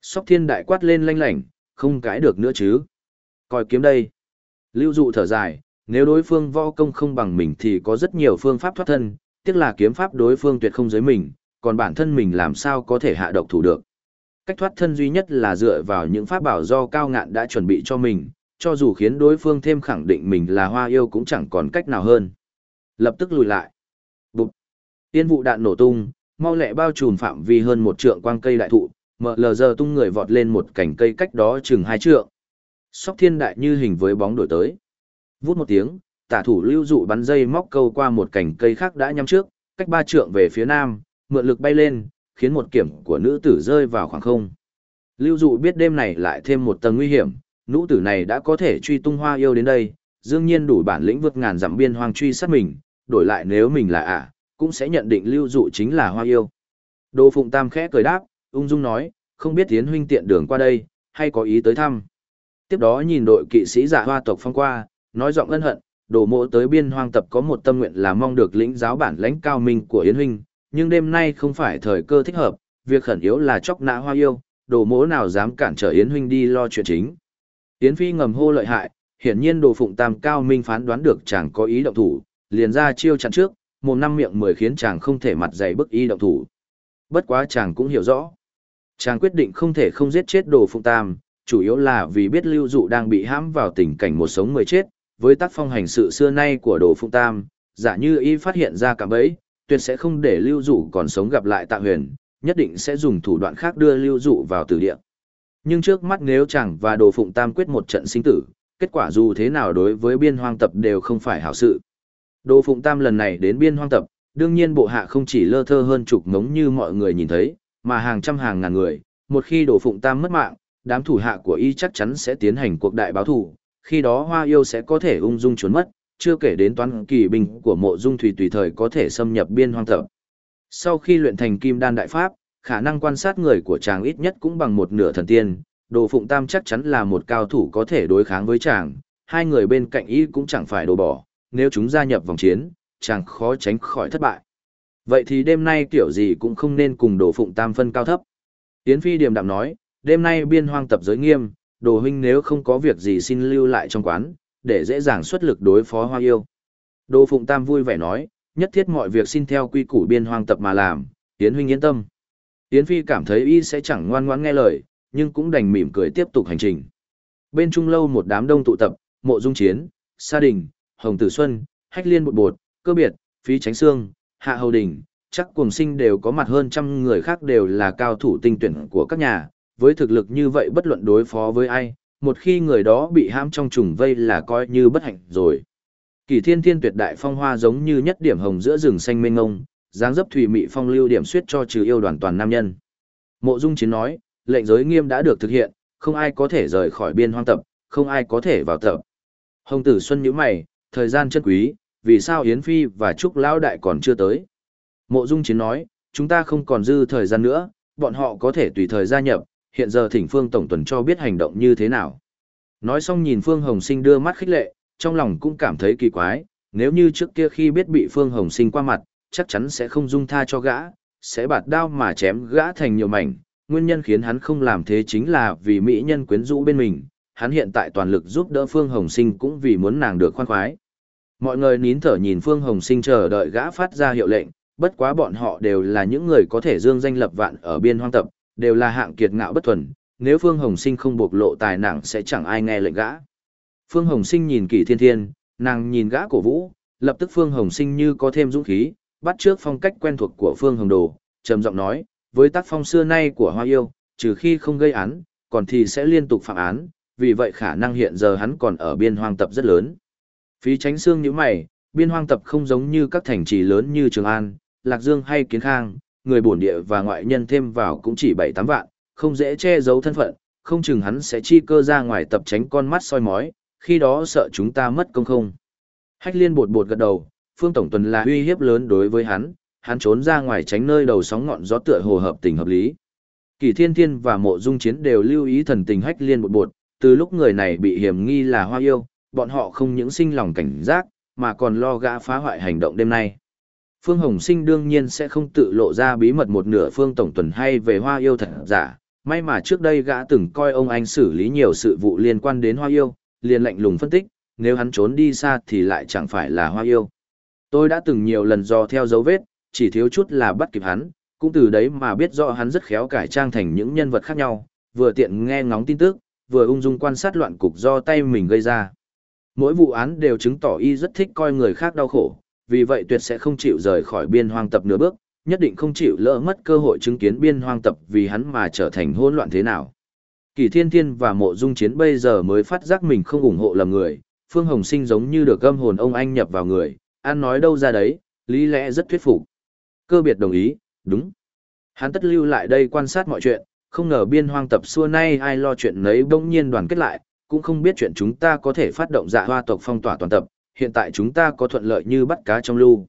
S1: Sóc thiên đại quát lên lanh lảnh, không cãi được nữa chứ. Coi kiếm đây. Lưu dụ thở dài, nếu đối phương võ công không bằng mình thì có rất nhiều phương pháp thoát thân, tiếc là kiếm pháp đối phương tuyệt không giới mình, còn bản thân mình làm sao có thể hạ độc thủ được. Cách thoát thân duy nhất là dựa vào những pháp bảo do cao ngạn đã chuẩn bị cho mình, cho dù khiến đối phương thêm khẳng định mình là hoa yêu cũng chẳng còn cách nào hơn. Lập tức lùi lại. Bụt. Tiên vụ đạn nổ tung, mau lẹ bao trùm phạm vi hơn một trượng quang cây đại thụ, mở lờ giờ tung người vọt lên một cành cây cách đó chừng hai trượng. Sóc thiên đại như hình với bóng đổi tới. Vút một tiếng, tả thủ lưu dụ bắn dây móc câu qua một cành cây khác đã nhắm trước, cách ba trượng về phía nam, mượn lực bay lên, khiến một kiểm của nữ tử rơi vào khoảng không. Lưu dụ biết đêm này lại thêm một tầng nguy hiểm, nữ tử này đã có thể truy tung hoa yêu đến đây, dương nhiên đủ bản lĩnh vượt ngàn dặm biên hoang truy sát mình, đổi lại nếu mình là ả, cũng sẽ nhận định lưu dụ chính là hoa yêu. Đô Phụng Tam khẽ cười đáp, ung dung nói, không biết tiến huynh tiện đường qua đây, hay có ý tới thăm. Tiếp đó nhìn đội kỵ sĩ giả hoa tộc phong qua, nói giọng ân hận, đồ mộ tới biên hoang tập có một tâm nguyện là mong được lĩnh giáo bản lãnh cao minh của Yến Huynh, nhưng đêm nay không phải thời cơ thích hợp, việc khẩn yếu là chóc nã hoa yêu, đồ mỗ nào dám cản trở Yến Huynh đi lo chuyện chính. Yến Phi ngầm hô lợi hại, hiển nhiên đồ phụng tam cao minh phán đoán được chàng có ý động thủ, liền ra chiêu chặn trước, một năm miệng mười khiến chàng không thể mặt dày bức ý động thủ. Bất quá chàng cũng hiểu rõ. Chàng quyết định không thể không giết chết đồ phụng tam, chủ yếu là vì biết lưu dụ đang bị hãm vào tình cảnh một sống mười chết, với tác phong hành sự xưa nay của đồ phụng tam, giả như y phát hiện ra cả bẫy, tuyệt sẽ không để lưu dụ còn sống gặp lại tạ huyền, nhất định sẽ dùng thủ đoạn khác đưa lưu dụ vào tử địa. Nhưng trước mắt nếu chẳng và đồ phụng tam quyết một trận sinh tử, kết quả dù thế nào đối với biên hoang tập đều không phải hảo sự. Đồ phụng tam lần này đến biên hoang tập, đương nhiên bộ hạ không chỉ lơ thơ hơn chục ngống như mọi người nhìn thấy, mà hàng trăm hàng ngàn người, một khi đồ phụng tam mất mạng, đám thủ hạ của y chắc chắn sẽ tiến hành cuộc đại báo thù, khi đó hoa yêu sẽ có thể ung dung trốn mất, chưa kể đến toán kỳ binh của mộ dung thủy tùy thời có thể xâm nhập biên hoang tập. Sau khi luyện thành kim đan đại pháp, khả năng quan sát người của chàng ít nhất cũng bằng một nửa thần tiên, đồ phụng tam chắc chắn là một cao thủ có thể đối kháng với chàng, hai người bên cạnh y cũng chẳng phải đồ bỏ, nếu chúng gia nhập vòng chiến, chàng khó tránh khỏi thất bại. Vậy thì đêm nay kiểu gì cũng không nên cùng đồ phụng tam phân cao thấp. Yến Phi điềm đạm nói, đêm nay biên hoang tập giới nghiêm, đồ huynh nếu không có việc gì xin lưu lại trong quán, để dễ dàng xuất lực đối phó hoa yêu. Đồ Phụng Tam vui vẻ nói, nhất thiết mọi việc xin theo quy củ biên hoang tập mà làm, Yến huynh yên tâm. Yến Phi cảm thấy y sẽ chẳng ngoan ngoãn nghe lời, nhưng cũng đành mỉm cười tiếp tục hành trình. Bên trung lâu một đám đông tụ tập, mộ dung chiến, sa đình, hồng tử xuân, hách liên bột bột, cơ biệt, phí tránh xương, hạ hầu đình, chắc cùng sinh đều có mặt hơn trăm người khác đều là cao thủ tinh tuyển của các nhà, với thực lực như vậy bất luận đối phó với ai, một khi người đó bị hãm trong trùng vây là coi như bất hạnh rồi. Kỳ thiên thiên tuyệt đại phong hoa giống như nhất điểm hồng giữa rừng xanh mênh ngông, dáng dấp thủy mị phong lưu điểm suyết cho trừ yêu đoàn toàn nam nhân. Mộ Dung Chiến nói, lệnh giới nghiêm đã được thực hiện, không ai có thể rời khỏi biên hoang tập, không ai có thể vào tập. Hồng Tử Xuân nhíu mày, thời gian chân quý, vì sao Yến Phi và Trúc Lão Đại còn chưa tới? Mộ Dung Chiến nói, chúng ta không còn dư thời gian nữa, bọn họ có thể tùy thời gia nhập, hiện giờ thỉnh Phương Tổng Tuần cho biết hành động như thế nào. Nói xong nhìn Phương Hồng Sinh đưa mắt khích lệ, trong lòng cũng cảm thấy kỳ quái, nếu như trước kia khi biết bị Phương Hồng Sinh qua mặt, chắc chắn sẽ không dung tha cho gã, sẽ bạt đao mà chém gã thành nhiều mảnh. Nguyên nhân khiến hắn không làm thế chính là vì mỹ nhân quyến rũ bên mình, hắn hiện tại toàn lực giúp đỡ Phương Hồng Sinh cũng vì muốn nàng được khoan khoái. Mọi người nín thở nhìn Phương Hồng Sinh chờ đợi gã phát ra hiệu lệnh, bất quá bọn họ đều là những người có thể dương danh lập vạn ở biên hoang tập, đều là hạng kiệt ngạo bất thuần, nếu Phương Hồng Sinh không bộc lộ tài năng sẽ chẳng ai nghe lệnh gã. Phương Hồng Sinh nhìn Kỷ Thiên Thiên, nàng nhìn gã cổ vũ, lập tức Phương Hồng Sinh như có thêm dũng khí, bắt trước phong cách quen thuộc của Phương Hồng Đồ, trầm giọng nói, với tác phong xưa nay của Hoa Yêu, trừ khi không gây án, còn thì sẽ liên tục phạm án, vì vậy khả năng hiện giờ hắn còn ở biên hoang tập rất lớn. Phí tránh xương như mày, biên hoang tập không giống như các thành trì lớn như Trường An, Lạc Dương hay Kiến Khang, người bổn địa và ngoại nhân thêm vào cũng chỉ 7-8 vạn, không dễ che giấu thân phận, không chừng hắn sẽ chi cơ ra ngoài tập tránh con mắt soi mói, khi đó sợ chúng ta mất công không. Hách liên bột bột gật đầu, Phương Tổng Tuần là uy hiếp lớn đối với hắn, hắn trốn ra ngoài tránh nơi đầu sóng ngọn gió tựa hồ hợp tình hợp lý. Kỳ Thiên Thiên và Mộ Dung Chiến đều lưu ý thần tình Hách liên bột bột, từ lúc người này bị hiểm nghi là hoa yêu, bọn họ không những sinh lòng cảnh giác, mà còn lo gã phá hoại hành động đêm nay. Phương Hồng Sinh đương nhiên sẽ không tự lộ ra bí mật một nửa Phương Tổng Tuần hay về hoa yêu thật giả, may mà trước đây gã từng coi ông anh xử lý nhiều sự vụ liên quan đến hoa yêu, liền lạnh lùng phân tích, nếu hắn trốn đi xa thì lại chẳng phải là hoa yêu. Tôi đã từng nhiều lần dò theo dấu vết, chỉ thiếu chút là bắt kịp hắn, cũng từ đấy mà biết rõ hắn rất khéo cải trang thành những nhân vật khác nhau, vừa tiện nghe ngóng tin tức, vừa ung dung quan sát loạn cục do tay mình gây ra. Mỗi vụ án đều chứng tỏ y rất thích coi người khác đau khổ, vì vậy tuyệt sẽ không chịu rời khỏi biên hoang tập nửa bước, nhất định không chịu lỡ mất cơ hội chứng kiến biên hoang tập vì hắn mà trở thành hỗn loạn thế nào. Kỳ Thiên Thiên và Mộ Dung Chiến bây giờ mới phát giác mình không ủng hộ lầm người, Phương Hồng Sinh giống như được gâm hồn ông anh nhập vào người, ăn nói đâu ra đấy, lý lẽ rất thuyết phục. Cơ biệt đồng ý, đúng. Hắn tất lưu lại đây quan sát mọi chuyện, không ngờ biên hoang tập xưa nay ai lo chuyện nấy bỗng nhiên đoàn kết lại, cũng không biết chuyện chúng ta có thể phát động dạ hoa tộc phong tỏa toàn tập, hiện tại chúng ta có thuận lợi như bắt cá trong lưu.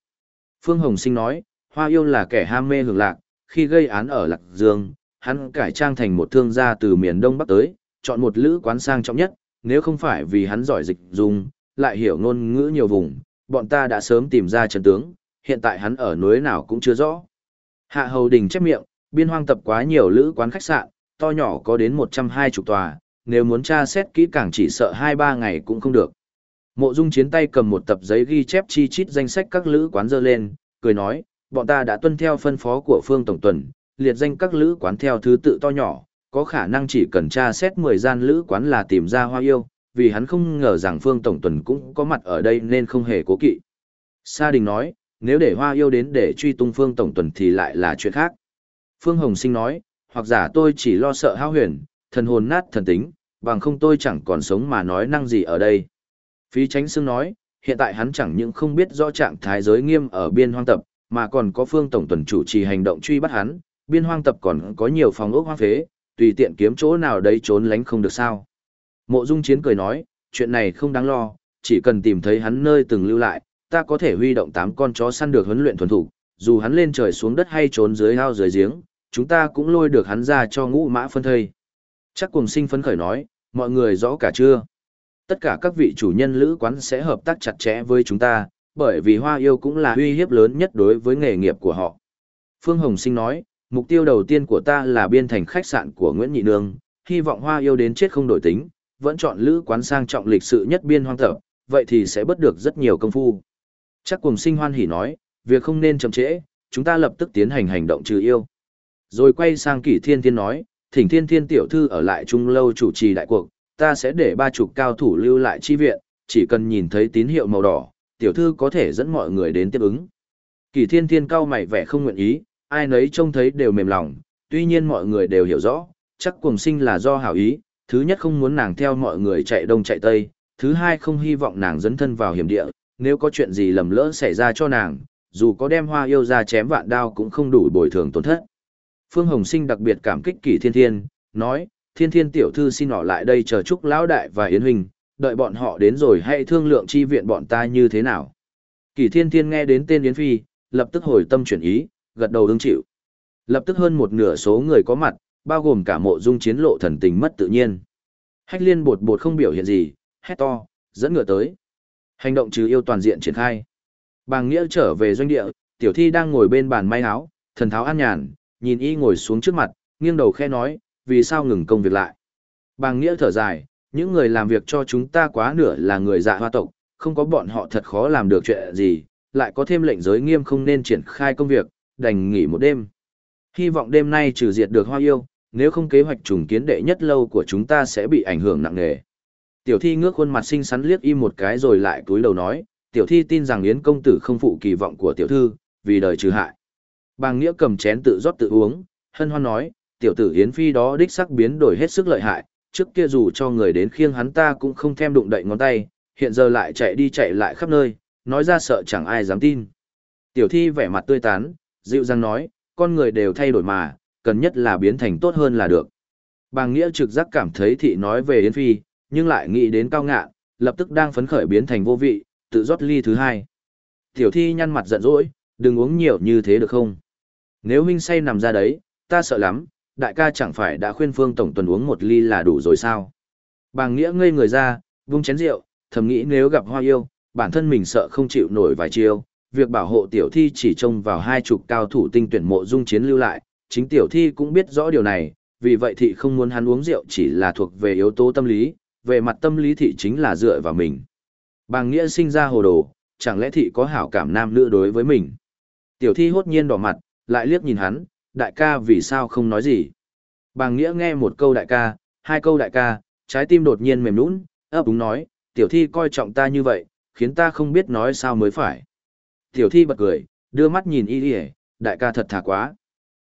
S1: Phương Hồng Sinh nói, Hoa yêu là kẻ ham mê hưởng lạc, khi gây án ở Lạc Dương, hắn cải trang thành một thương gia từ miền Đông Bắc tới, chọn một lữ quán sang trọng nhất, nếu không phải vì hắn giỏi dịch dùng, lại hiểu ngôn ngữ nhiều vùng, bọn ta đã sớm tìm ra chân tướng, hiện tại hắn ở núi nào cũng chưa rõ. Hạ Hầu Đình chép miệng, biên hoang tập quá nhiều lữ quán khách sạn, to nhỏ có đến 120 tòa, nếu muốn tra xét kỹ càng chỉ sợ 2-3 ngày cũng không được. Mộ Dung chiến tay cầm một tập giấy ghi chép chi chít danh sách các lữ quán dơ lên, cười nói, bọn ta đã tuân theo phân phó của Phương Tổng Tuần, liệt danh các lữ quán theo thứ tự to nhỏ, có khả năng chỉ cần tra xét 10 gian lữ quán là tìm ra hoa yêu, vì hắn không ngờ rằng Phương Tổng Tuần cũng có mặt ở đây nên không hề cố kỵ. Sa Đình nói, nếu để hoa yêu đến để truy tung Phương Tổng Tuần thì lại là chuyện khác. Phương Hồng Sinh nói, hoặc giả tôi chỉ lo sợ hao huyền, thần hồn nát thần tính, bằng không tôi chẳng còn sống mà nói năng gì ở đây. Phí Tránh Sương nói, hiện tại hắn chẳng những không biết rõ trạng thái giới nghiêm ở biên hoang tập, mà còn có phương tổng tuần chủ trì hành động truy bắt hắn, biên hoang tập còn có nhiều phòng ốc hoang phế, tùy tiện kiếm chỗ nào đấy trốn lánh không được sao. Mộ Dung Chiến cười nói, chuyện này không đáng lo, chỉ cần tìm thấy hắn nơi từng lưu lại, ta có thể huy động tám con chó săn được huấn luyện thuần thủ, dù hắn lên trời xuống đất hay trốn dưới ao dưới giếng, chúng ta cũng lôi được hắn ra cho ngũ mã phân thây. Chắc cùng sinh phấn khởi nói, mọi người rõ cả chưa? Tất cả các vị chủ nhân lữ quán sẽ hợp tác chặt chẽ với chúng ta, bởi vì hoa yêu cũng là uy hiếp lớn nhất đối với nghề nghiệp của họ. Phương Hồng Sinh nói, mục tiêu đầu tiên của ta là biên thành khách sạn của Nguyễn Nhị Nương, hy vọng hoa yêu đến chết không đổi tính, vẫn chọn lữ quán sang trọng lịch sự nhất biên hoang tập, vậy thì sẽ bất được rất nhiều công phu. Chắc cùng sinh hoan hỉ nói, việc không nên chậm trễ, chúng ta lập tức tiến hành hành động trừ yêu. Rồi quay sang kỷ thiên thiên nói, thỉnh thiên thiên tiểu thư ở lại trung lâu chủ trì đại cuộc, ta sẽ để ba chục cao thủ lưu lại chi viện, chỉ cần nhìn thấy tín hiệu màu đỏ, tiểu thư có thể dẫn mọi người đến tiếp ứng. Kỳ thiên thiên cao mày vẻ không nguyện ý, ai nấy trông thấy đều mềm lòng, tuy nhiên mọi người đều hiểu rõ, chắc Cuồng sinh là do hảo ý, thứ nhất không muốn nàng theo mọi người chạy đông chạy tây, thứ hai không hy vọng nàng dẫn thân vào hiểm địa, nếu có chuyện gì lầm lỡ xảy ra cho nàng, dù có đem hoa yêu ra chém vạn đao cũng không đủ bồi thường tổn thất. Phương Hồng Sinh đặc biệt cảm kích Kỷ Thiên Thiên, nói, Thiên Thiên tiểu thư xin họ lại đây chờ chúc lão đại và Yến Huynh, đợi bọn họ đến rồi hãy thương lượng chi viện bọn ta như thế nào. Kỷ Thiên Thiên nghe đến tên Yến Phi, lập tức hồi tâm chuyển ý, gật đầu đương chịu. Lập tức hơn một nửa số người có mặt, bao gồm cả mộ dung chiến lộ thần tình mất tự nhiên. Hách liên bột bột không biểu hiện gì, hét to, dẫn ngựa tới. Hành động trừ yêu toàn diện triển khai. Bàng Nghĩa trở về doanh địa, tiểu thi đang ngồi bên bàn may áo, thần tháo an nhàn, nhìn y ngồi xuống trước mặt, nghiêng đầu khe nói, vì sao ngừng công việc lại. Bàng Nghĩa thở dài, những người làm việc cho chúng ta quá nửa là người dạ hoa tộc, không có bọn họ thật khó làm được chuyện gì, lại có thêm lệnh giới nghiêm không nên triển khai công việc, đành nghỉ một đêm. Hy vọng đêm nay trừ diệt được hoa yêu, nếu không kế hoạch trùng kiến đệ nhất lâu của chúng ta sẽ bị ảnh hưởng nặng nề. Tiểu thi ngước khuôn mặt xinh xắn liếc im một cái rồi lại cúi đầu nói, tiểu thi tin rằng Yến công tử không phụ kỳ vọng của tiểu thư, vì đời trừ hại. Bàng Nghĩa cầm chén tự rót tự uống, hân hoan nói, tiểu tử Yến phi đó đích sắc biến đổi hết sức lợi hại, trước kia dù cho người đến khiêng hắn ta cũng không thèm đụng đậy ngón tay, hiện giờ lại chạy đi chạy lại khắp nơi, nói ra sợ chẳng ai dám tin. Tiểu thi vẻ mặt tươi tán, dịu dàng nói, con người đều thay đổi mà, cần nhất là biến thành tốt hơn là được. Bàng Nghĩa trực giác cảm thấy thị nói về Yến Phi, nhưng lại nghĩ đến cao ngạn, lập tức đang phấn khởi biến thành vô vị, tự rót ly thứ hai. Tiểu thi nhăn mặt giận dỗi, đừng uống nhiều như thế được không? Nếu huynh say nằm ra đấy, ta sợ lắm, đại ca chẳng phải đã khuyên phương tổng tuần uống một ly là đủ rồi sao? Bàng Nghĩa ngây người ra, vung chén rượu, thầm nghĩ nếu gặp hoa yêu, bản thân mình sợ không chịu nổi vài chiêu, việc bảo hộ tiểu thi chỉ trông vào hai chục cao thủ tinh tuyển mộ dung chiến lưu lại, chính tiểu thi cũng biết rõ điều này, vì vậy thị không muốn hắn uống rượu chỉ là thuộc về yếu tố tâm lý, về mặt tâm lý thị chính là dựa vào mình. Bàng nghĩa sinh ra hồ đồ, chẳng lẽ thị có hảo cảm nam nữ đối với mình. Tiểu thi hốt nhiên đỏ mặt, lại liếc nhìn hắn, đại ca vì sao không nói gì. Bàng nghĩa nghe một câu đại ca, hai câu đại ca, trái tim đột nhiên mềm nũng, ấp úng nói, tiểu thi coi trọng ta như vậy, khiến ta không biết nói sao mới phải. Tiểu thi bật cười, đưa mắt nhìn y đi đại ca thật thà quá.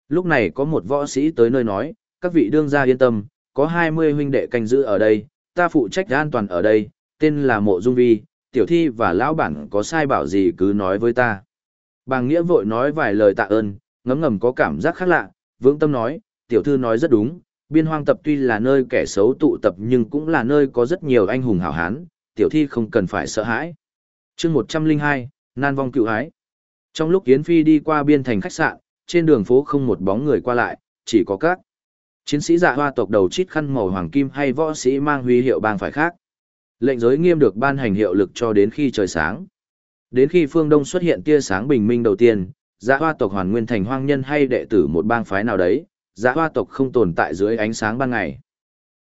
S1: Lúc này có một võ sĩ tới nơi nói, các vị đương gia yên tâm, có 20 huynh đệ canh giữ ở đây, ta phụ trách an toàn ở đây, tên là Mộ Dung Vi, tiểu thi và lão bản có sai bảo gì cứ nói với ta. Bàng Nghĩa vội nói vài lời tạ ơn, ngấm ngầm có cảm giác khác lạ, vững tâm nói, tiểu thư nói rất đúng, biên hoang tập tuy là nơi kẻ xấu tụ tập nhưng cũng là nơi có rất nhiều anh hùng hảo hán, tiểu thi không cần phải sợ hãi. chương 102, Nan vong cựu ái. Trong lúc Yến Phi đi qua biên thành khách sạn, trên đường phố không một bóng người qua lại, chỉ có các chiến sĩ dạ hoa tộc đầu chít khăn màu hoàng kim hay võ sĩ mang huy hiệu bang phải khác. Lệnh giới nghiêm được ban hành hiệu lực cho đến khi trời sáng. Đến khi phương Đông xuất hiện tia sáng bình minh đầu tiên, dạ hoa tộc hoàn nguyên thành hoang nhân hay đệ tử một bang phái nào đấy, dạ hoa tộc không tồn tại dưới ánh sáng ban ngày.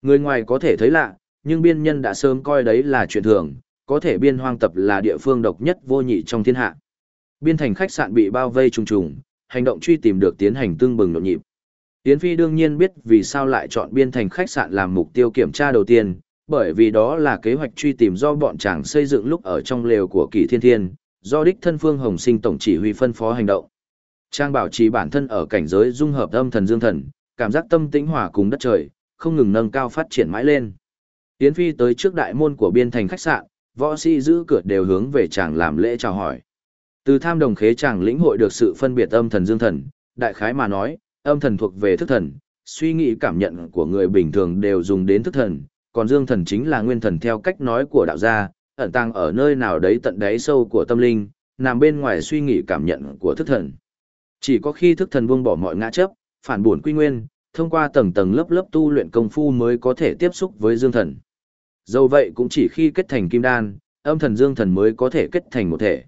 S1: Người ngoài có thể thấy lạ, nhưng biên nhân đã sớm coi đấy là chuyện thường, có thể biên hoang tập là địa phương độc nhất vô nhị trong thiên hạ. Biên thành khách sạn bị bao vây trùng trùng, hành động truy tìm được tiến hành tương bừng nhộn nhịp. tiến Phi đương nhiên biết vì sao lại chọn biên thành khách sạn làm mục tiêu kiểm tra đầu tiên, bởi vì đó là kế hoạch truy tìm do bọn chàng xây dựng lúc ở trong lều của Kỳ Thiên Thiên, do đích thân Phương Hồng Sinh tổng chỉ huy phân phó hành động. Trang bảo trì bản thân ở cảnh giới dung hợp âm thần dương thần, cảm giác tâm tĩnh hòa cùng đất trời, không ngừng nâng cao phát triển mãi lên. Tiến Phi tới trước đại môn của biên thành khách sạn, võ sĩ giữ cửa đều hướng về chàng làm lễ chào hỏi. Từ tham đồng khế chàng lĩnh hội được sự phân biệt âm thần dương thần, đại khái mà nói, âm thần thuộc về thức thần, suy nghĩ cảm nhận của người bình thường đều dùng đến thức thần, còn dương thần chính là nguyên thần theo cách nói của đạo gia, ẩn tàng ở nơi nào đấy tận đáy sâu của tâm linh, nằm bên ngoài suy nghĩ cảm nhận của thức thần. Chỉ có khi thức thần buông bỏ mọi ngã chấp, phản buồn quy nguyên, thông qua tầng tầng lớp lớp tu luyện công phu mới có thể tiếp xúc với dương thần. Dẫu vậy cũng chỉ khi kết thành kim đan, âm thần dương thần mới có thể kết thành một thể.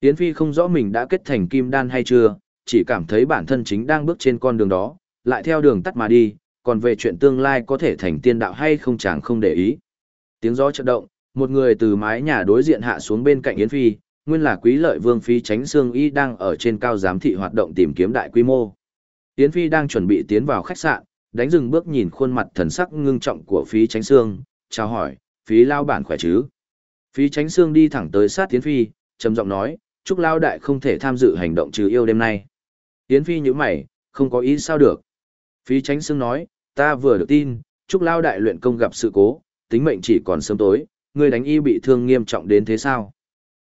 S1: Yến Phi không rõ mình đã kết thành kim đan hay chưa, chỉ cảm thấy bản thân chính đang bước trên con đường đó, lại theo đường tắt mà đi, còn về chuyện tương lai có thể thành tiên đạo hay không chẳng không để ý. Tiếng gió chợt động, một người từ mái nhà đối diện hạ xuống bên cạnh Yến Phi, nguyên là quý lợi vương phi tránh xương y đang ở trên cao giám thị hoạt động tìm kiếm đại quy mô. Yến Phi đang chuẩn bị tiến vào khách sạn, đánh dừng bước nhìn khuôn mặt thần sắc ngưng trọng của phí tránh xương, chào hỏi, phí lao bản khỏe chứ. Phí tránh xương đi thẳng tới sát Yến Phi, trầm giọng nói, chúc lao đại không thể tham dự hành động trừ yêu đêm nay. Yến Phi nhíu mày, không có ý sao được. Phí tránh xương nói, ta vừa được tin, chúc lao đại luyện công gặp sự cố, tính mệnh chỉ còn sớm tối, Ngươi đánh y bị thương nghiêm trọng đến thế sao?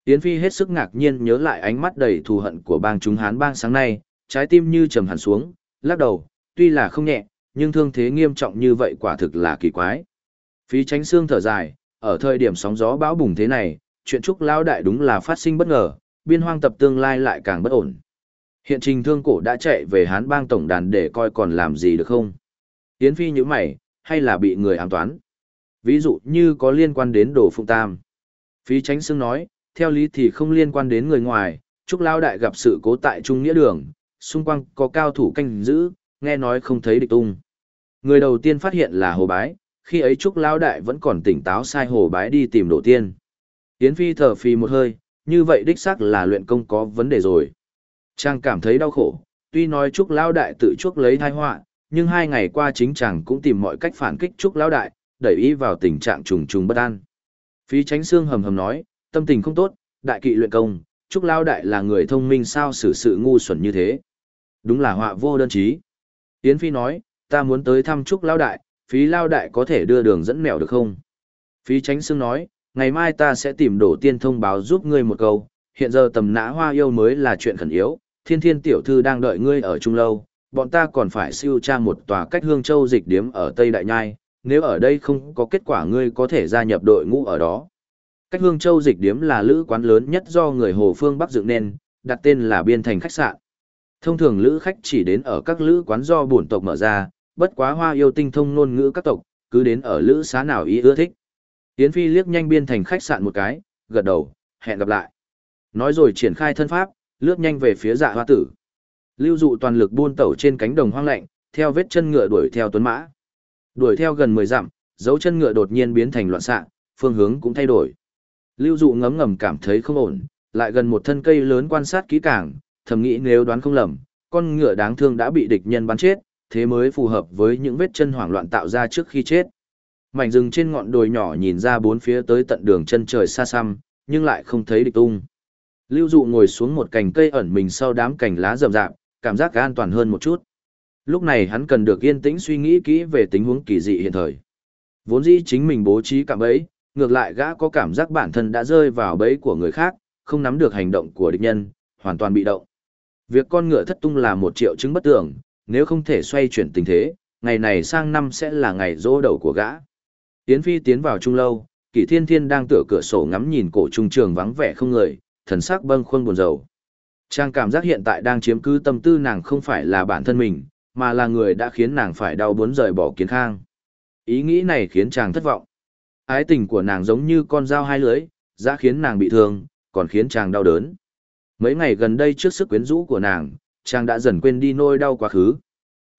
S1: Yến Phi hết sức ngạc nhiên nhớ lại ánh mắt đầy thù hận của bang chúng Hán bang sáng nay, trái tim như trầm hẳn xuống, lắc đầu, tuy là không nhẹ, nhưng thương thế nghiêm trọng như vậy quả thực là kỳ quái. Phí tránh xương thở dài, ở thời điểm sóng gió bão bùng thế này, chuyện trúc lao đại đúng là phát sinh bất ngờ, biên hoang tập tương lai lại càng bất ổn. Hiện trình thương cổ đã chạy về Hán bang tổng đàn để coi còn làm gì được không? Yến Phi như mày, hay là bị người ám toán? Ví dụ như có liên quan đến đồ phụng tam. Phí tránh xương nói, theo lý thì không liên quan đến người ngoài, Trúc Lao Đại gặp sự cố tại Trung Nghĩa Đường, xung quanh có cao thủ canh giữ, nghe nói không thấy địch tung. Người đầu tiên phát hiện là Hồ Bái, khi ấy Trúc Lao Đại vẫn còn tỉnh táo sai Hồ Bái đi tìm Đổ Tiên. Yến Phi thở phì một hơi, như vậy đích xác là luyện công có vấn đề rồi. Chàng cảm thấy đau khổ, tuy nói Trúc Lao Đại tự chuốc lấy thai họa, nhưng hai ngày qua chính chàng cũng tìm mọi cách phản kích Trúc Lao Đại, đẩy ý vào tình trạng trùng trùng bất an. Phí tránh xương hầm hầm nói, tâm tình không tốt, đại kỵ luyện công, Trúc Lao Đại là người thông minh sao xử sự ngu xuẩn như thế. Đúng là họa vô đơn chí. Yến Phi nói, ta muốn tới thăm Trúc Lao Đại, phí Lao Đại có thể đưa đường dẫn mèo được không? Phí Tránh Sương nói, ngày mai ta sẽ tìm đổ tiên thông báo giúp ngươi một câu, hiện giờ tầm nã hoa yêu mới là chuyện khẩn yếu, thiên thiên tiểu thư đang đợi ngươi ở Trung Lâu, bọn ta còn phải siêu tra một tòa cách hương châu dịch điếm ở Tây Đại Nhai, nếu ở đây không có kết quả ngươi có thể gia nhập đội ngũ ở đó. Cách hương châu dịch điếm là lữ quán lớn nhất do người Hồ Phương Bắc dựng nên, đặt tên là biên thành khách sạn. Thông thường lữ khách chỉ đến ở các lữ quán do bổn tộc mở ra, bất quá hoa yêu tinh thông ngôn ngữ các tộc, cứ đến ở lữ xá nào ý ưa thích. Yến Phi liếc nhanh biên thành khách sạn một cái, gật đầu, hẹn gặp lại. Nói rồi triển khai thân pháp, lướt nhanh về phía dạ hoa tử. Lưu dụ toàn lực buôn tẩu trên cánh đồng hoang lạnh, theo vết chân ngựa đuổi theo tuấn mã. Đuổi theo gần 10 dặm, dấu chân ngựa đột nhiên biến thành loạn xạ, phương hướng cũng thay đổi. Lưu dụ ngấm ngầm cảm thấy không ổn, lại gần một thân cây lớn quan sát kỹ càng, thầm nghĩ nếu đoán không lầm, con ngựa đáng thương đã bị địch nhân bắn chết, thế mới phù hợp với những vết chân hoảng loạn tạo ra trước khi chết. Mảnh rừng trên ngọn đồi nhỏ nhìn ra bốn phía tới tận đường chân trời xa xăm, nhưng lại không thấy địch tung. Lưu dụ ngồi xuống một cành cây ẩn mình sau đám cành lá rậm rạp, cảm giác an toàn hơn một chút. Lúc này hắn cần được yên tĩnh suy nghĩ kỹ về tình huống kỳ dị hiện thời. Vốn dĩ chính mình bố trí cạm bẫy, ngược lại gã có cảm giác bản thân đã rơi vào bẫy của người khác, không nắm được hành động của địch nhân, hoàn toàn bị động. Việc con ngựa thất tung là một triệu chứng bất tưởng, nếu không thể xoay chuyển tình thế, ngày này sang năm sẽ là ngày rỗ đầu của gã. Tiến phi tiến vào trung lâu, kỷ thiên thiên đang tựa cửa sổ ngắm nhìn cổ trung trường vắng vẻ không người, thần sắc bâng khuâng buồn rầu. Trang cảm giác hiện tại đang chiếm cứ tâm tư nàng không phải là bản thân mình, mà là người đã khiến nàng phải đau muốn rời bỏ kiến khang. Ý nghĩ này khiến chàng thất vọng. Ái tình của nàng giống như con dao hai lưỡi, đã khiến nàng bị thương, còn khiến chàng đau đớn. Mấy ngày gần đây trước sức quyến rũ của nàng, chàng đã dần quên đi nỗi đau quá khứ.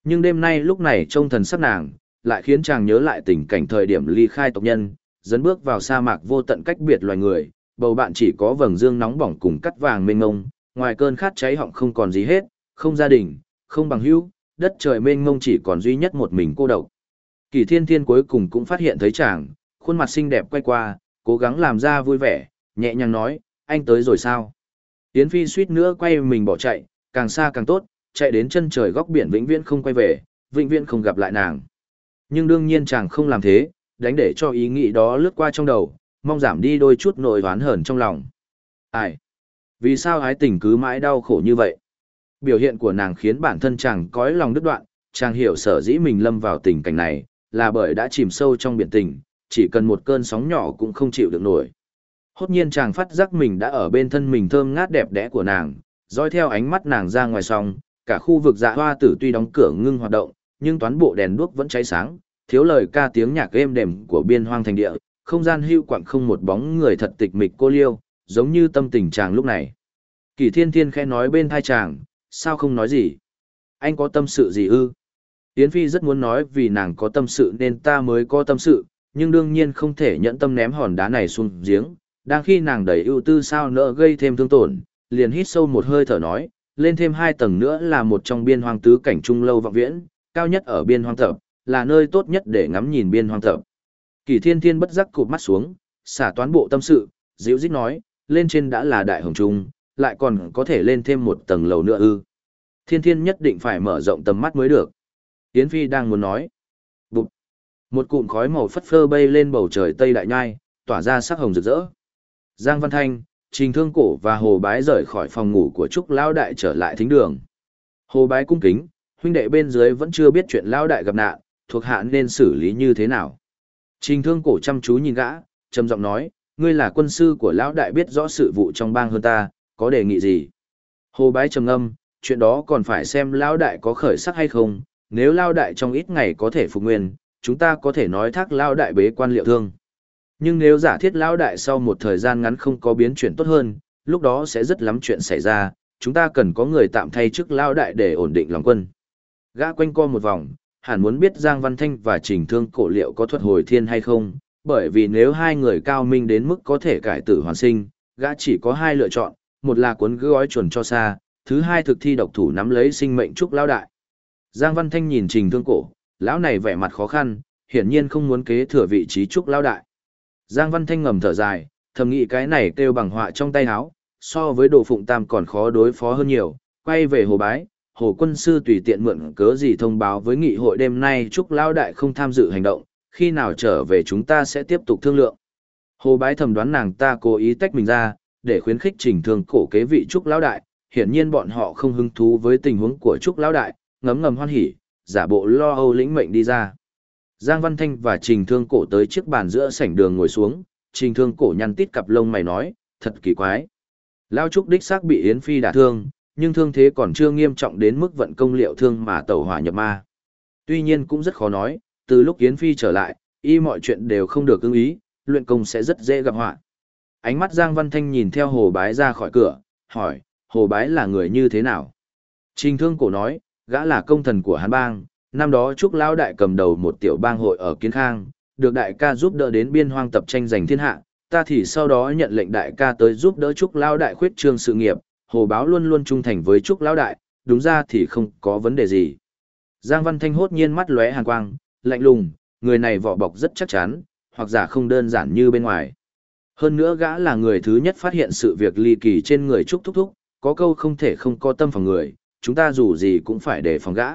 S1: Nhưng đêm nay lúc này trông thần sắc nàng, lại khiến chàng nhớ lại tình cảnh thời điểm ly khai tộc nhân, dẫn bước vào sa mạc vô tận cách biệt loài người, bầu bạn chỉ có vầng dương nóng bỏng cùng cắt vàng mênh mông, ngoài cơn khát cháy họng không còn gì hết, không gia đình, không bằng hữu, đất trời mênh mông chỉ còn duy nhất một mình cô độc. Kỳ thiên thiên cuối cùng cũng phát hiện thấy chàng, khuôn mặt xinh đẹp quay qua, cố gắng làm ra vui vẻ, nhẹ nhàng nói, anh tới rồi sao? Yến Phi suýt nữa quay mình bỏ chạy, càng xa càng tốt, chạy đến chân trời góc biển vĩnh viễn không quay về, vĩnh viễn không gặp lại nàng. Nhưng đương nhiên chàng không làm thế, đánh để cho ý nghĩ đó lướt qua trong đầu, mong giảm đi đôi chút nội oán hờn trong lòng. Ai? Vì sao ái tình cứ mãi đau khổ như vậy? Biểu hiện của nàng khiến bản thân chàng cõi lòng đứt đoạn, chàng hiểu sở dĩ mình lâm vào tình cảnh này, là bởi đã chìm sâu trong biển tình, chỉ cần một cơn sóng nhỏ cũng không chịu được nổi. Hốt nhiên chàng phát giác mình đã ở bên thân mình thơm ngát đẹp đẽ của nàng, dõi theo ánh mắt nàng ra ngoài song, cả khu vực dạ hoa tử tuy đóng cửa ngưng hoạt động, nhưng toán bộ đèn đuốc vẫn cháy sáng, thiếu lời ca tiếng nhạc êm đềm của biên hoang thành địa, không gian hưu quặng không một bóng người thật tịch mịch cô liêu, giống như tâm tình chàng lúc này. Kỳ thiên thiên khẽ nói bên thai chàng, sao không nói gì? Anh có tâm sự gì ư? Yến Phi rất muốn nói vì nàng có tâm sự nên ta mới có tâm sự, nhưng đương nhiên không thể nhẫn tâm ném hòn đá này xuống giếng. Đang khi nàng đầy ưu tư sao nỡ gây thêm thương tổn, liền hít sâu một hơi thở nói, lên thêm hai tầng nữa là một trong biên hoang tứ cảnh trung lâu vọng viễn, cao nhất ở biên hoang thập, là nơi tốt nhất để ngắm nhìn biên hoang thập. Kỳ thiên thiên bất giác cụp mắt xuống, xả toán bộ tâm sự, dịu dít nói, lên trên đã là đại hồng trung, lại còn có thể lên thêm một tầng lầu nữa ư. Thiên thiên nhất định phải mở rộng tầm mắt mới được. Yến Phi đang muốn nói. Bụt. Một cụm khói màu phất phơ bay lên bầu trời tây đại nhai, tỏa ra sắc hồng rực rỡ. Giang Văn Thanh, Trình Thương Cổ và Hồ Bái rời khỏi phòng ngủ của Trúc Lão Đại trở lại thính đường. Hồ Bái cung kính, huynh đệ bên dưới vẫn chưa biết chuyện Lão Đại gặp nạn, thuộc hạ nên xử lý như thế nào. Trình Thương Cổ chăm chú nhìn gã, trầm giọng nói, ngươi là quân sư của Lão Đại biết rõ sự vụ trong bang hơn ta, có đề nghị gì? Hồ Bái trầm ngâm, chuyện đó còn phải xem Lão Đại có khởi sắc hay không, nếu Lão Đại trong ít ngày có thể phục nguyên, chúng ta có thể nói thác Lão Đại bế quan liệu thương. Nhưng nếu giả thiết lão đại sau một thời gian ngắn không có biến chuyển tốt hơn, lúc đó sẽ rất lắm chuyện xảy ra, chúng ta cần có người tạm thay chức lão đại để ổn định lòng quân. Gã quanh co một vòng, hẳn muốn biết Giang Văn Thanh và Trình Thương cổ liệu có thuật hồi thiên hay không, bởi vì nếu hai người cao minh đến mức có thể cải tử hoàn sinh, gã chỉ có hai lựa chọn, một là cuốn gói chuẩn cho xa, thứ hai thực thi độc thủ nắm lấy sinh mệnh trúc lão đại. Giang Văn Thanh nhìn Trình Thương cổ, lão này vẻ mặt khó khăn, hiển nhiên không muốn kế thừa vị trí trúc lão đại. Giang Văn Thanh ngầm thở dài, thầm nghĩ cái này kêu bằng họa trong tay áo, so với đồ phụng tam còn khó đối phó hơn nhiều, quay về hồ bái, hồ quân sư tùy tiện mượn cớ gì thông báo với nghị hội đêm nay trúc lao đại không tham dự hành động, khi nào trở về chúng ta sẽ tiếp tục thương lượng. Hồ bái thầm đoán nàng ta cố ý tách mình ra, để khuyến khích trình thương cổ kế vị trúc lão đại, hiển nhiên bọn họ không hứng thú với tình huống của trúc lão đại, ngấm ngầm hoan hỉ, giả bộ lo âu lĩnh mệnh đi ra. Giang Văn Thanh và Trình Thương Cổ tới chiếc bàn giữa sảnh đường ngồi xuống, Trình Thương Cổ nhăn tít cặp lông mày nói, thật kỳ quái. Lao Trúc đích xác bị Yến Phi đả thương, nhưng thương thế còn chưa nghiêm trọng đến mức vận công liệu thương mà tẩu hỏa nhập ma. Tuy nhiên cũng rất khó nói, từ lúc Yến Phi trở lại, y mọi chuyện đều không được ưng ý, luyện công sẽ rất dễ gặp họa. Ánh mắt Giang Văn Thanh nhìn theo Hồ Bái ra khỏi cửa, hỏi, Hồ Bái là người như thế nào? Trình Thương Cổ nói, gã là công thần của Hán Bang, năm đó Trúc Lão Đại cầm đầu một tiểu bang hội ở Kiến Khang, được đại ca giúp đỡ đến biên hoang tập tranh giành thiên hạ, ta thì sau đó nhận lệnh đại ca tới giúp đỡ Trúc Lão Đại khuyết trương sự nghiệp, hồ báo luôn luôn trung thành với Trúc Lão Đại, đúng ra thì không có vấn đề gì. Giang Văn Thanh hốt nhiên mắt lóe hàn quang, lạnh lùng, người này vỏ bọc rất chắc chắn, hoặc giả không đơn giản như bên ngoài. Hơn nữa gã là người thứ nhất phát hiện sự việc ly kỳ trên người Trúc Thúc Thúc, có câu không thể không có tâm phòng người, chúng ta dù gì cũng phải để phòng gã.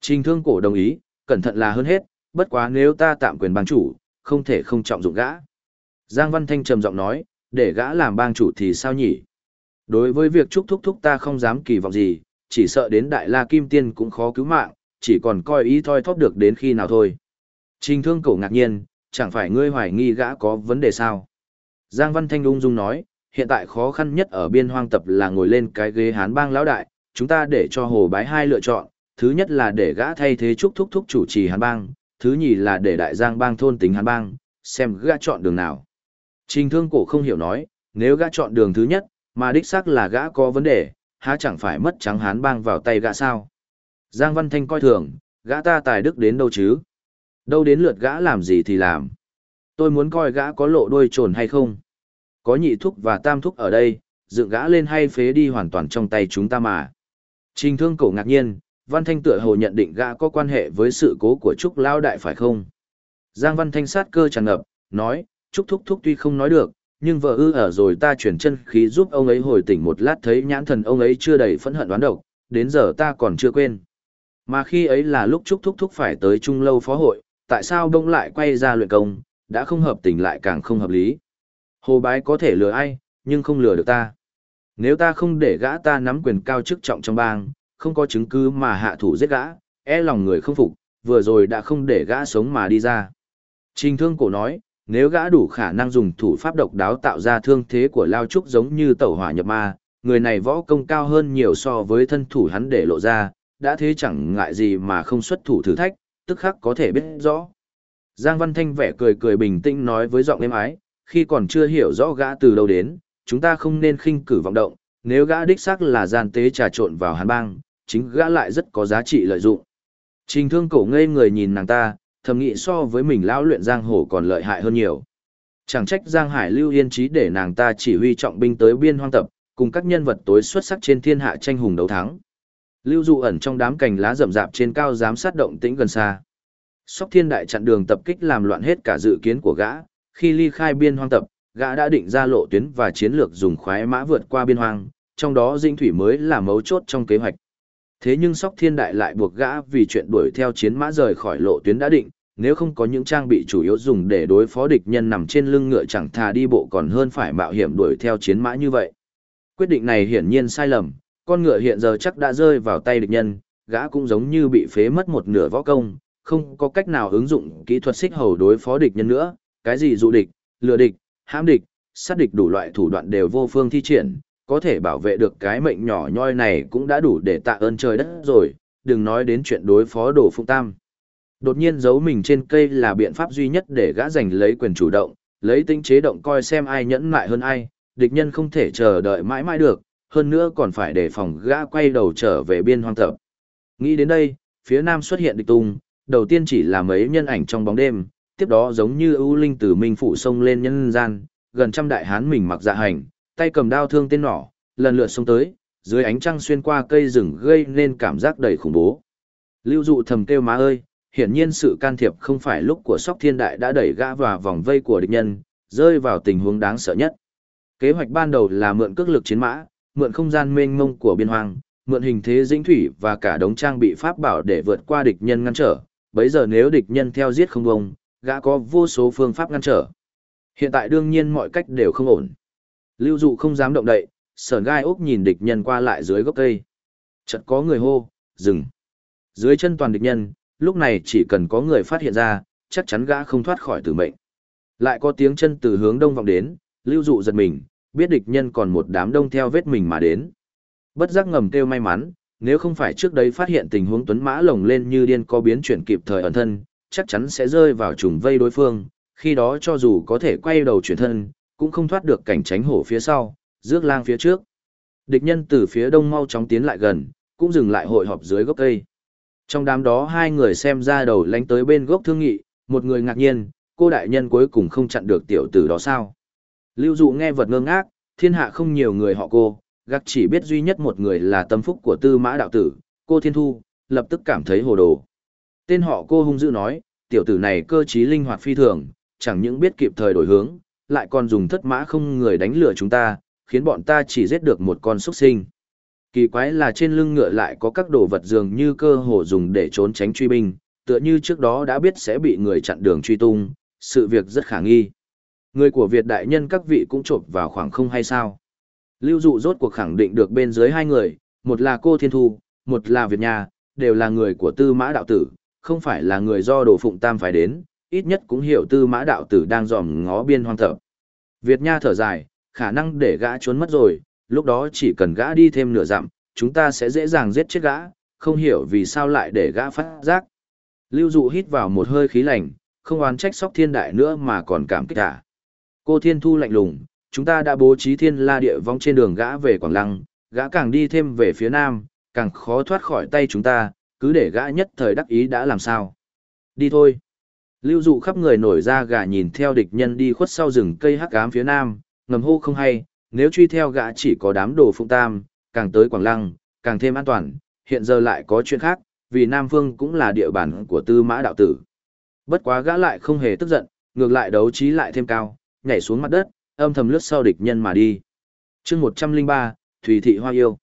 S1: Trình thương cổ đồng ý, cẩn thận là hơn hết, bất quá nếu ta tạm quyền bang chủ, không thể không trọng dụng gã. Giang Văn Thanh trầm giọng nói, để gã làm bang chủ thì sao nhỉ? Đối với việc trúc thúc thúc ta không dám kỳ vọng gì, chỉ sợ đến Đại La Kim Tiên cũng khó cứu mạng, chỉ còn coi ý thoi thóp được đến khi nào thôi. Trình thương cổ ngạc nhiên, chẳng phải ngươi hoài nghi gã có vấn đề sao? Giang Văn Thanh ung dung nói, hiện tại khó khăn nhất ở biên hoang tập là ngồi lên cái ghế hán bang lão đại, chúng ta để cho hồ bái hai lựa chọn, thứ nhất là để gã thay thế trúc thúc thúc chủ trì hán bang, thứ nhì là để đại giang bang thôn tính hán bang, xem gã chọn đường nào. Trình thương cổ không hiểu nói, nếu gã chọn đường thứ nhất, mà đích xác là gã có vấn đề, há chẳng phải mất trắng hán bang vào tay gã sao. Giang Văn Thanh coi thường, gã ta tài đức đến đâu chứ? Đâu đến lượt gã làm gì thì làm. Tôi muốn coi gã có lộ đuôi trồn hay không. Có nhị thúc và tam thúc ở đây, dựng gã lên hay phế đi hoàn toàn trong tay chúng ta mà. Trình thương cổ ngạc nhiên, Văn Thanh tựa hồ nhận định gã có quan hệ với sự cố của Trúc Lao Đại phải không? Giang Văn Thanh sát cơ tràn ngập, nói, Trúc Thúc Thúc tuy không nói được, nhưng vợ ư ở rồi ta chuyển chân khí giúp ông ấy hồi tỉnh một lát thấy nhãn thần ông ấy chưa đầy phẫn hận đoán độc, đến giờ ta còn chưa quên. Mà khi ấy là lúc Trúc Thúc Thúc phải tới Trung Lâu Phó Hội, tại sao đông lại quay ra luyện công, đã không hợp tình lại càng không hợp lý. Hồ Bái có thể lừa ai, nhưng không lừa được ta. Nếu ta không để gã ta nắm quyền cao chức trọng trong bang, không có chứng cứ mà hạ thủ giết gã, e lòng người không phục, vừa rồi đã không để gã sống mà đi ra. Trình thương cổ nói, nếu gã đủ khả năng dùng thủ pháp độc đáo tạo ra thương thế của Lao Trúc giống như tẩu hỏa nhập ma, người này võ công cao hơn nhiều so với thân thủ hắn để lộ ra, đã thế chẳng ngại gì mà không xuất thủ thử thách, tức khắc có thể biết rõ. Giang Văn Thanh vẻ cười cười bình tĩnh nói với giọng êm ái, khi còn chưa hiểu rõ gã từ đâu đến, chúng ta không nên khinh cử vọng động, nếu gã đích xác là gian tế trà trộn vào hàn bang, chính gã lại rất có giá trị lợi dụng. Trình thương cổ ngây người nhìn nàng ta, thầm nghĩ so với mình lão luyện giang hồ còn lợi hại hơn nhiều. Chẳng trách Giang Hải lưu yên trí để nàng ta chỉ huy trọng binh tới biên hoang tập, cùng các nhân vật tối xuất sắc trên thiên hạ tranh hùng đấu thắng. Lưu dụ ẩn trong đám cành lá rậm rạp trên cao giám sát động tĩnh gần xa. Sóc thiên đại chặn đường tập kích làm loạn hết cả dự kiến của gã, khi ly khai biên hoang tập, gã đã định ra lộ tuyến và chiến lược dùng khoái mã vượt qua biên hoang, trong đó dinh thủy mới là mấu chốt trong kế hoạch. Thế nhưng sóc thiên đại lại buộc gã vì chuyện đuổi theo chiến mã rời khỏi lộ tuyến đã định, nếu không có những trang bị chủ yếu dùng để đối phó địch nhân nằm trên lưng ngựa chẳng thà đi bộ còn hơn phải mạo hiểm đuổi theo chiến mã như vậy. Quyết định này hiển nhiên sai lầm, con ngựa hiện giờ chắc đã rơi vào tay địch nhân, gã cũng giống như bị phế mất một nửa võ công, không có cách nào ứng dụng kỹ thuật xích hầu đối phó địch nhân nữa, cái gì dụ địch, lừa địch, hãm địch, sát địch đủ loại thủ đoạn đều vô phương thi triển, có thể bảo vệ được cái mệnh nhỏ nhoi này cũng đã đủ để tạ ơn trời đất rồi, đừng nói đến chuyện đối phó đồ phụng tam. Đột nhiên giấu mình trên cây là biện pháp duy nhất để gã giành lấy quyền chủ động, lấy tính chế động coi xem ai nhẫn mại hơn ai, địch nhân không thể chờ đợi mãi mãi được, hơn nữa còn phải đề phòng gã quay đầu trở về biên hoang tập. Nghĩ đến đây, phía nam xuất hiện địch tung, đầu tiên chỉ là mấy nhân ảnh trong bóng đêm, tiếp đó giống như ưu linh từ minh phủ sông lên nhân gian, gần trăm đại hán mình mặc dạ hành, tay cầm đao thương tên nỏ, lần lượt xông tới, dưới ánh trăng xuyên qua cây rừng gây nên cảm giác đầy khủng bố. Lưu dụ thầm kêu má ơi, hiển nhiên sự can thiệp không phải lúc của sóc thiên đại đã đẩy gã vào vòng vây của địch nhân, rơi vào tình huống đáng sợ nhất. Kế hoạch ban đầu là mượn cước lực chiến mã, mượn không gian mênh mông của biên hoang, mượn hình thế dĩnh thủy và cả đống trang bị pháp bảo để vượt qua địch nhân ngăn trở. Bấy giờ nếu địch nhân theo giết không bông, gã có vô số phương pháp ngăn trở. Hiện tại đương nhiên mọi cách đều không ổn. Lưu dụ không dám động đậy, sờn gai ốc nhìn địch nhân qua lại dưới gốc cây. Chợt có người hô, dừng. Dưới chân toàn địch nhân, lúc này chỉ cần có người phát hiện ra, chắc chắn gã không thoát khỏi tử mệnh. Lại có tiếng chân từ hướng đông vọng đến, lưu dụ giật mình, biết địch nhân còn một đám đông theo vết mình mà đến. Bất giác ngầm kêu may mắn, nếu không phải trước đấy phát hiện tình huống tuấn mã lồng lên như điên có biến chuyển kịp thời ẩn thân, chắc chắn sẽ rơi vào trùng vây đối phương, khi đó cho dù có thể quay đầu chuyển thân, cũng không thoát được cảnh tránh hổ phía sau, rước lang phía trước. Địch nhân từ phía đông mau chóng tiến lại gần, cũng dừng lại hội họp dưới gốc cây. Trong đám đó hai người xem ra đầu lánh tới bên gốc thương nghị, một người ngạc nhiên, cô đại nhân cuối cùng không chặn được tiểu tử đó sao. Lưu dụ nghe vật ngơ ngác, thiên hạ không nhiều người họ cô, gác chỉ biết duy nhất một người là tâm phúc của tư mã đạo tử, cô thiên thu, lập tức cảm thấy hồ đồ. Tên họ cô hung dữ nói, tiểu tử này cơ trí linh hoạt phi thường, chẳng những biết kịp thời đổi hướng, lại còn dùng thất mã không người đánh lừa chúng ta, khiến bọn ta chỉ giết được một con xuất sinh. Kỳ quái là trên lưng ngựa lại có các đồ vật dường như cơ hồ dùng để trốn tránh truy binh, tựa như trước đó đã biết sẽ bị người chặn đường truy tung, sự việc rất khả nghi. Người của Việt đại nhân các vị cũng trộm vào khoảng không hay sao? Lưu dụ rốt cuộc khẳng định được bên dưới hai người, một là cô Thiên Thu, một là Việt Nha, đều là người của tư mã đạo tử, không phải là người do đồ phụng tam phải đến, ít nhất cũng hiểu tư mã đạo tử đang dòm ngó biên hoang thập. Việt Nha thở dài, khả năng để gã trốn mất rồi, lúc đó chỉ cần gã đi thêm nửa dặm, chúng ta sẽ dễ dàng giết chết gã, không hiểu vì sao lại để gã phát giác. Lưu dụ hít vào một hơi khí lạnh, không oán trách sóc thiên đại nữa mà còn cảm kích cả. Cô Thiên Thu lạnh lùng, chúng ta đã bố trí thiên la địa vong trên đường gã về Quảng Lăng, gã càng đi thêm về phía nam, càng khó thoát khỏi tay chúng ta, cứ để gã nhất thời đắc ý đã làm sao. Đi thôi. Lưu dụ khắp người nổi ra gã nhìn theo địch nhân đi khuất sau rừng cây hắc ám phía nam, ngầm hô không hay, nếu truy theo gã chỉ có đám đồ phụng tam, càng tới Quảng Lăng, càng thêm an toàn, hiện giờ lại có chuyện khác, vì Nam Phương cũng là địa bàn của tư mã đạo tử. Bất quá gã lại không hề tức giận, ngược lại đấu trí lại thêm cao, nhảy xuống mặt đất, âm thầm lướt sau địch nhân mà đi. chương 103, Thủy Thị Hoa Yêu.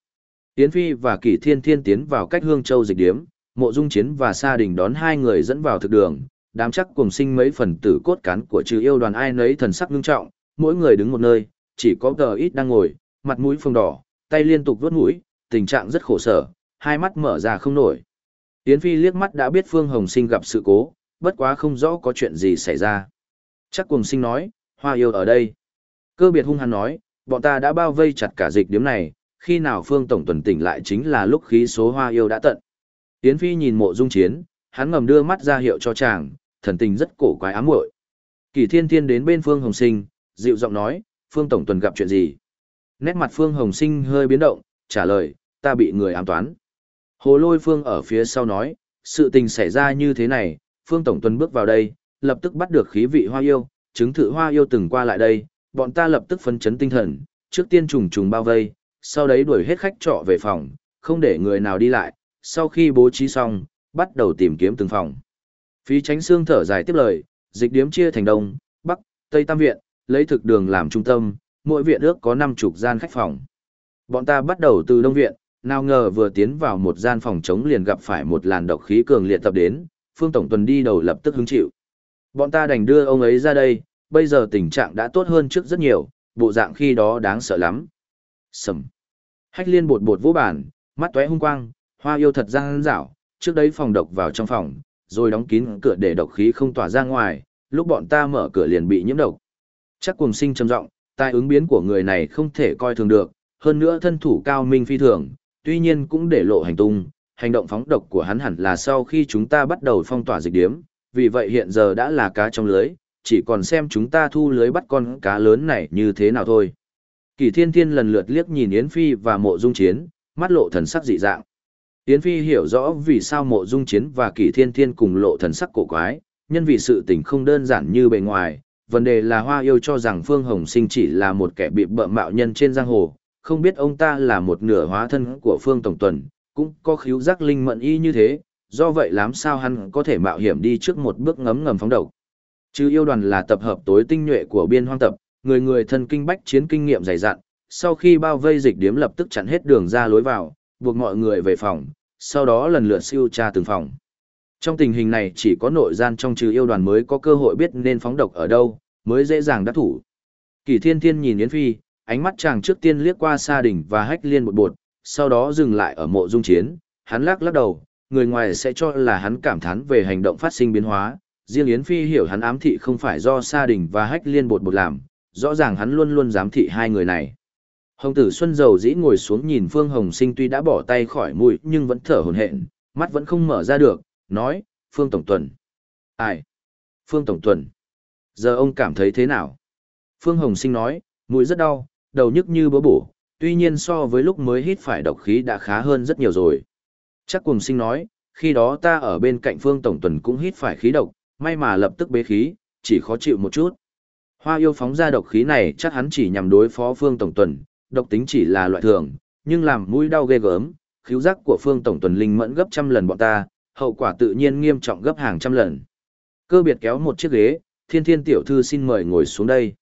S1: Yến Phi và Kỷ Thiên Thiên tiến vào cách Hương Châu dịch điếm, Mộ Dung Chiến và Sa Đình đón hai người dẫn vào thực đường, đám chắc cùng sinh mấy phần tử cốt cán của trừ yêu đoàn ai nấy thần sắc ngưng trọng, mỗi người đứng một nơi, chỉ có tờ ít đang ngồi, mặt mũi phồng đỏ, tay liên tục vuốt mũi, tình trạng rất khổ sở, hai mắt mở ra không nổi. Yến Phi liếc mắt đã biết Phương Hồng Sinh gặp sự cố, bất quá không rõ có chuyện gì xảy ra. Chắc cùng sinh nói, hoa yêu ở đây. Cơ biệt hung hăng nói, bọn ta đã bao vây chặt cả dịch điếm này, khi nào Phương Tổng tuần tỉnh lại chính là lúc khí số hoa yêu đã tận. Yến Phi nhìn mộ dung chiến, hắn ngầm đưa mắt ra hiệu cho chàng, thần tình rất cổ quái ám muội. Kỳ Thiên Thiên đến bên Phương Hồng Sinh, dịu giọng nói, Phương Tổng tuần gặp chuyện gì? Nét mặt Phương Hồng Sinh hơi biến động, trả lời, ta bị người ám toán. Hồ lôi Phương ở phía sau nói, sự tình xảy ra như thế này, Phương Tổng tuần bước vào đây, lập tức bắt được khí vị hoa yêu, chứng thử hoa yêu từng qua lại đây, bọn ta lập tức phấn chấn tinh thần, trước tiên trùng trùng bao vây, sau đấy đuổi hết khách trọ về phòng, không để người nào đi lại, sau khi bố trí xong, bắt đầu tìm kiếm từng phòng. Phí tránh xương thở dài tiếp lời, dịch điếm chia thành đông, bắc, tây tam viện, lấy thực đường làm trung tâm, mỗi viện ước có 50 gian khách phòng. Bọn ta bắt đầu từ đông viện, nào ngờ vừa tiến vào một gian phòng trống liền gặp phải một làn độc khí cường liệt tập đến, Phương Tổng Tuần đi đầu lập tức hứng chịu. Bọn ta đành đưa ông ấy ra đây, bây giờ tình trạng đã tốt hơn trước rất nhiều, bộ dạng khi đó đáng sợ lắm. Sầm. Hách liên bột bột vũ bản, mắt tóe hung quang, hoa yêu thật giang dảo, trước đấy phòng độc vào trong phòng, rồi đóng kín cửa để độc khí không tỏa ra ngoài, lúc bọn ta mở cửa liền bị nhiễm độc. Chắc cùng sinh trầm giọng, tai ứng biến của người này không thể coi thường được, hơn nữa thân thủ cao minh phi thường, tuy nhiên cũng để lộ hành tung, hành động phóng độc của hắn hẳn là sau khi chúng ta bắt đầu phong tỏa dịch điếm, vì vậy hiện giờ đã là cá trong lưới, chỉ còn xem chúng ta thu lưới bắt con cá lớn này như thế nào thôi. Kỳ thiên thiên lần lượt liếc nhìn Yến Phi và mộ dung chiến, mắt lộ thần sắc dị dạng. Yến Phi hiểu rõ vì sao mộ dung chiến và kỳ thiên thiên cùng lộ thần sắc cổ quái, nhân vì sự tình không đơn giản như bề ngoài, vấn đề là hoa yêu cho rằng Phương Hồng Sinh chỉ là một kẻ bị bợm mạo nhân trên giang hồ, không biết ông ta là một nửa hóa thân của Phương Tổng Tuần, cũng có khíu giác linh mận y như thế, do vậy làm sao hắn có thể mạo hiểm đi trước một bước ngấm ngầm phóng độc. Chứ yêu đoàn là tập hợp tối tinh nhuệ của biên hoang tập, người người thân kinh bách chiến kinh nghiệm dày dặn, sau khi bao vây dịch điếm lập tức chặn hết đường ra lối vào, buộc mọi người về phòng, sau đó lần lượt siêu tra từng phòng. Trong tình hình này chỉ có nội gian trong trừ yêu đoàn mới có cơ hội biết nên phóng độc ở đâu, mới dễ dàng đắc thủ. Kỳ thiên thiên nhìn Yến Phi, ánh mắt chàng trước tiên liếc qua sa đỉnh và hách liên một bột, sau đó dừng lại ở mộ dung chiến, hắn lắc lắc đầu, người ngoài sẽ cho là hắn cảm thán về hành động phát sinh biến hóa, riêng Yến Phi hiểu hắn ám thị không phải do sa đình và hách liên bột bột làm, rõ ràng hắn luôn luôn giám thị hai người này. Hồng tử Xuân Dầu dĩ ngồi xuống nhìn Phương Hồng Sinh tuy đã bỏ tay khỏi mũi nhưng vẫn thở hổn hển, mắt vẫn không mở ra được, nói, Phương Tổng Tuần. Ai? Phương Tổng Tuần. Giờ ông cảm thấy thế nào? Phương Hồng Sinh nói, mũi rất đau, đầu nhức như bữa bổ, tuy nhiên so với lúc mới hít phải độc khí đã khá hơn rất nhiều rồi. Chắc cùng sinh nói, khi đó ta ở bên cạnh Phương Tổng Tuần cũng hít phải khí độc, may mà lập tức bế khí, chỉ khó chịu một chút. Hoa yêu phóng ra độc khí này chắc hắn chỉ nhằm đối phó Phương Tổng Tuần, độc tính chỉ là loại thường, nhưng làm mũi đau ghê gớm, khiếu giác của Phương Tổng Tuần linh mẫn gấp trăm lần bọn ta, hậu quả tự nhiên nghiêm trọng gấp hàng trăm lần. Cơ biệt kéo một chiếc ghế, thiên thiên tiểu thư xin mời ngồi xuống đây.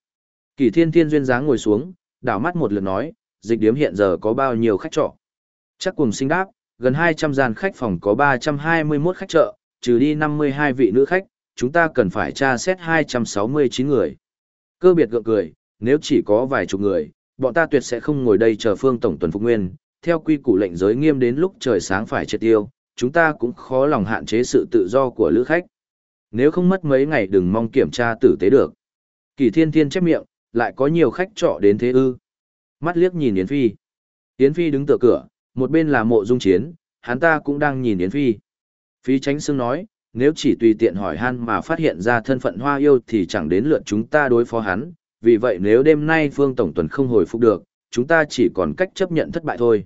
S1: Kỳ thiên thiên duyên dáng ngồi xuống, đảo mắt một lượt nói, dịch điếm hiện giờ có bao nhiêu khách trọ. Chắc cùng sinh đáp, gần 200 gian khách phòng có 321 khách chợ, trừ đi 52 vị nữ khách, chúng ta cần phải tra xét 269 người. Cơ biệt gượng cười, nếu chỉ có vài chục người, bọn ta tuyệt sẽ không ngồi đây chờ phương tổng tuần phục nguyên, theo quy củ lệnh giới nghiêm đến lúc trời sáng phải triệt tiêu, chúng ta cũng khó lòng hạn chế sự tự do của lữ khách. Nếu không mất mấy ngày đừng mong kiểm tra tử tế được. Kỳ thiên thiên chép miệng, lại có nhiều khách trọ đến thế ư. Mắt liếc nhìn Yến Phi. Yến Phi đứng tựa cửa, một bên là mộ dung chiến, hắn ta cũng đang nhìn Yến Phi. Phi tránh xương nói, nếu chỉ tùy tiện hỏi han mà phát hiện ra thân phận hoa yêu thì chẳng đến lượt chúng ta đối phó hắn, vì vậy nếu đêm nay Phương Tổng Tuần không hồi phục được, chúng ta chỉ còn cách chấp nhận thất bại thôi.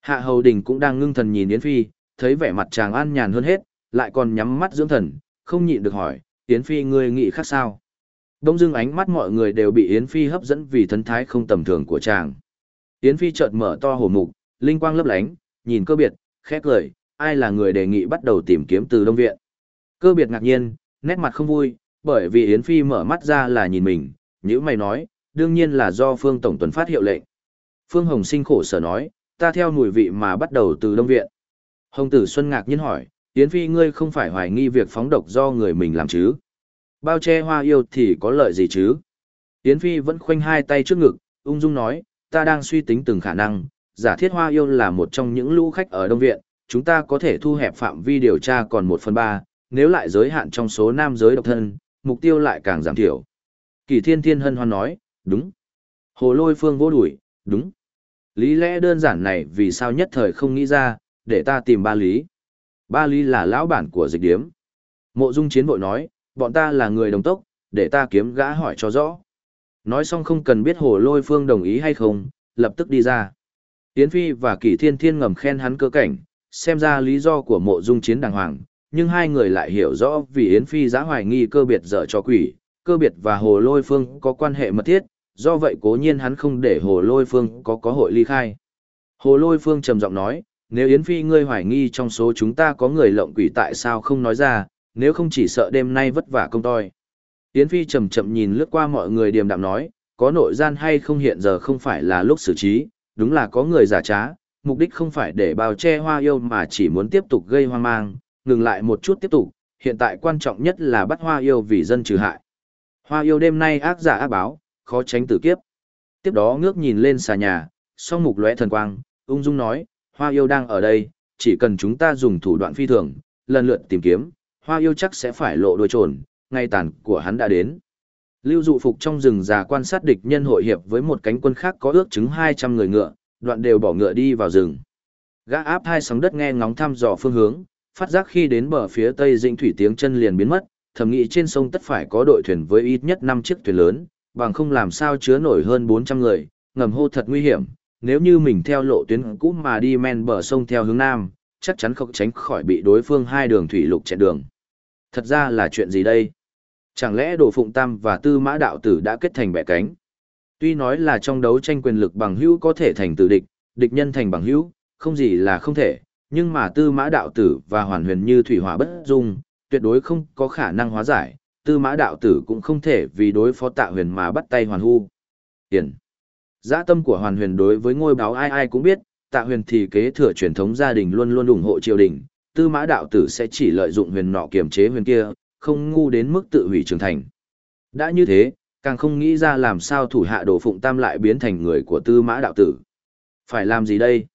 S1: Hạ Hầu Đình cũng đang ngưng thần nhìn Yến Phi, thấy vẻ mặt chàng an nhàn hơn hết, lại còn nhắm mắt dưỡng thần, không nhịn được hỏi, Yến Phi ngươi nghĩ khác sao? Đông dưng ánh mắt mọi người đều bị Yến Phi hấp dẫn vì thân thái không tầm thường của chàng. Yến Phi chợt mở to hổ mục, linh quang lấp lánh, nhìn cơ biệt, khẽ cười, ai là người đề nghị bắt đầu tìm kiếm từ Đông Viện. Cơ biệt ngạc nhiên, nét mặt không vui, bởi vì Yến Phi mở mắt ra là nhìn mình, như mày nói, đương nhiên là do Phương Tổng Tuần phát hiệu lệnh. Phương Hồng sinh khổ sở nói, ta theo mùi vị mà bắt đầu từ Đông Viện. Hồng Tử Xuân ngạc nhiên hỏi, Yến Phi ngươi không phải hoài nghi việc phóng độc do người mình làm chứ? Bao che hoa yêu thì có lợi gì chứ? Yến Phi vẫn khoanh hai tay trước ngực, ung dung nói, ta đang suy tính từng khả năng, giả thiết hoa yêu là một trong những lũ khách ở Đông Viện, chúng ta có thể thu hẹp phạm vi điều tra còn một phần ba, nếu lại giới hạn trong số nam giới độc thân, mục tiêu lại càng giảm thiểu. Kỳ thiên thiên hân hoan nói, đúng. Hồ lôi phương vô đuổi, đúng. Lý lẽ đơn giản này vì sao nhất thời không nghĩ ra, để ta tìm ba lý. Ba lý là lão bản của dịch điếm. Mộ dung chiến vội nói, bọn ta là người đồng tốc, để ta kiếm gã hỏi cho rõ. Nói xong không cần biết hồ lôi phương đồng ý hay không, lập tức đi ra. Yến Phi và Kỷ Thiên Thiên ngầm khen hắn cơ cảnh, xem ra lý do của mộ dung chiến đàng hoàng, nhưng hai người lại hiểu rõ vì Yến Phi giã hoài nghi cơ biệt dở cho quỷ, cơ biệt và hồ lôi phương có quan hệ mật thiết, do vậy cố nhiên hắn không để hồ lôi phương có có hội ly khai. Hồ lôi phương trầm giọng nói, nếu Yến Phi ngươi hoài nghi trong số chúng ta có người lộng quỷ tại sao không nói ra, nếu không chỉ sợ đêm nay vất vả công toi. Yến Phi chậm chậm nhìn lướt qua mọi người điềm đạm nói, có nội gian hay không hiện giờ không phải là lúc xử trí, đúng là có người giả trá, mục đích không phải để bao che hoa yêu mà chỉ muốn tiếp tục gây hoang mang, ngừng lại một chút tiếp tục, hiện tại quan trọng nhất là bắt hoa yêu vì dân trừ hại. Hoa yêu đêm nay ác giả ác báo, khó tránh tử kiếp. Tiếp đó ngước nhìn lên xà nhà, song mục lóe thần quang, ung dung nói, hoa yêu đang ở đây, chỉ cần chúng ta dùng thủ đoạn phi thường, lần lượt tìm kiếm, hoa yêu chắc sẽ phải lộ đuôi trồn, ngay tàn của hắn đã đến. Lưu dụ phục trong rừng già quan sát địch nhân hội hiệp với một cánh quân khác có ước chứng 200 người ngựa, đoạn đều bỏ ngựa đi vào rừng. Gã áp hai sóng đất nghe ngóng thăm dò phương hướng, phát giác khi đến bờ phía tây dĩnh thủy tiếng chân liền biến mất, thầm nghĩ trên sông tất phải có đội thuyền với ít nhất 5 chiếc thuyền lớn, bằng không làm sao chứa nổi hơn 400 người, ngầm hô thật nguy hiểm, nếu như mình theo lộ tuyến cũ mà đi men bờ sông theo hướng nam, chắc chắn không tránh khỏi bị đối phương hai đường thủy lục chặn đường. Thật ra là chuyện gì đây? Chẳng lẽ Đồ Phụng Tam và Tư Mã Đạo Tử đã kết thành bẻ cánh? Tuy nói là trong đấu tranh quyền lực bằng hữu có thể thành tử địch, địch nhân thành bằng hữu, không gì là không thể, nhưng mà Tư Mã Đạo Tử và Hoàn Huyền như thủy hỏa bất dung, tuyệt đối không có khả năng hóa giải, Tư Mã Đạo Tử cũng không thể vì đối phó Tạ Huyền mà bắt tay Hoàn Hu. Tiền. Giã dạ tâm của Hoàn Huyền đối với ngôi báo ai ai cũng biết, Tạ Huyền thì kế thừa truyền thống gia đình luôn luôn ủng hộ triều đình, Tư Mã Đạo Tử sẽ chỉ lợi dụng huyền nọ kiềm chế huyền kia, không ngu đến mức tự hủy trưởng thành. Đã như thế, càng không nghĩ ra làm sao thủ hạ đồ phụng tam lại biến thành người của tư mã đạo tử. Phải làm gì đây?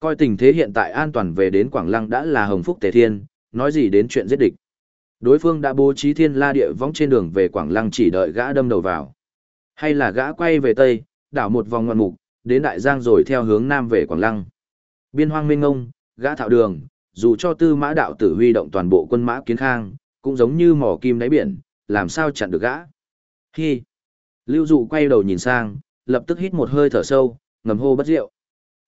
S1: Coi tình thế hiện tại an toàn về đến Quảng Lăng đã là hồng phúc tề thiên, nói gì đến chuyện giết địch. Đối phương đã bố trí thiên la địa vong trên đường về Quảng Lăng chỉ đợi gã đâm đầu vào. Hay là gã quay về Tây, đảo một vòng ngoạn mục, đến Đại Giang rồi theo hướng Nam về Quảng Lăng. Biên hoang minh ngông, gã thạo đường, dù cho tư mã đạo tử huy động toàn bộ quân mã kiến khang, cũng giống như mỏ kim đáy biển, làm sao chặn được gã. Hi! Lưu dụ quay đầu nhìn sang, lập tức hít một hơi thở sâu, ngầm hô bất diệu.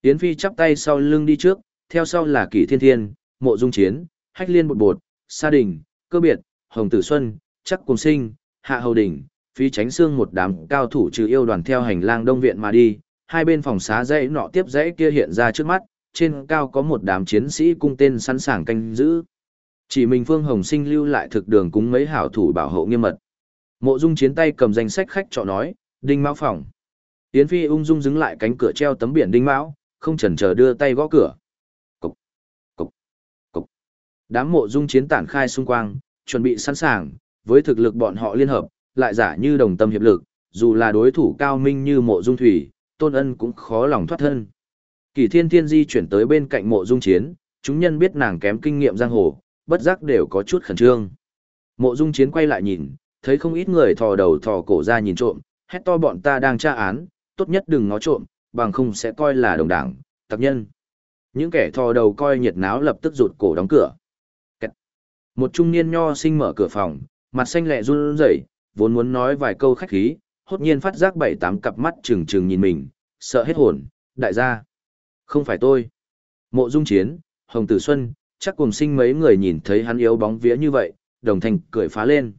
S1: Yến Phi chắp tay sau lưng đi trước, theo sau là Kỷ Thiên Thiên, Mộ Dung Chiến, Hách Liên Bột Bột, Sa Đình, Cơ Biệt, Hồng Tử Xuân, Chắc Cùng Sinh, Hạ Hầu Đình, Phi Tránh Sương một đám cao thủ trừ yêu đoàn theo hành lang đông viện mà đi, hai bên phòng xá dãy nọ tiếp dãy kia hiện ra trước mắt, trên cao có một đám chiến sĩ cung tên sẵn sàng canh giữ. Chỉ mình Phương Hồng Sinh lưu lại thực đường cúng mấy hảo thủ bảo hộ nghiêm mật. Mộ Dung chiến tay cầm danh sách khách trọ nói, "Đinh Mão phòng." Yến Phi ung dung đứng lại cánh cửa treo tấm biển Đinh Mão, không chần chờ đưa tay gõ cửa. Cục, cục, cục. Đám Mộ Dung chiến tản khai xung quanh, chuẩn bị sẵn sàng, với thực lực bọn họ liên hợp, lại giả như đồng tâm hiệp lực, dù là đối thủ cao minh như Mộ Dung Thủy, Tôn Ân cũng khó lòng thoát thân. Kỳ Thiên Thiên Di chuyển tới bên cạnh Mộ Dung Chiến, chúng nhân biết nàng kém kinh nghiệm giang hồ, bất giác đều có chút khẩn trương. Mộ Dung Chiến quay lại nhìn, thấy không ít người thò đầu thò cổ ra nhìn trộm, hét to bọn ta đang tra án, tốt nhất đừng ngó trộm, bằng không sẽ coi là đồng đảng, tập nhân. Những kẻ thò đầu coi nhiệt náo lập tức rụt cổ đóng cửa. Kết. Một trung niên nho sinh mở cửa phòng, mặt xanh lẹ run rẩy, vốn muốn nói vài câu khách khí, hốt nhiên phát giác bảy tám cặp mắt trừng trừng nhìn mình, sợ hết hồn, đại gia. Không phải tôi. Mộ Dung Chiến, Hồng Tử Xuân, chắc cùng sinh mấy người nhìn thấy hắn yếu bóng vía như vậy, đồng thanh cười phá lên.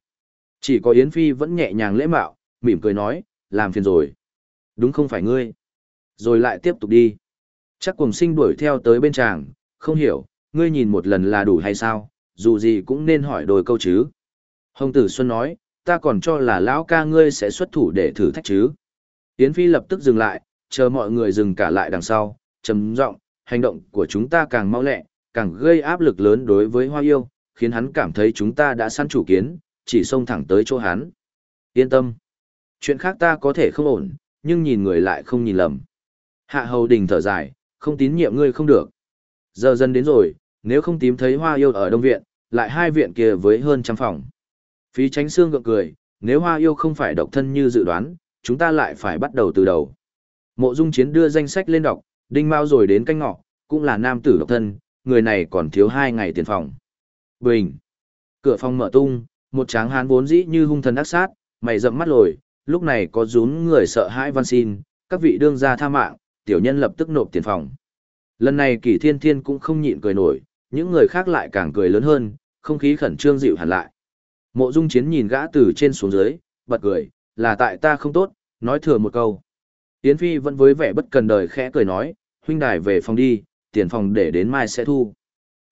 S1: Chỉ có Yến Phi vẫn nhẹ nhàng lễ mạo, mỉm cười nói, làm phiền rồi. Đúng không phải ngươi. Rồi lại tiếp tục đi. Chắc cùng sinh đuổi theo tới bên chàng, không hiểu, ngươi nhìn một lần là đủ hay sao, dù gì cũng nên hỏi đôi câu chứ. Hồng Tử Xuân nói, ta còn cho là lão ca ngươi sẽ xuất thủ để thử thách chứ. Yến Phi lập tức dừng lại, chờ mọi người dừng cả lại đằng sau, trầm giọng, hành động của chúng ta càng mau lẹ, càng gây áp lực lớn đối với Hoa Yêu, khiến hắn cảm thấy chúng ta đã săn chủ kiến, chỉ xông thẳng tới chỗ hắn. Yên tâm. Chuyện khác ta có thể không ổn, nhưng nhìn người lại không nhìn lầm. Hạ hầu đình thở dài, không tín nhiệm ngươi không được. Giờ dần đến rồi, nếu không tím thấy hoa yêu ở đông viện, lại hai viện kia với hơn trăm phòng. Phí tránh xương gượng cười, nếu hoa yêu không phải độc thân như dự đoán, chúng ta lại phải bắt đầu từ đầu. Mộ dung chiến đưa danh sách lên đọc, đinh mau rồi đến canh ngọ, cũng là nam tử độc thân, người này còn thiếu hai ngày tiền phòng. Bình. Cửa phòng mở tung, một tráng hán vốn dĩ như hung thần ác sát, mày rậm mắt lồi, lúc này có rún người sợ hãi văn xin, các vị đương gia tha mạng, tiểu nhân lập tức nộp tiền phòng. Lần này Kỷ Thiên Thiên cũng không nhịn cười nổi, những người khác lại càng cười lớn hơn, không khí khẩn trương dịu hẳn lại. Mộ Dung Chiến nhìn gã từ trên xuống dưới, bật cười, là tại ta không tốt, nói thừa một câu. Yến Phi vẫn với vẻ bất cần đời khẽ cười nói, huynh đài về phòng đi, tiền phòng để đến mai sẽ thu.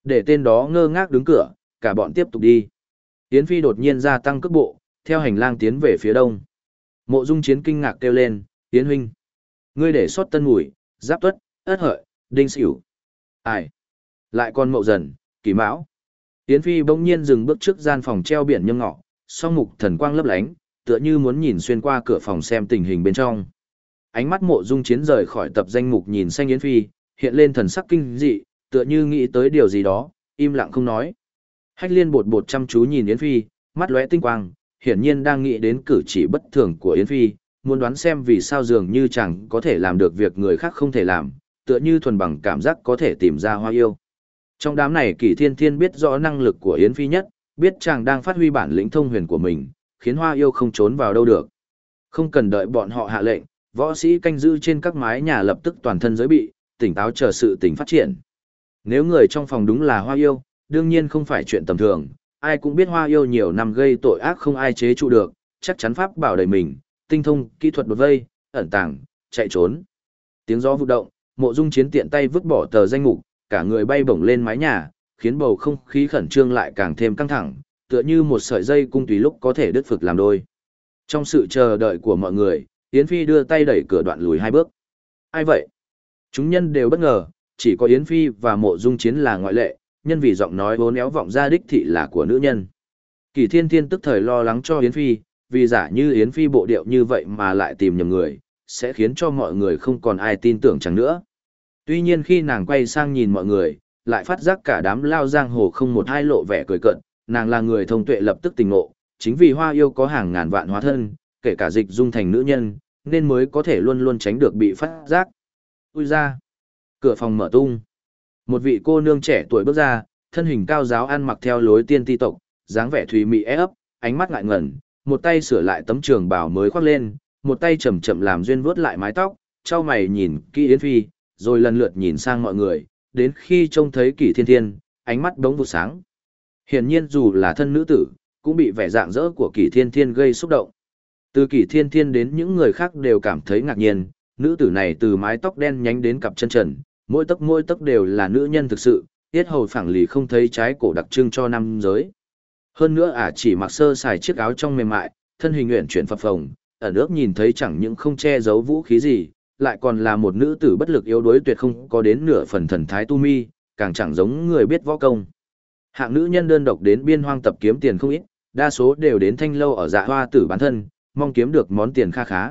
S1: Để tên đó ngơ ngác đứng cửa, cả bọn tiếp tục đi. Yến Phi đột nhiên gia tăng cước bộ, theo hành lang tiến về phía đông. Mộ Dung Chiến kinh ngạc kêu lên, "Yến huynh, ngươi để sót tân mùi, giáp tuất, ất hợi, đinh sửu. Ai? Lại còn mậu dần, kỳ mão." Yến Phi bỗng nhiên dừng bước trước gian phòng treo biển nhâm ngọ, song mục thần quang lấp lánh, tựa như muốn nhìn xuyên qua cửa phòng xem tình hình bên trong. Ánh mắt mộ dung chiến rời khỏi tập danh mục nhìn xanh Yến Phi, hiện lên thần sắc kinh dị, tựa như nghĩ tới điều gì đó, im lặng không nói. Hách liên bột bột chăm chú nhìn Yến Phi, mắt lóe tinh quang, hiển nhiên đang nghĩ đến cử chỉ bất thường của Yến Phi, muốn đoán xem vì sao dường như chẳng có thể làm được việc người khác không thể làm, tựa như thuần bằng cảm giác có thể tìm ra hoa yêu. Trong đám này Kỷ Thiên Thiên biết rõ năng lực của Yến Phi nhất, biết chàng đang phát huy bản lĩnh thông huyền của mình, khiến hoa yêu không trốn vào đâu được. Không cần đợi bọn họ hạ lệnh, võ sĩ canh giữ trên các mái nhà lập tức toàn thân giới bị, tỉnh táo chờ sự tình phát triển. Nếu người trong phòng đúng là hoa yêu, đương nhiên không phải chuyện tầm thường, ai cũng biết hoa yêu nhiều năm gây tội ác không ai chế trụ được, chắc chắn pháp bảo đầy mình, tinh thông, kỹ thuật đột vây, ẩn tàng, chạy trốn. Tiếng gió vụ động, mộ dung chiến tiện tay vứt bỏ tờ danh mục, cả người bay bổng lên mái nhà, khiến bầu không khí khẩn trương lại càng thêm căng thẳng, tựa như một sợi dây cung tùy lúc có thể đứt phực làm đôi. Trong sự chờ đợi của mọi người, Yến Phi đưa tay đẩy cửa đoạn lùi hai bước. Ai vậy? Chúng nhân đều bất ngờ, chỉ có Yến Phi và mộ dung chiến là ngoại lệ, nhân vì giọng nói vốn éo vọng ra đích thị là của nữ nhân. Kỳ thiên thiên tức thời lo lắng cho Yến Phi, vì giả như Yến Phi bộ điệu như vậy mà lại tìm nhầm người, sẽ khiến cho mọi người không còn ai tin tưởng chẳng nữa. Tuy nhiên khi nàng quay sang nhìn mọi người, lại phát giác cả đám lao giang hồ không một hai lộ vẻ cười cận, nàng là người thông tuệ lập tức tình ngộ, chính vì hoa yêu có hàng ngàn vạn hóa thân, kể cả dịch dung thành nữ nhân, nên mới có thể luôn luôn tránh được bị phát giác. Ui ra! Cửa phòng mở tung. Một vị cô nương trẻ tuổi bước ra, thân hình cao giáo ăn mặc theo lối tiên ti tộc, dáng vẻ thùy mị ép, ánh mắt ngại ngẩn, một tay sửa lại tấm trường bào mới khoác lên, một tay chậm chậm làm duyên vuốt lại mái tóc, trao mày nhìn kỹ Yến Phi, rồi lần lượt nhìn sang mọi người, đến khi trông thấy Kỷ Thiên Thiên, ánh mắt đống vụ sáng. Hiển nhiên dù là thân nữ tử, cũng bị vẻ dạng dỡ của Kỷ Thiên Thiên gây xúc động. Từ Kỷ Thiên Thiên đến những người khác đều cảm thấy ngạc nhiên, nữ tử này từ mái tóc đen nhánh đến cặp chân trần, mỗi tấc mỗi tấc đều là nữ nhân thực sự, tiết hầu phẳng lì không thấy trái cổ đặc trưng cho nam giới. Hơn nữa ả chỉ mặc sơ xài chiếc áo trong mềm mại, thân hình nguyện chuyển phập phồng, ở nước nhìn thấy chẳng những không che giấu vũ khí gì, lại còn là một nữ tử bất lực yếu đuối tuyệt không có đến nửa phần thần thái tu mi, càng chẳng giống người biết võ công. Hạng nữ nhân đơn độc đến biên hoang tập kiếm tiền không ít, đa số đều đến thanh lâu ở dạ hoa tử bán thân, mong kiếm được món tiền kha khá.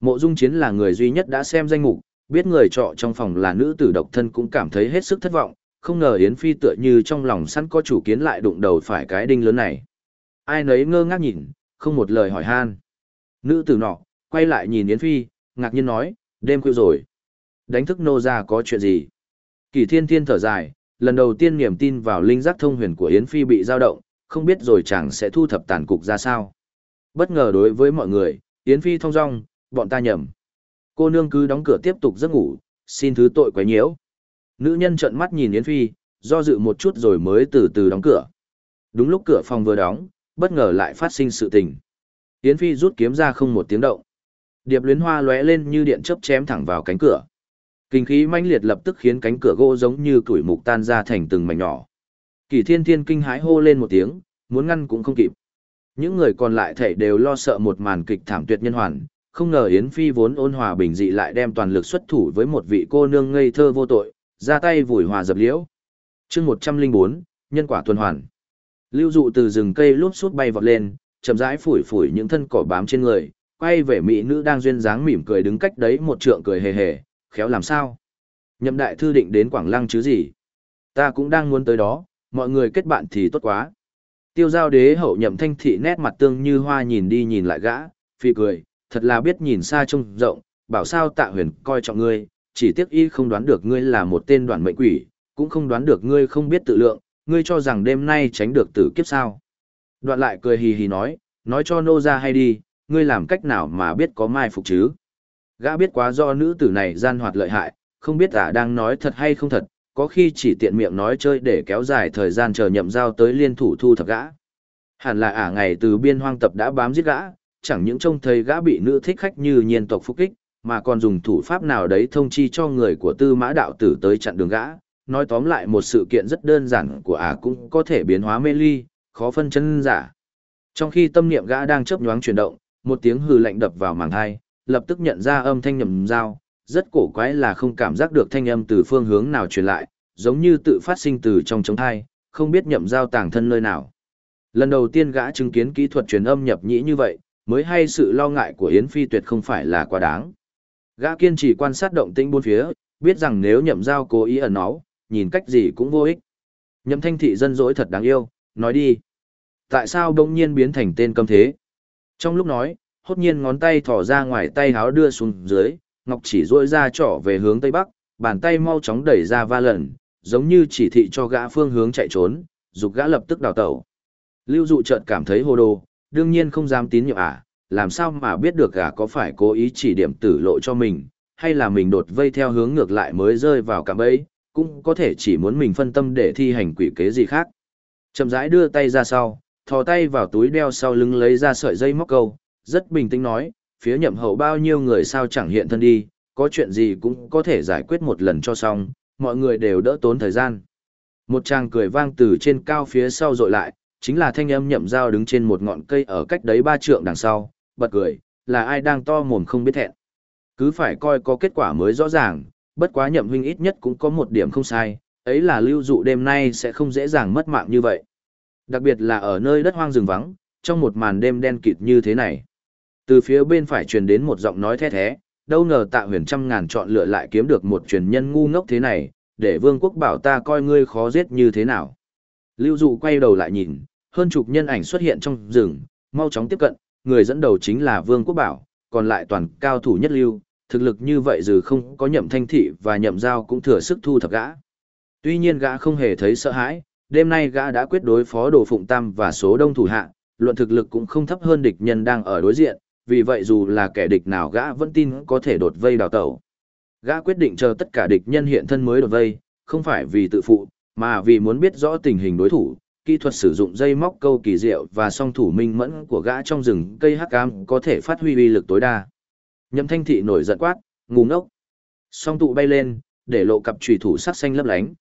S1: Mộ Dung Chiến là người duy nhất đã xem danh mục, biết người trọ trong phòng là nữ tử độc thân cũng cảm thấy hết sức thất vọng, không ngờ Yến Phi tựa như trong lòng sẵn có chủ kiến lại đụng đầu phải cái đinh lớn này. Ai nấy ngơ ngác nhìn, không một lời hỏi han. Nữ tử nọ, quay lại nhìn Yến Phi, ngạc nhiên nói, đêm khuya rồi. Đánh thức nô ra có chuyện gì? Kỳ thiên thiên thở dài, lần đầu tiên niềm tin vào linh giác thông huyền của Yến Phi bị dao động, không biết rồi chàng sẽ thu thập tàn cục ra sao. Bất ngờ đối với mọi người, Yến Phi thông dong, bọn ta nhầm. Cô nương cứ đóng cửa tiếp tục giấc ngủ, xin thứ tội quấy nhiễu. Nữ nhân trợn mắt nhìn Yến Phi, do dự một chút rồi mới từ từ đóng cửa. Đúng lúc cửa phòng vừa đóng, bất ngờ lại phát sinh sự tình. Yến Phi rút kiếm ra không một tiếng động. Điệp luyến hoa lóe lên như điện chớp chém thẳng vào cánh cửa. Kinh khí mãnh liệt lập tức khiến cánh cửa gỗ giống như củi mục tan ra thành từng mảnh nhỏ. Kỳ Thiên Thiên kinh hãi hô lên một tiếng, muốn ngăn cũng không kịp. Những người còn lại thảy đều lo sợ một màn kịch thảm tuyệt nhân hoàn, không ngờ Yến Phi vốn ôn hòa bình dị lại đem toàn lực xuất thủ với một vị cô nương ngây thơ vô tội, ra tay vùi hòa dập liễu. chương 104, nhân quả tuần hoàn. Lưu dụ từ rừng cây lốp sút bay vọt lên, chậm rãi phủi phủi những thân cỏ bám trên người, quay về mỹ nữ đang duyên dáng mỉm cười đứng cách đấy một trượng cười hề hề, khéo làm sao? Nhậm đại thư định đến Quảng Lăng chứ gì? Ta cũng đang muốn tới đó, mọi người kết bạn thì tốt quá. Tiêu giao đế hậu nhậm thanh thị nét mặt tương như hoa nhìn đi nhìn lại gã, phi cười, thật là biết nhìn xa trông rộng, bảo sao tạ huyền coi trọng ngươi, chỉ tiếc y không đoán được ngươi là một tên đoàn mệnh quỷ, cũng không đoán được ngươi không biết tự lượng, ngươi cho rằng đêm nay tránh được tử kiếp sao. Đoạn lại cười hì hì nói, nói cho nô ra hay đi, ngươi làm cách nào mà biết có mai phục chứ. Gã biết quá do nữ tử này gian hoạt lợi hại, không biết ả đang nói thật hay không thật, có khi chỉ tiện miệng nói chơi để kéo dài thời gian chờ nhậm giao tới liên thủ thu thập gã. Hẳn là ả ngày từ biên hoang tập đã bám giết gã, chẳng những trông thấy gã bị nữ thích khách như nhiên tộc phục kích, mà còn dùng thủ pháp nào đấy thông chi cho người của tư mã đạo tử tới chặn đường gã. Nói tóm lại một sự kiện rất đơn giản của ả cũng có thể biến hóa mê ly, khó phân chân giả. Trong khi tâm niệm gã đang chớp nhoáng chuyển động, một tiếng hừ lạnh đập vào màng hai, lập tức nhận ra âm thanh nhầm dao, rất cổ quái là không cảm giác được thanh âm từ phương hướng nào truyền lại, giống như tự phát sinh từ trong trống thai, không biết nhậm dao tàng thân nơi nào. Lần đầu tiên gã chứng kiến kỹ thuật truyền âm nhập nhĩ như vậy, mới hay sự lo ngại của Yến Phi tuyệt không phải là quá đáng. Gã kiên trì quan sát động tĩnh bốn phía, biết rằng nếu nhậm giao cố ý ẩn náu, nhìn cách gì cũng vô ích. Nhậm thanh thị dân dỗi thật đáng yêu, nói đi. Tại sao đông nhiên biến thành tên cầm thế? Trong lúc nói, hốt nhiên ngón tay thỏ ra ngoài tay háo đưa xuống dưới, ngọc chỉ dỗi ra trỏ về hướng tây bắc, bàn tay mau chóng đẩy ra va lần, giống như chỉ thị cho gã phương hướng chạy trốn, dục gã lập tức đào tẩu. Lưu dụ chợt cảm thấy hồ đồ, đương nhiên không dám tín nhiệm à, làm sao mà biết được gà có phải cố ý chỉ điểm tử lộ cho mình, hay là mình đột vây theo hướng ngược lại mới rơi vào cạm bẫy, cũng có thể chỉ muốn mình phân tâm để thi hành quỷ kế gì khác. Chậm rãi đưa tay ra sau, thò tay vào túi đeo sau lưng lấy ra sợi dây móc câu, rất bình tĩnh nói, phía nhậm hậu bao nhiêu người sao chẳng hiện thân đi, có chuyện gì cũng có thể giải quyết một lần cho xong, mọi người đều đỡ tốn thời gian. Một chàng cười vang từ trên cao phía sau dội lại, chính là thanh âm nhậm dao đứng trên một ngọn cây ở cách đấy ba trượng đằng sau, bật cười, là ai đang to mồm không biết thẹn. Cứ phải coi có kết quả mới rõ ràng, bất quá nhậm huynh ít nhất cũng có một điểm không sai, ấy là lưu dụ đêm nay sẽ không dễ dàng mất mạng như vậy. Đặc biệt là ở nơi đất hoang rừng vắng, trong một màn đêm đen kịt như thế này. Từ phía bên phải truyền đến một giọng nói the thế, đâu ngờ tạ huyền trăm ngàn chọn lựa lại kiếm được một truyền nhân ngu ngốc thế này, để vương quốc bảo ta coi ngươi khó giết như thế nào. Lưu dụ quay đầu lại nhìn, hơn chục nhân ảnh xuất hiện trong rừng, mau chóng tiếp cận, người dẫn đầu chính là vương quốc bảo, còn lại toàn cao thủ nhất lưu, thực lực như vậy dù không có nhậm thanh thị và nhậm giao cũng thừa sức thu thập gã. Tuy nhiên gã không hề thấy sợ hãi, đêm nay gã đã quyết đối phó đồ phụng tam và số đông thủ hạ, luận thực lực cũng không thấp hơn địch nhân đang ở đối diện, vì vậy dù là kẻ địch nào gã vẫn tin có thể đột vây đào tẩu. Gã quyết định chờ tất cả địch nhân hiện thân mới đột vây, không phải vì tự phụ, mà vì muốn biết rõ tình hình đối thủ, kỹ thuật sử dụng dây móc câu kỳ diệu và song thủ minh mẫn của gã trong rừng cây hắc cam có thể phát huy uy lực tối đa. Nhậm thanh thị nổi giận quát, ngu ngốc. Song tụ bay lên, để lộ cặp trùy thủ sắc xanh lấp lánh.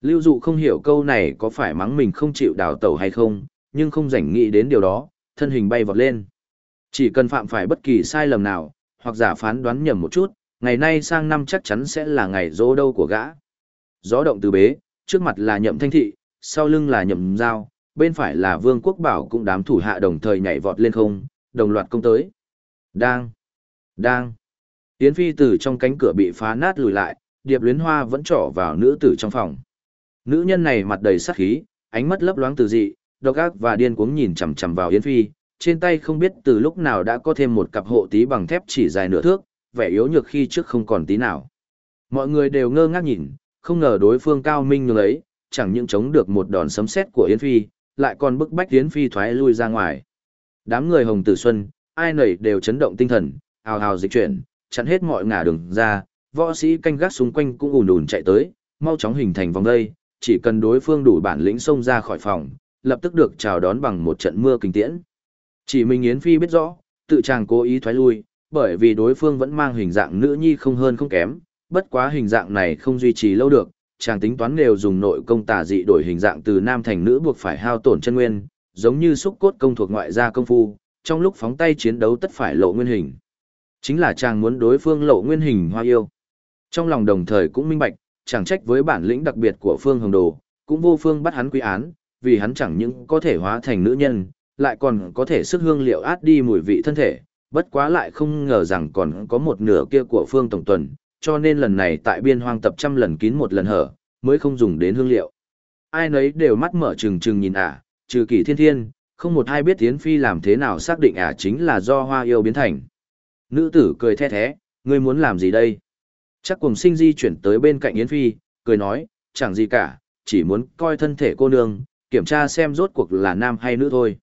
S1: Lưu dụ không hiểu câu này có phải mắng mình không chịu đào tẩu hay không, nhưng không rảnh nghĩ đến điều đó, thân hình bay vọt lên. Chỉ cần phạm phải bất kỳ sai lầm nào, hoặc giả phán đoán nhầm một chút, ngày nay sang năm chắc chắn sẽ là ngày dỗ đâu của gã. Gió động từ bế, trước mặt là nhậm thanh thị, sau lưng là nhậm dao, bên phải là vương quốc bảo cũng đám thủ hạ đồng thời nhảy vọt lên không, đồng loạt công tới. Đang, đang. Yến phi từ trong cánh cửa bị phá nát lùi lại, điệp luyến hoa vẫn trỏ vào nữ tử trong phòng. Nữ nhân này mặt đầy sắc khí, ánh mắt lấp loáng từ dị, độc ác và điên cuống nhìn chằm chằm vào Yến phi, trên tay không biết từ lúc nào đã có thêm một cặp hộ tí bằng thép chỉ dài nửa thước, vẻ yếu nhược khi trước không còn tí nào. Mọi người đều ngơ ngác nhìn, không ngờ đối phương cao minh như ấy, chẳng những chống được một đòn sấm sét của Yến Phi, lại còn bức bách Yến Phi thoái lui ra ngoài. Đám người Hồng Tử Xuân, ai nấy đều chấn động tinh thần, hào hào dịch chuyển, chặn hết mọi ngả đường ra, võ sĩ canh gác xung quanh cũng ùn ùn chạy tới, mau chóng hình thành vòng dây, chỉ cần đối phương đủ bản lĩnh xông ra khỏi phòng, lập tức được chào đón bằng một trận mưa kinh tiễn. Chỉ mình Yến Phi biết rõ, tự chàng cố ý thoái lui, bởi vì đối phương vẫn mang hình dạng nữ nhi không hơn không kém, bất quá hình dạng này không duy trì lâu được, chàng tính toán đều dùng nội công tà dị đổi hình dạng từ nam thành nữ buộc phải hao tổn chân nguyên, giống như xúc cốt công thuộc ngoại gia công phu, trong lúc phóng tay chiến đấu tất phải lộ nguyên hình. Chính là chàng muốn đối phương lộ nguyên hình hoa yêu. Trong lòng đồng thời cũng minh bạch, chàng trách với bản lĩnh đặc biệt của Phương Hồng Đồ, cũng vô phương bắt hắn quy án, vì hắn chẳng những có thể hóa thành nữ nhân, lại còn có thể sức hương liệu át đi mùi vị thân thể, bất quá lại không ngờ rằng còn có một nửa kia của Phương Tổng Tuần, cho nên lần này tại biên hoang tập trăm lần kín một lần hở, mới không dùng đến hương liệu. Ai nấy đều mắt mở trừng trừng nhìn ả, trừ kỷ thiên thiên, không một ai biết Tiến Phi làm thế nào xác định ả chính là do hoa yêu biến thành. Nữ tử cười the thế, ngươi muốn làm gì đây? Chắc cùng sinh di chuyển tới bên cạnh Yến Phi, cười nói, chẳng gì cả, chỉ muốn coi thân thể cô nương, kiểm tra xem rốt cuộc là nam hay nữ thôi.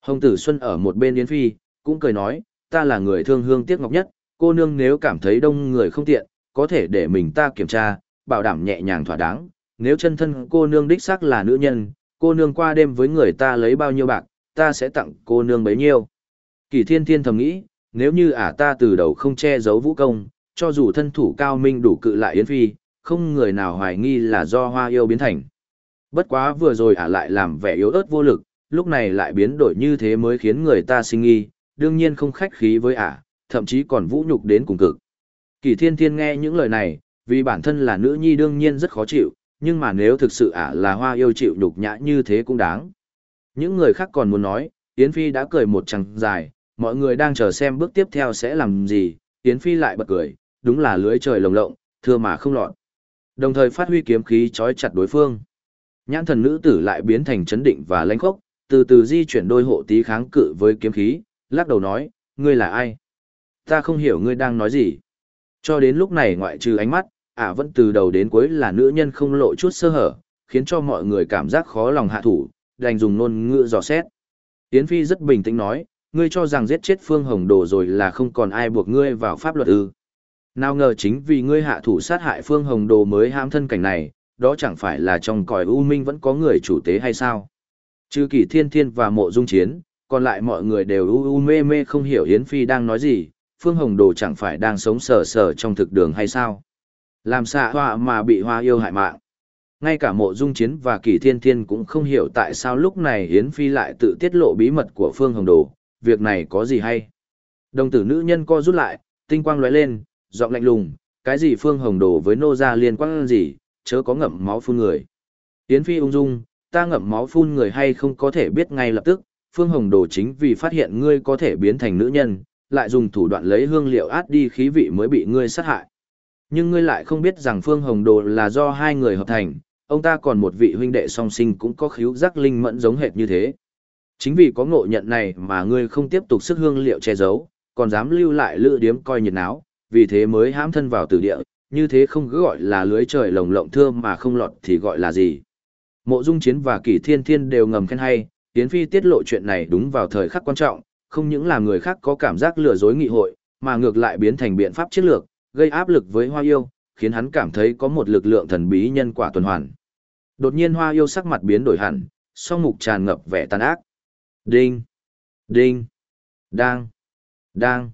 S1: Hồng Tử Xuân ở một bên Yến Phi, cũng cười nói, ta là người thương hương tiếc ngọc nhất, cô nương nếu cảm thấy đông người không tiện, có thể để mình ta kiểm tra, bảo đảm nhẹ nhàng thỏa đáng. Nếu chân thân cô nương đích xác là nữ nhân, cô nương qua đêm với người ta lấy bao nhiêu bạc, ta sẽ tặng cô nương bấy nhiêu. Kỳ thiên thiên thầm nghĩ, nếu như ả ta từ đầu không che giấu vũ công, cho dù thân thủ cao minh đủ cự lại Yến Phi, không người nào hoài nghi là do hoa yêu biến thành. Bất quá vừa rồi ả lại làm vẻ yếu ớt vô lực, lúc này lại biến đổi như thế mới khiến người ta sinh nghi, đương nhiên không khách khí với ả, thậm chí còn vũ nhục đến cùng cực. Kỳ thiên thiên nghe những lời này, vì bản thân là nữ nhi đương nhiên rất khó chịu, nhưng mà nếu thực sự ả là hoa yêu chịu nhục nhã như thế cũng đáng. Những người khác còn muốn nói, Yến Phi đã cười một tràng dài, mọi người đang chờ xem bước tiếp theo sẽ làm gì, Yến Phi lại bật cười, đúng là lưới trời lồng lộng, thưa mà không lọt. Đồng thời phát huy kiếm khí chói chặt đối phương. Nhãn thần nữ tử lại biến thành chấn định và lãnh khốc, từ từ di chuyển đôi hộ tí kháng cự với kiếm khí, lắc đầu nói, ngươi là ai? Ta không hiểu ngươi đang nói gì. Cho đến lúc này ngoại trừ ánh mắt, ả vẫn từ đầu đến cuối là nữ nhân không lộ chút sơ hở, khiến cho mọi người cảm giác khó lòng hạ thủ, đành dùng ngôn ngữ dò xét. Yến Phi rất bình tĩnh nói, ngươi cho rằng giết chết Phương Hồng Đồ rồi là không còn ai buộc ngươi vào pháp luật ư. Nào ngờ chính vì ngươi hạ thủ sát hại Phương Hồng Đồ mới ham thân cảnh này, đó chẳng phải là trong cõi u minh vẫn có người chủ tế hay sao? Trừ Kỷ thiên thiên và mộ dung chiến, còn lại mọi người đều u u mê mê không hiểu Yến Phi đang nói gì, Phương Hồng Đồ chẳng phải đang sống sờ sờ trong thực đường hay sao? Làm xạ hoa mà bị hoa yêu hại mạng. Ngay cả mộ dung chiến và kỳ thiên thiên cũng không hiểu tại sao lúc này Yến Phi lại tự tiết lộ bí mật của Phương Hồng Đồ, việc này có gì hay? Đồng tử nữ nhân co rút lại, tinh quang lóe lên, giọng lạnh lùng, cái gì Phương Hồng Đồ với nô gia liên quan gì, chớ có ngậm máu phun người. Yến Phi ung dung, ta ngậm máu phun người hay không có thể biết ngay lập tức, Phương Hồng Đồ chính vì phát hiện ngươi có thể biến thành nữ nhân, lại dùng thủ đoạn lấy hương liệu át đi khí vị mới bị ngươi sát hại. Nhưng ngươi lại không biết rằng Phương Hồng Đồ là do hai người hợp thành, ông ta còn một vị huynh đệ song sinh cũng có khíu giác linh mẫn giống hệt như thế. Chính vì có ngộ nhận này mà ngươi không tiếp tục sức hương liệu che giấu, còn dám lưu lại lựa điếm coi nhiệt náo, vì thế mới hãm thân vào tử địa, như thế không cứ gọi là lưới trời lồng lộng thơm mà không lọt thì gọi là gì. Mộ Dung Chiến và Kỷ Thiên Thiên đều ngầm khen hay, Tiến Phi tiết lộ chuyện này đúng vào thời khắc quan trọng, không những làm người khác có cảm giác lừa dối nghị hội, mà ngược lại biến thành biện pháp chiến lược, gây áp lực với Hoa Yêu, khiến hắn cảm thấy có một lực lượng thần bí nhân quả tuần hoàn. Đột nhiên Hoa Yêu sắc mặt biến đổi hẳn, song mục tràn ngập vẻ tàn ác. Đinh! Đinh! Đang! Đang!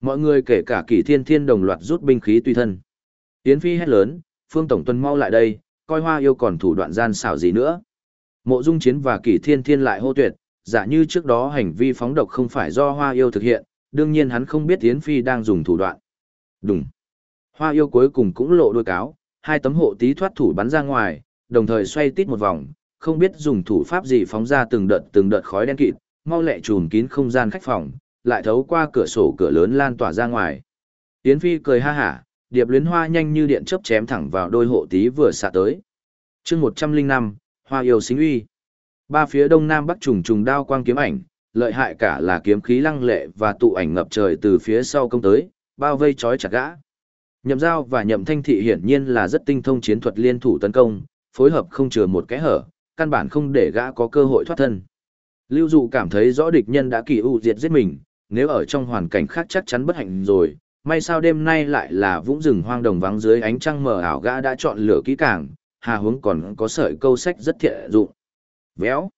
S1: Mọi người kể cả Kỷ Thiên Thiên đồng loạt rút binh khí tùy thân. Yến Phi hét lớn, Phương Tổng Tuần mau lại đây, coi Hoa Yêu còn thủ đoạn gian xảo gì nữa. Mộ Dung Chiến và Kỷ Thiên Thiên lại hô tuyệt, giả như trước đó hành vi phóng độc không phải do Hoa Yêu thực hiện, đương nhiên hắn không biết Yến Phi đang dùng thủ đoạn. Đúng. Hoa Yêu cuối cùng cũng lộ đôi cáo, hai tấm hộ tí thoát thủ bắn ra ngoài, đồng thời xoay tít một vòng, không biết dùng thủ pháp gì phóng ra từng đợt từng đợt khói đen kịt, mau lẹ trùm kín không gian khách phòng, lại thấu qua cửa sổ cửa lớn lan tỏa ra ngoài. Yến Phi cười ha hả, điệp luyến hoa nhanh như điện chớp chém thẳng vào đôi hộ tí vừa xạ tới. chương 105, hoa yêu xính uy. Ba phía đông nam bắc trùng trùng đao quang kiếm ảnh, lợi hại cả là kiếm khí lăng lệ và tụ ảnh ngập trời từ phía sau công tới, bao vây chói chặt gã. Nhậm giao và nhậm thanh thị hiển nhiên là rất tinh thông chiến thuật liên thủ tấn công, phối hợp không chừa một cái hở, căn bản không để gã có cơ hội thoát thân. Lưu dụ cảm thấy rõ địch nhân đã kỳ ưu diệt giết mình, nếu ở trong hoàn cảnh khác chắc chắn bất hạnh rồi, may sao đêm nay lại là vũng rừng hoang đồng vắng dưới ánh trăng mờ ảo gã đã chọn lửa kỹ càng, hà hướng còn có sợi câu sách rất thiện dụng. Véo.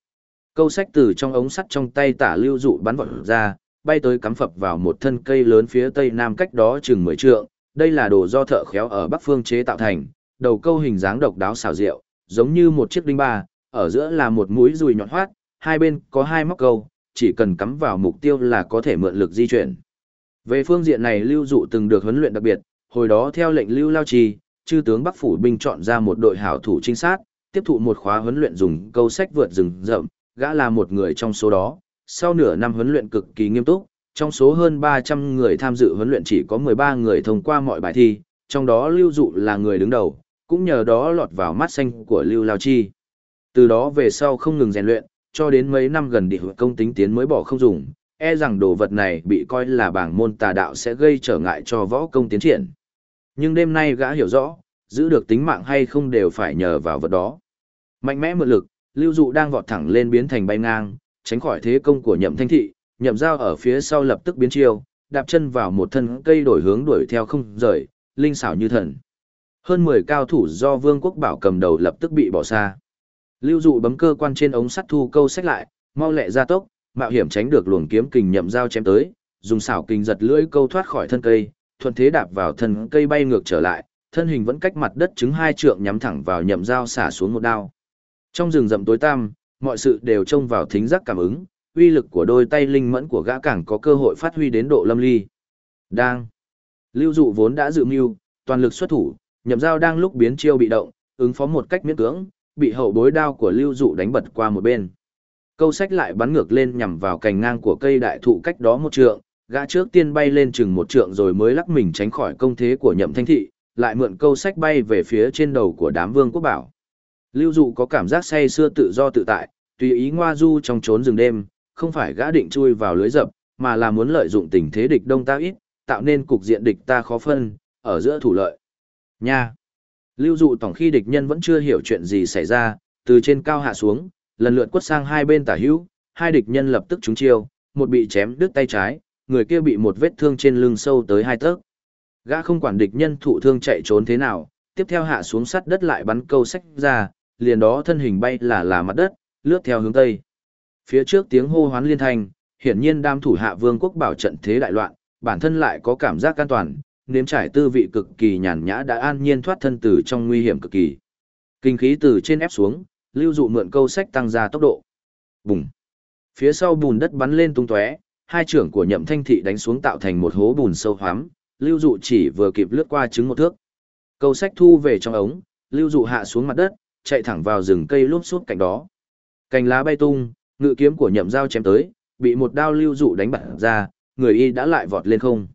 S1: Câu sách từ trong ống sắt trong tay tả lưu dụ bắn vọt ra, bay tới cắm phập vào một thân cây lớn phía tây nam cách đó chừng 10 trượng. Đây là đồ do thợ khéo ở bắc phương chế tạo thành, đầu câu hình dáng độc đáo xảo diệu, giống như một chiếc đinh ba, ở giữa là một mũi dùi nhọn hoắt, hai bên có hai móc câu, chỉ cần cắm vào mục tiêu là có thể mượn lực di chuyển. Về phương diện này Lưu Dụ từng được huấn luyện đặc biệt, hồi đó theo lệnh Lưu Lao Trì, chư tướng Bắc phủ binh chọn ra một đội hảo thủ trinh sát, tiếp thụ một khóa huấn luyện dùng câu sách vượt rừng rậm, gã là một người trong số đó. Sau nửa năm huấn luyện cực kỳ nghiêm túc, trong số hơn 300 người tham dự huấn luyện chỉ có 13 người thông qua mọi bài thi, trong đó Lưu Dụ là người đứng đầu, cũng nhờ đó lọt vào mắt xanh của Lưu Lao Chi. Từ đó về sau không ngừng rèn luyện, cho đến mấy năm gần địa công tính tiến mới bỏ không dùng, e rằng đồ vật này bị coi là bảng môn tà đạo sẽ gây trở ngại cho võ công tiến triển. Nhưng đêm nay gã hiểu rõ, giữ được tính mạng hay không đều phải nhờ vào vật đó. Mạnh mẽ mượn lực, lưu dụ đang vọt thẳng lên biến thành bay ngang, tránh khỏi thế công của nhậm thanh thị, nhậm dao ở phía sau lập tức biến chiêu, đạp chân vào một thân cây đổi hướng đuổi theo không rời, linh xảo như thần. Hơn 10 cao thủ do Vương quốc bảo cầm đầu lập tức bị bỏ xa. Lưu dụ bấm cơ quan trên ống sắt thu câu sách lại, mau lẹ ra tốc, mạo hiểm tránh được luồng kiếm kình nhậm dao chém tới, dùng xảo kình giật lưỡi câu thoát khỏi thân cây, thuận thế đạp vào thân cây bay ngược trở lại, thân hình vẫn cách mặt đất chứng hai trượng nhắm thẳng vào nhậm dao xả xuống một đao. Trong rừng rậm tối tăm, mọi sự đều trông vào thính giác cảm ứng, uy lực của đôi tay linh mẫn của gã càng có cơ hội phát huy đến độ lâm ly. Đang. Lưu dụ vốn đã dự mưu, toàn lực xuất thủ, nhậm dao đang lúc biến chiêu bị động, ứng phó một cách miễn cưỡng, bị hậu bối đao của lưu dụ đánh bật qua một bên. Câu sách lại bắn ngược lên nhằm vào cành ngang của cây đại thụ cách đó một trượng, gã trước tiên bay lên chừng một trượng rồi mới lắc mình tránh khỏi công thế của nhậm thanh thị, lại mượn câu sách bay về phía trên đầu của đám vương quốc bảo. Lưu dụ có cảm giác say xưa tự do tự tại, tùy ý ngoa du trong trốn rừng đêm, không phải gã định chui vào lưới dập, mà là muốn lợi dụng tình thế địch đông ta ít, tạo nên cục diện địch ta khó phân, ở giữa thủ lợi. Nha! Lưu dụ tổng khi địch nhân vẫn chưa hiểu chuyện gì xảy ra, từ trên cao hạ xuống, lần lượt quất sang hai bên tả hữu, hai địch nhân lập tức trúng chiêu, một bị chém đứt tay trái, người kia bị một vết thương trên lưng sâu tới hai tấc. Gã không quản địch nhân thụ thương chạy trốn thế nào, tiếp theo hạ xuống sắt đất lại bắn câu sách ra, liền đó thân hình bay là là mặt đất, lướt theo hướng tây. Phía trước tiếng hô hoán liên thanh, hiển nhiên đam thủ hạ vương quốc bảo trận thế đại loạn, bản thân lại có cảm giác an toàn, nếm trải tư vị cực kỳ nhàn nhã đã an nhiên thoát thân từ trong nguy hiểm cực kỳ. Kinh khí từ trên ép xuống, lưu dụ mượn câu sách tăng ra tốc độ. Bùng. Phía sau bùn đất bắn lên tung tóe, hai trưởng của Nhậm Thanh thị đánh xuống tạo thành một hố bùn sâu hoắm, lưu dụ chỉ vừa kịp lướt qua trứng một thước. Câu sách thu về trong ống, lưu dụ hạ xuống mặt đất, chạy thẳng vào rừng cây lốp suốt cạnh đó. Cành lá bay tung, ngự kiếm của Nhậm Dao chém tới, bị một đao lưu dụ đánh bật ra, người y đã lại vọt lên không.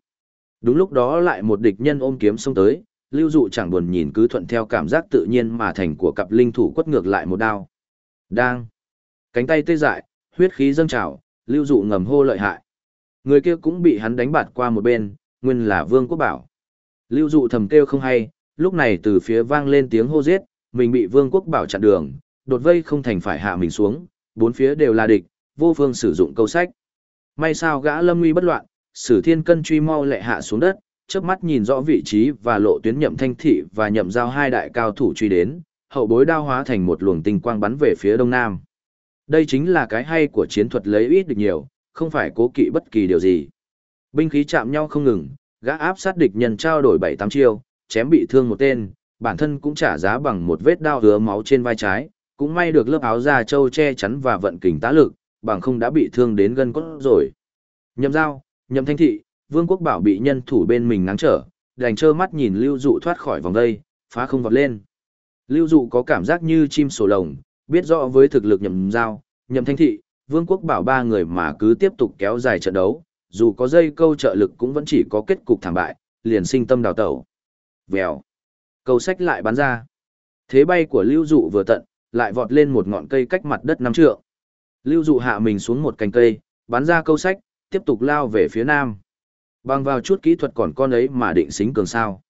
S1: Đúng lúc đó lại một địch nhân ôm kiếm xông tới, lưu dụ chẳng buồn nhìn cứ thuận theo cảm giác tự nhiên mà thành của cặp linh thủ quất ngược lại một đao. Đang. Cánh tay tê dại, huyết khí dâng trào, lưu dụ ngầm hô lợi hại. Người kia cũng bị hắn đánh bạt qua một bên, nguyên là vương quốc bảo. Lưu dụ thầm kêu không hay, lúc này từ phía vang lên tiếng hô giết, mình bị vương quốc bảo chặn đường, đột vây không thành phải hạ mình xuống, bốn phía đều là địch, vô phương sử dụng câu sách. May sao gã lâm nguy bất loạn, sử thiên cân truy mau lẹ hạ xuống đất, trước mắt nhìn rõ vị trí và lộ tuyến nhậm thanh thị và nhậm giao hai đại cao thủ truy đến, hậu bối đao hóa thành một luồng tinh quang bắn về phía đông nam. Đây chính là cái hay của chiến thuật lấy ít được nhiều, không phải cố kỵ bất kỳ điều gì. Binh khí chạm nhau không ngừng, gã áp sát địch nhân trao đổi bảy tám chiêu, chém bị thương một tên, bản thân cũng trả giá bằng một vết đao hứa máu trên vai trái, cũng may được lớp áo da trâu che chắn và vận kình tá lực, bằng không đã bị thương đến gân cốt rồi. Nhậm giao, nhậm thanh thị, vương quốc bảo bị nhân thủ bên mình ngáng trở, đành trơ mắt nhìn lưu dụ thoát khỏi vòng đây, phá không vọt lên. Lưu dụ có cảm giác như chim sổ lồng, biết rõ với thực lực nhậm giao, nhậm thanh thị, vương quốc bảo ba người mà cứ tiếp tục kéo dài trận đấu, dù có dây câu trợ lực cũng vẫn chỉ có kết cục thảm bại, liền sinh tâm đào tẩu. Vèo. Câu sách lại bắn ra. Thế bay của lưu dụ vừa tận, lại vọt lên một ngọn cây cách mặt đất năm trượng. Lưu dụ hạ mình xuống một cành cây, bắn ra câu sách, tiếp tục lao về phía nam. Bằng vào chút kỹ thuật còn con ấy mà định xính cường sao.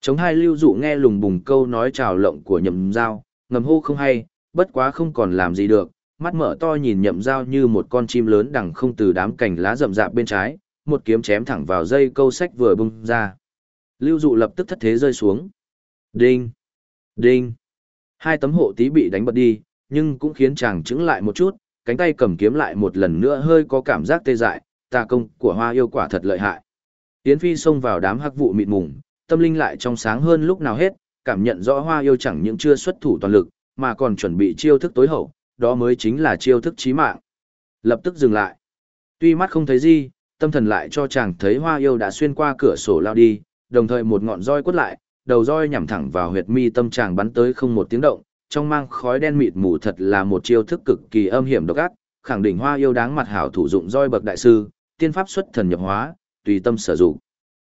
S1: Chống hai lưu dụ nghe lùng bùng câu nói trào lộng của nhậm dao, ngầm hô không hay, bất quá không còn làm gì được, mắt mở to nhìn nhậm dao như một con chim lớn đằng không từ đám cành lá rậm rạp bên trái, một kiếm chém thẳng vào dây câu sách vừa bung ra. Lưu dụ lập tức thất thế rơi xuống. Đinh! Đinh! Hai tấm hộ tí bị đánh bật đi, nhưng cũng khiến chàng trứng lại một chút, cánh tay cầm kiếm lại một lần nữa hơi có cảm giác tê dại, tà công của hoa yêu quả thật lợi hại. Yến Phi xông vào đám hắc vụ mịt mùng, tâm linh lại trong sáng hơn lúc nào hết, cảm nhận rõ hoa yêu chẳng những chưa xuất thủ toàn lực, mà còn chuẩn bị chiêu thức tối hậu, đó mới chính là chiêu thức chí mạng. Lập tức dừng lại. Tuy mắt không thấy gì, tâm thần lại cho chàng thấy hoa yêu đã xuyên qua cửa sổ lao đi, đồng thời một ngọn roi quất lại, đầu roi nhằm thẳng vào huyệt mi tâm tràng bắn tới không một tiếng động, trong mang khói đen mịt mù thật là một chiêu thức cực kỳ âm hiểm độc ác, khẳng định hoa yêu đáng mặt hảo thủ dụng roi bậc đại sư, tiên pháp xuất thần nhập hóa, tùy tâm sử dụng.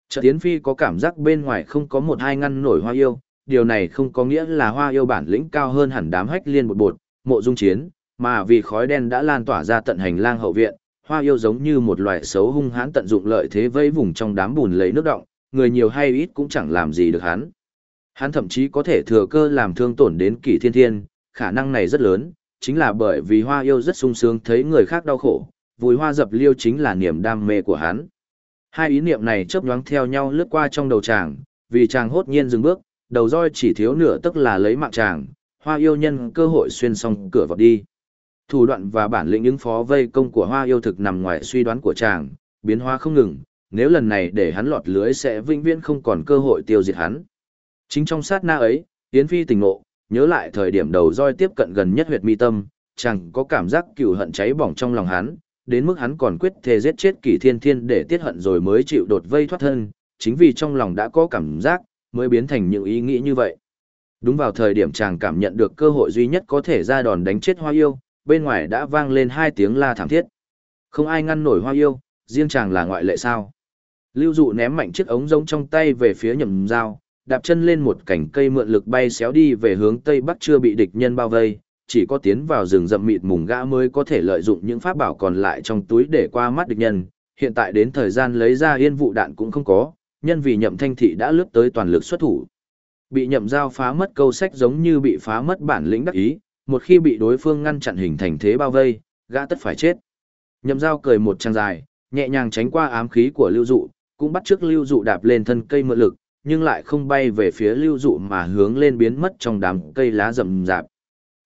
S1: Trợ Tiến Phi có cảm giác bên ngoài không có một hai ngăn nổi hoa yêu, điều này không có nghĩa là hoa yêu bản lĩnh cao hơn hẳn đám hách liên một bột, mộ dung chiến, mà vì khói đen đã lan tỏa ra tận hành lang hậu viện, hoa yêu giống như một loài xấu hung hãn tận dụng lợi thế vây vùng trong đám bùn lấy nước động, người nhiều hay ít cũng chẳng làm gì được hắn. Hắn thậm chí có thể thừa cơ làm thương tổn đến kỷ thiên thiên, khả năng này rất lớn, chính là bởi vì hoa yêu rất sung sướng thấy người khác đau khổ, vùi hoa dập liêu chính là niềm đam mê của hắn. Hai ý niệm này chớp nhoáng theo nhau lướt qua trong đầu chàng, vì chàng hốt nhiên dừng bước, đầu roi chỉ thiếu nửa tức là lấy mạng chàng, hoa yêu nhân cơ hội xuyên xong cửa vọt đi. Thủ đoạn và bản lĩnh ứng phó vây công của hoa yêu thực nằm ngoài suy đoán của chàng, biến hóa không ngừng, nếu lần này để hắn lọt lưới sẽ vĩnh viễn không còn cơ hội tiêu diệt hắn. Chính trong sát na ấy, Yến Phi tỉnh ngộ, nhớ lại thời điểm đầu roi tiếp cận gần nhất huyệt mi tâm, chàng có cảm giác cừu hận cháy bỏng trong lòng hắn, đến mức hắn còn quyết thề giết chết Kỷ Thiên Thiên để tiết hận rồi mới chịu đột vây thoát thân, chính vì trong lòng đã có cảm giác, mới biến thành những ý nghĩ như vậy. Đúng vào thời điểm chàng cảm nhận được cơ hội duy nhất có thể ra đòn đánh chết hoa yêu, bên ngoài đã vang lên hai tiếng la thảm thiết. Không ai ngăn nổi hoa yêu, riêng chàng là ngoại lệ sao. Lưu dụ ném mạnh chiếc ống giống trong tay về phía nhầm dao, đạp chân lên một cành cây mượn lực bay xéo đi về hướng tây bắc chưa bị địch nhân bao vây, chỉ có tiến vào rừng rậm mịt mùng gã mới có thể lợi dụng những pháp bảo còn lại trong túi để qua mắt địch nhân. Hiện tại đến thời gian lấy ra yên vụ đạn cũng không có, nhân vì nhậm thanh thị đã lướt tới toàn lực xuất thủ. Bị nhậm giao phá mất câu sách giống như bị phá mất bản lĩnh đắc ý, một khi bị đối phương ngăn chặn hình thành thế bao vây, gã tất phải chết. Nhậm giao cười một trang dài, nhẹ nhàng tránh qua ám khí của lưu dụ, cũng bắt trước lưu dụ đạp lên thân cây mượn lực, nhưng lại không bay về phía lưu dụ mà hướng lên biến mất trong đám cây lá rậm rạp.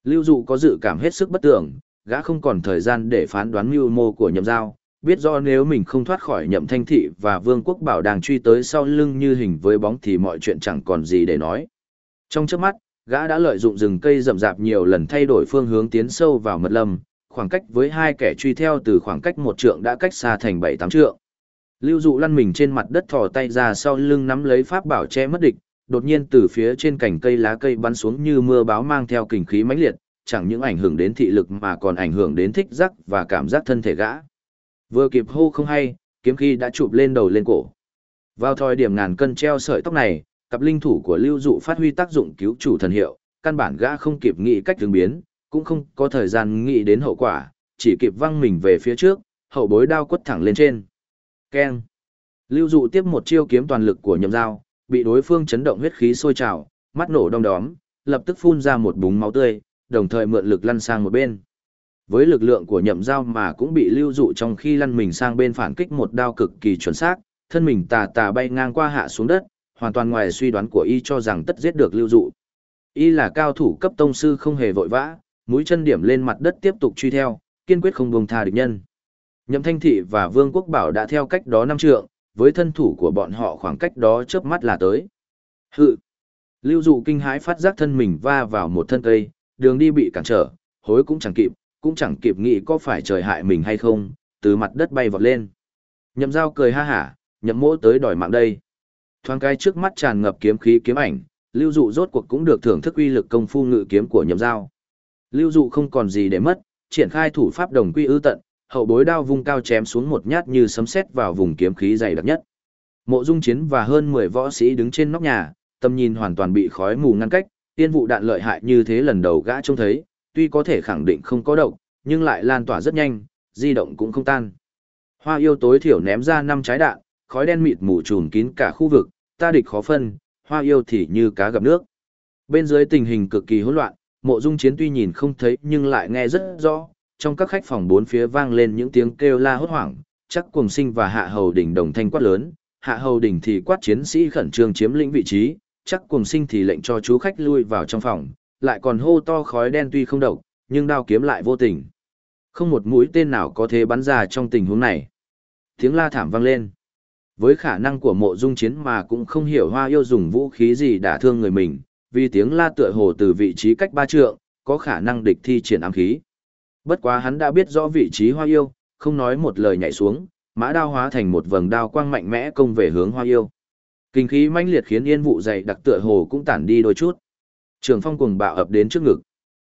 S1: Lưu dụ có dự cảm hết sức bất tưởng, gã không còn thời gian để phán đoán mưu mô của nhậm giao, biết rõ nếu mình không thoát khỏi nhậm thanh thị và vương quốc bảo đang truy tới sau lưng như hình với bóng thì mọi chuyện chẳng còn gì để nói. Trong trước mắt, gã đã lợi dụng rừng cây rậm rạp nhiều lần thay đổi phương hướng tiến sâu vào mật lâm, khoảng cách với hai kẻ truy theo từ khoảng cách một trượng đã cách xa thành bảy tám trượng. Lưu dụ lăn mình trên mặt đất thò tay ra sau lưng nắm lấy pháp bảo che mất địch, đột nhiên từ phía trên cành cây lá cây bắn xuống như mưa báo mang theo kình khí mãnh liệt, chẳng những ảnh hưởng đến thị lực mà còn ảnh hưởng đến thích giác và cảm giác thân thể gã. Vừa kịp hô không hay, kiếm khí đã chụp lên đầu lên cổ. Vào thời điểm ngàn cân treo sợi tóc này, cặp linh thủ của Lưu Dụ phát huy tác dụng cứu chủ thần hiệu, căn bản gã không kịp nghĩ cách ứng biến, cũng không có thời gian nghĩ đến hậu quả, chỉ kịp văng mình về phía trước, hậu bối đao quất thẳng lên trên. Keng. Lưu Dụ tiếp một chiêu kiếm toàn lực của nhậm dao, bị đối phương chấn động huyết khí sôi trào, mắt nổ đong đóm, lập tức phun ra một búng máu tươi, đồng thời mượn lực lăn sang một bên. Với lực lượng của nhậm dao mà cũng bị lưu dụ trong khi lăn mình sang bên phản kích một đao cực kỳ chuẩn xác, thân mình tà tà bay ngang qua hạ xuống đất, hoàn toàn ngoài suy đoán của y cho rằng tất giết được lưu dụ. Y là cao thủ cấp tông sư không hề vội vã, mũi chân điểm lên mặt đất tiếp tục truy theo, kiên quyết không buông tha địch nhân. Nhậm Thanh Thị và Vương Quốc Bảo đã theo cách đó năm trượng, với thân thủ của bọn họ khoảng cách đó chớp mắt là tới. Hự! Lưu dụ kinh hãi phát giác thân mình va vào một thân cây, đường đi bị cản trở, hối cũng chẳng kịp, cũng chẳng kịp nghĩ có phải trời hại mình hay không, từ mặt đất bay vọt lên. Nhậm dao cười ha hả, nhậm mỗ tới đòi mạng đây. Thoáng cái trước mắt tràn ngập kiếm khí kiếm ảnh, lưu dụ rốt cuộc cũng được thưởng thức uy lực công phu ngự kiếm của nhậm dao. Lưu dụ không còn gì để mất, triển khai thủ pháp đồng quy ư tận, hậu bối đao vung cao chém xuống một nhát như sấm sét vào vùng kiếm khí dày đặc nhất. Mộ Dung Chiến và hơn 10 võ sĩ đứng trên nóc nhà, tầm nhìn hoàn toàn bị khói mù ngăn cách, tiên vụ đạn lợi hại như thế lần đầu gã trông thấy, tuy có thể khẳng định không có độc, nhưng lại lan tỏa rất nhanh, di động cũng không tan. Hoa yêu tối thiểu ném ra 5 trái đạn, khói đen mịt mù trùm kín cả khu vực, ta địch khó phân, hoa yêu thì như cá gặp nước. Bên dưới tình hình cực kỳ hỗn loạn, mộ dung chiến tuy nhìn không thấy nhưng lại nghe rất rõ, trong các khách phòng bốn phía vang lên những tiếng kêu la hốt hoảng, chắc cùng sinh và hạ hầu đỉnh đồng thanh quát lớn, hạ hầu đỉnh thì quát chiến sĩ khẩn trương chiếm lĩnh vị trí, chắc cùng sinh thì lệnh cho chú khách lui vào trong phòng, lại còn hô to khói đen tuy không độc, nhưng đao kiếm lại vô tình. Không một mũi tên nào có thể bắn ra trong tình huống này. Tiếng la thảm vang lên. Với khả năng của mộ dung chiến mà cũng không hiểu hoa yêu dùng vũ khí gì đả thương người mình, vì tiếng la tựa hồ từ vị trí cách ba trượng, có khả năng địch thi triển ám khí. Bất quá hắn đã biết rõ vị trí hoa yêu, không nói một lời nhảy xuống, mã đao hóa thành một vầng đao quang mạnh mẽ công về hướng hoa yêu. Kinh khí mãnh liệt khiến yên vụ dày đặc tựa hồ cũng tản đi đôi chút. Trường phong cuồng bạo ập đến trước ngực.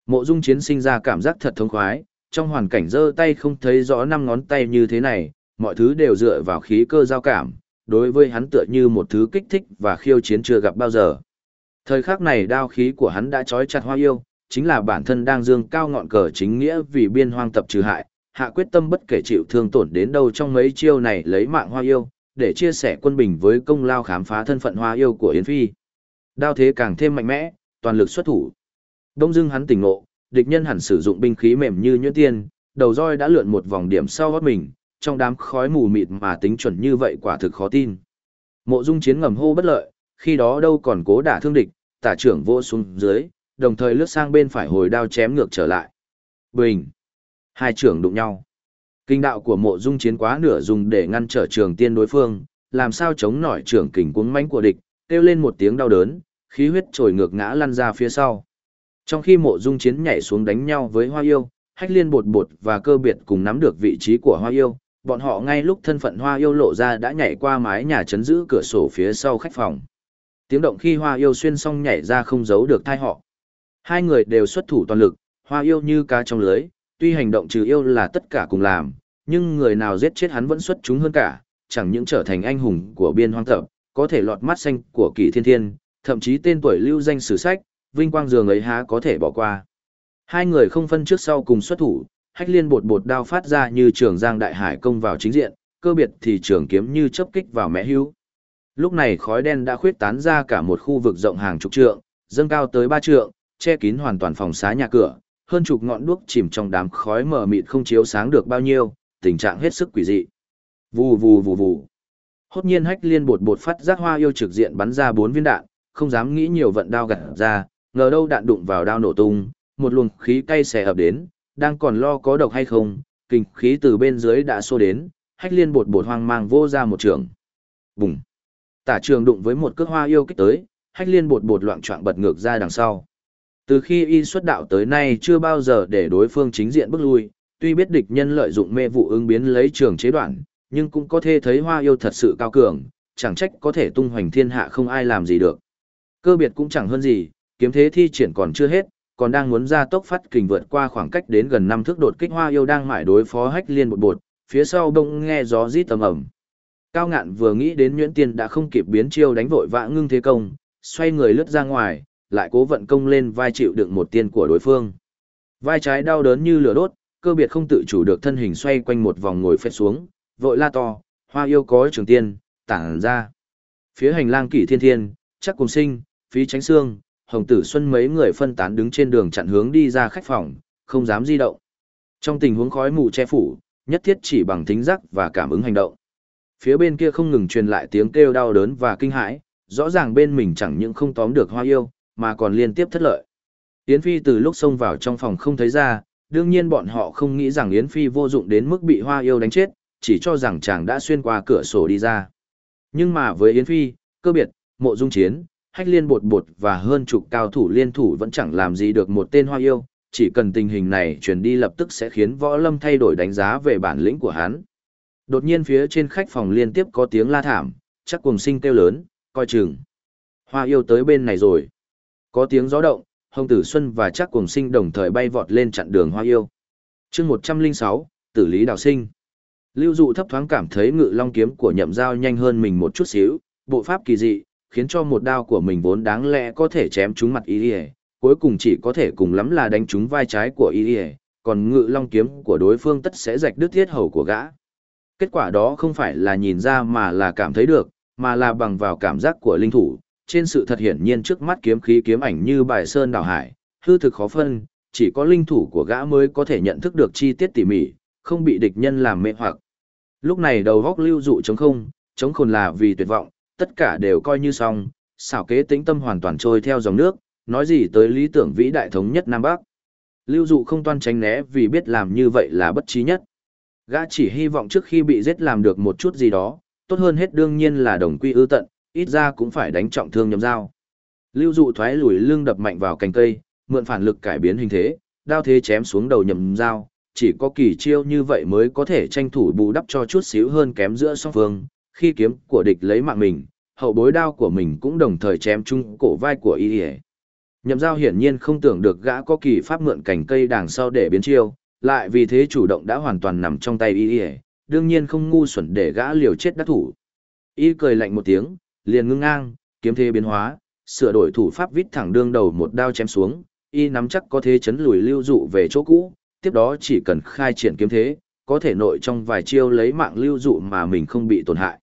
S1: Mộ dung chiến sinh ra cảm giác thật thông khoái, trong hoàn cảnh giơ tay không thấy rõ năm ngón tay như thế này, mọi thứ đều dựa vào khí cơ giao cảm, đối với hắn tựa như một thứ kích thích và khiêu chiến chưa gặp bao giờ. Thời khắc này đao khí của hắn đã trói chặt hoa yêu, chính là bản thân đang dương cao ngọn cờ chính nghĩa vì biên hoang tập trừ hại, hạ quyết tâm bất kể chịu thương tổn đến đâu trong mấy chiêu này lấy mạng hoa yêu, để chia sẻ quân bình với công lao khám phá thân phận hoa yêu của Yến Phi. Đao thế càng thêm mạnh mẽ, toàn lực xuất thủ. Đông dưng hắn tỉnh ngộ, địch nhân hẳn sử dụng binh khí mềm như nhuyễn tiên, đầu roi đã lượn một vòng điểm sau gót mình, trong đám khói mù mịt mà tính chuẩn như vậy quả thực khó tin. Mộ Dung chiến ngầm hô bất lợi, khi đó đâu còn cố đả thương địch, tả trưởng vô xuống dưới, đồng thời lướt sang bên phải hồi đao chém ngược trở lại. Bình! Hai trưởng đụng nhau. Kinh đạo của mộ dung chiến quá nửa dùng để ngăn trở trường tiên đối phương, làm sao chống nổi trưởng kình cuống mãnh của địch, kêu lên một tiếng đau đớn, khí huyết trồi ngược ngã lăn ra phía sau. Trong khi mộ dung chiến nhảy xuống đánh nhau với hoa yêu, hách liên bột bột và cơ biệt cùng nắm được vị trí của hoa yêu, bọn họ ngay lúc thân phận hoa yêu lộ ra đã nhảy qua mái nhà chấn giữ cửa sổ phía sau khách phòng. Tiếng động khi hoa yêu xuyên xong nhảy ra không giấu được thai họ. Hai người đều xuất thủ toàn lực, hoa yêu như cá trong lưới, tuy hành động trừ yêu là tất cả cùng làm, nhưng người nào giết chết hắn vẫn xuất chúng hơn cả, chẳng những trở thành anh hùng của biên hoang tập, có thể lọt mắt xanh của kỳ thiên thiên, thậm chí tên tuổi lưu danh sử sách, vinh quang dường ấy há có thể bỏ qua. Hai người không phân trước sau cùng xuất thủ, hách liên bột bột đao phát ra như trường giang đại hải công vào chính diện, cơ biệt thì trường kiếm như chấp kích vào mẹ hưu. Lúc này khói đen đã khuyết tán ra cả một khu vực rộng hàng chục trượng, dâng cao tới ba trượng, che kín hoàn toàn phòng xá nhà cửa, hơn chục ngọn đuốc chìm trong đám khói mờ mịt không chiếu sáng được bao nhiêu, tình trạng hết sức quỷ dị. Vù vù vù vù. Hốt nhiên hách liên bột bột phát giác hoa yêu trực diện bắn ra bốn viên đạn, không dám nghĩ nhiều vận đao gặt ra, ngờ đâu đạn đụng vào đao nổ tung, một luồng khí cay xè ập đến, đang còn lo có độc hay không, kinh khí từ bên dưới đã xô đến, hách liên bột bột hoang mang vô ra một trường. Bùng. Tả trường đụng với một cước hoa yêu kích tới, hách liên bột bột loạn choạng bật ngược ra đằng sau. Từ khi y xuất đạo tới nay chưa bao giờ để đối phương chính diện bước lui, tuy biết địch nhân lợi dụng mê vụ ứng biến lấy trường chế đoạn, nhưng cũng có thể thấy hoa yêu thật sự cao cường, chẳng trách có thể tung hoành thiên hạ không ai làm gì được. Cơ biệt cũng chẳng hơn gì, kiếm thế thi triển còn chưa hết, còn đang muốn ra tốc phát kình vượt qua khoảng cách đến gần năm thước đột kích hoa yêu đang mải đối phó hách liên bột bột, phía sau đông nghe gió rít tầm ẩm. Cao ngạn vừa nghĩ đến nhuyễn tiên đã không kịp biến chiêu đánh vội vã ngưng thế công, xoay người lướt ra ngoài, lại cố vận công lên vai chịu đựng một tiên của đối phương. Vai trái đau đớn như lửa đốt, cơ biệt không tự chủ được thân hình xoay quanh một vòng ngồi phết xuống, vội la to, hoa yêu có trường tiên, tản ra. Phía hành lang kỷ thiên thiên, chắc cùng sinh, phí tránh xương, hồng tử xuân mấy người phân tán đứng trên đường chặn hướng đi ra khách phòng, không dám di động. Trong tình huống khói mù che phủ, nhất thiết chỉ bằng thính giác và cảm ứng hành động. Phía bên kia không ngừng truyền lại tiếng kêu đau đớn và kinh hãi, rõ ràng bên mình chẳng những không tóm được hoa yêu, mà còn liên tiếp thất lợi. Yến Phi từ lúc xông vào trong phòng không thấy ra, đương nhiên bọn họ không nghĩ rằng Yến Phi vô dụng đến mức bị hoa yêu đánh chết, chỉ cho rằng chàng đã xuyên qua cửa sổ đi ra. Nhưng mà với Yến Phi, cơ biệt, mộ dung chiến, hách liên bột bột và hơn chục cao thủ liên thủ vẫn chẳng làm gì được một tên hoa yêu, chỉ cần tình hình này truyền đi lập tức sẽ khiến võ lâm thay đổi đánh giá về bản lĩnh của hắn. Đột nhiên phía trên khách phòng liên tiếp có tiếng la thảm, chắc cùng sinh kêu lớn, coi chừng. Hoa yêu tới bên này rồi. Có tiếng gió động, Hồng Tử Xuân và chắc cùng sinh đồng thời bay vọt lên chặn đường hoa yêu. chương 106, Tử Lý Đào Sinh. Lưu dụ thấp thoáng cảm thấy ngự long kiếm của nhậm dao nhanh hơn mình một chút xíu, bộ pháp kỳ dị, khiến cho một đao của mình vốn đáng lẽ có thể chém trúng mặt y ỉa cuối cùng chỉ có thể cùng lắm là đánh trúng vai trái của y ỉa còn ngự long kiếm của đối phương tất sẽ rạch đứt thiết hầu của gã kết quả đó không phải là nhìn ra mà là cảm thấy được mà là bằng vào cảm giác của linh thủ trên sự thật hiển nhiên trước mắt kiếm khí kiếm ảnh như bài sơn đảo hải hư thực khó phân chỉ có linh thủ của gã mới có thể nhận thức được chi tiết tỉ mỉ không bị địch nhân làm mê hoặc lúc này đầu góc lưu dụ chống không chống khôn là vì tuyệt vọng tất cả đều coi như xong, xảo kế tính tâm hoàn toàn trôi theo dòng nước, nói gì tới lý tưởng vĩ đại thống nhất Nam Bắc. Lưu dụ không toan tránh né vì biết làm như vậy là bất trí nhất. Gã chỉ hy vọng trước khi bị giết làm được một chút gì đó, tốt hơn hết đương nhiên là đồng quy ư tận, ít ra cũng phải đánh trọng thương nhầm dao. Lưu dụ thoái lùi lưng đập mạnh vào cành cây, mượn phản lực cải biến hình thế, đao thế chém xuống đầu nhầm dao, chỉ có kỳ chiêu như vậy mới có thể tranh thủ bù đắp cho chút xíu hơn kém giữa song phương, khi kiếm của địch lấy mạng mình, hậu bối đao của mình cũng đồng thời chém chung cổ vai của y ỉa nhậm giao hiển nhiên không tưởng được gã có kỳ pháp mượn cành cây đằng sau để biến chiêu lại vì thế chủ động đã hoàn toàn nằm trong tay y ỉa đương nhiên không ngu xuẩn để gã liều chết đắc thủ. Y cười lạnh một tiếng liền ngưng ngang kiếm thế biến hóa sửa đổi thủ pháp vít thẳng đương đầu một đao chém xuống y nắm chắc có thế chấn lùi lưu dụ về chỗ cũ tiếp đó chỉ cần khai triển kiếm thế có thể nội trong vài chiêu lấy mạng lưu dụ mà mình không bị tổn hại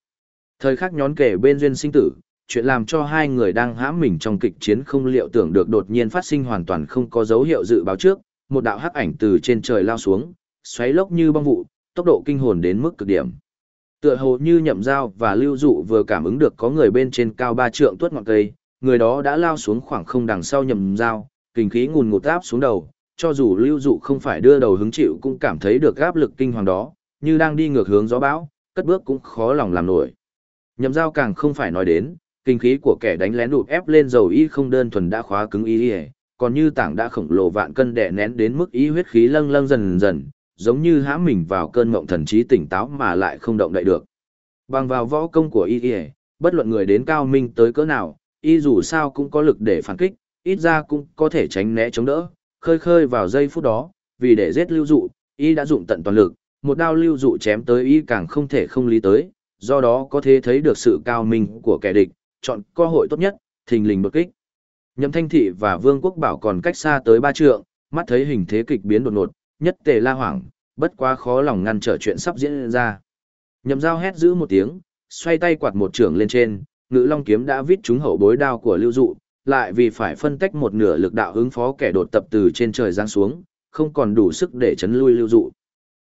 S1: Thời khắc nhón kể bên duyên sinh tử, chuyện làm cho hai người đang hãm mình trong kịch chiến không liệu tưởng được đột nhiên phát sinh hoàn toàn không có dấu hiệu dự báo trước, một đạo hắc ảnh từ trên trời lao xuống, xoáy lốc như băng vụ, tốc độ kinh hồn đến mức cực điểm. Tựa hồ như nhậm dao và lưu dụ vừa cảm ứng được có người bên trên cao ba trượng tuốt ngọn cây, người đó đã lao xuống khoảng không đằng sau nhậm dao, kinh khí ngùn ngụt áp xuống đầu, cho dù lưu dụ không phải đưa đầu hứng chịu cũng cảm thấy được áp lực kinh hoàng đó, như đang đi ngược hướng gió bão, cất bước cũng khó lòng làm nổi. Nhậm dao càng không phải nói đến, kinh khí của kẻ đánh lén đụp ép lên dầu y không đơn thuần đã khóa cứng y còn như tảng đã khổng lồ vạn cân đè nén đến mức ý huyết khí lâng lâng dần dần, giống như hãm mình vào cơn ngộng thần trí tỉnh táo mà lại không động đậy được. Bằng vào võ công của y bất luận người đến cao minh tới cỡ nào, y dù sao cũng có lực để phản kích, ít ra cũng có thể tránh né chống đỡ, khơi khơi vào giây phút đó, vì để giết lưu dụ, y đã dụng tận toàn lực, một đao lưu dụ chém tới y càng không thể không lý tới, do đó có thể thấy được sự cao minh của kẻ địch, chọn cơ hội tốt nhất, thình lình đột kích. Nhậm Thanh Thị và Vương Quốc Bảo còn cách xa tới ba trượng, mắt thấy hình thế kịch biến đột ngột, nhất tề la hoảng, bất quá khó lòng ngăn trở chuyện sắp diễn ra. Nhậm Giao hét giữ một tiếng, xoay tay quạt một trường lên trên, Ngự Long kiếm đã vít trúng hậu bối đao của Lưu Dụ, lại vì phải phân tách một nửa lực đạo hướng phó kẻ đột tập từ trên trời giáng xuống, không còn đủ sức để chấn lui Lưu Dụ.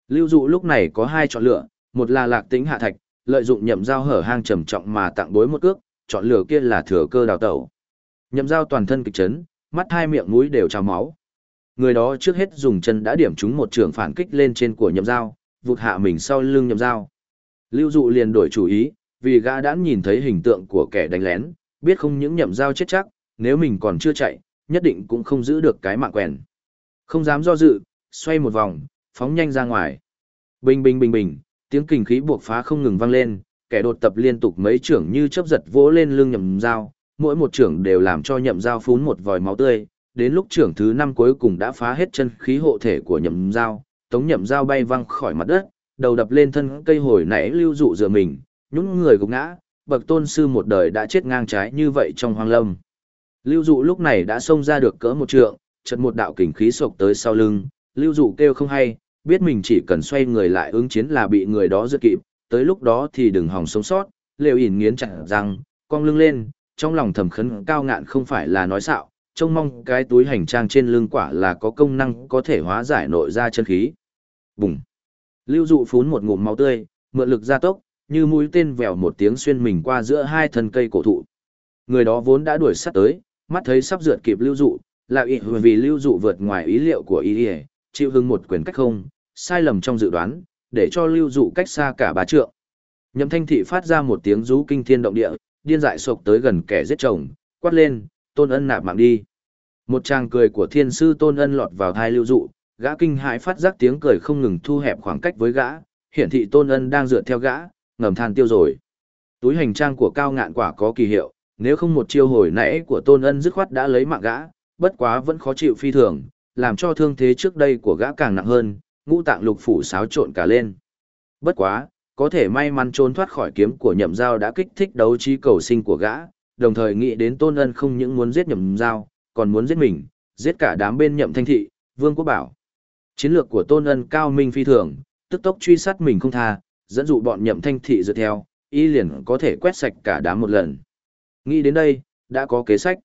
S1: Lưu Dụ lúc này có hai chọn lựa, một là Lạc Tĩnh hạ thạch, lợi dụng nhậm giao hở hang trầm trọng mà tặng bối một cước, chọn lựa kia là thừa cơ đào tẩu. Nhậm giao toàn thân kịch chấn, mắt hai miệng mũi đều trào máu. Người đó trước hết dùng chân đã điểm trúng một trường phản kích lên trên của nhậm dao, vụt hạ mình sau lưng nhậm dao. Lưu dụ liền đổi chủ ý, vì gã đã nhìn thấy hình tượng của kẻ đánh lén, biết không những nhậm dao chết chắc, nếu mình còn chưa chạy, nhất định cũng không giữ được cái mạng quèn. Không dám do dự, xoay một vòng, phóng nhanh ra ngoài. Bình bình bình bình, tiếng kình khí buộc phá không ngừng vang lên, kẻ đột tập liên tục mấy trưởng như chớp giật vỗ lên lưng nhậm dao, mỗi một trưởng đều làm cho nhậm dao phun một vòi máu tươi, đến lúc trưởng thứ năm cuối cùng đã phá hết chân khí hộ thể của nhậm dao, tống nhậm dao bay văng khỏi mặt đất, đầu đập lên thân cây hồi nãy lưu dụ dựa mình, những người gục ngã, bậc tôn sư một đời đã chết ngang trái như vậy trong hoang lâm. Lưu dụ lúc này đã xông ra được cỡ một trượng, chật một đạo kình khí sộc tới sau lưng, lưu dụ kêu không hay, biết mình chỉ cần xoay người lại ứng chiến là bị người đó giật kịp, tới lúc đó thì đừng hòng sống sót, lều ỉn nghiến chặt răng, cong lưng lên, trong lòng thầm khấn cao ngạn không phải là nói xạo, trông mong cái túi hành trang trên lưng quả là có công năng có thể hóa giải nội ra chân khí. Bùng! Lưu dụ phún một ngụm máu tươi, mượn lực gia tốc, như mũi tên vèo một tiếng xuyên mình qua giữa hai thân cây cổ thụ. Người đó vốn đã đuổi sát tới, mắt thấy sắp rượt kịp lưu dụ, là ý vì lưu dụ vượt ngoài ý liệu của ý, ý chịu hưng một quyền cách không, sai lầm trong dự đoán, để cho lưu dụ cách xa cả bá trượng. Nhậm thanh thị phát ra một tiếng rú kinh thiên động địa, điên dại sộc tới gần kẻ giết chồng, quát lên, tôn ân nạp mạng đi. Một tràng cười của thiên sư tôn ân lọt vào thai lưu dụ, gã kinh hãi phát giác tiếng cười không ngừng thu hẹp khoảng cách với gã, hiển thị tôn ân đang dựa theo gã, ngầm than tiêu rồi. Túi hành trang của cao ngạn quả có kỳ hiệu, nếu không một chiêu hồi nãy của tôn ân dứt khoát đã lấy mạng gã, bất quá vẫn khó chịu phi thường, làm cho thương thế trước đây của gã càng nặng hơn, ngũ tạng lục phủ xáo trộn cả lên. Bất quá, có thể may mắn trốn thoát khỏi kiếm của nhậm giao đã kích thích đấu trí cầu sinh của gã, đồng thời nghĩ đến tôn ân không những muốn giết nhậm giao, còn muốn giết mình, giết cả đám bên nhậm thanh thị, vương quốc bảo. Chiến lược của tôn ân cao minh phi thường, tức tốc truy sát mình không tha, dẫn dụ bọn nhậm thanh thị dựa theo, y liền có thể quét sạch cả đám một lần. Nghĩ đến đây, đã có kế sách.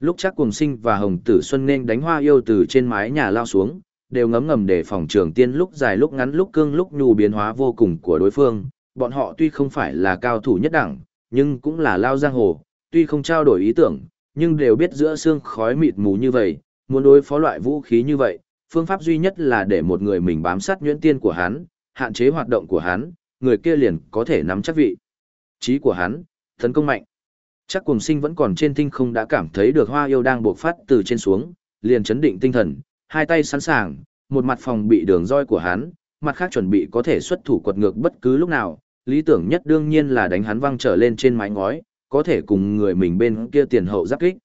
S1: Lúc chắc cùng sinh và hồng tử xuân nên đánh hoa yêu từ trên mái nhà lao xuống, đều ngấm ngầm để phòng trường tiên lúc dài lúc ngắn lúc cương lúc nhu biến hóa vô cùng của đối phương. Bọn họ tuy không phải là cao thủ nhất đẳng, nhưng cũng là lao giang hồ, tuy không trao đổi ý tưởng, nhưng đều biết giữa xương khói mịt mù như vậy, muốn đối phó loại vũ khí như vậy, phương pháp duy nhất là để một người mình bám sát nhuyễn tiên của hắn, hạn chế hoạt động của hắn, người kia liền có thể nắm chắc vị trí của hắn, tấn công mạnh. Chắc cùng sinh vẫn còn trên tinh không đã cảm thấy được hoa yêu đang buộc phát từ trên xuống, liền chấn định tinh thần, hai tay sẵn sàng, một mặt phòng bị đường roi của hắn, mặt khác chuẩn bị có thể xuất thủ quật ngược bất cứ lúc nào, lý tưởng nhất đương nhiên là đánh hắn văng trở lên trên mái ngói, có thể cùng người mình bên kia tiền hậu giáp kích.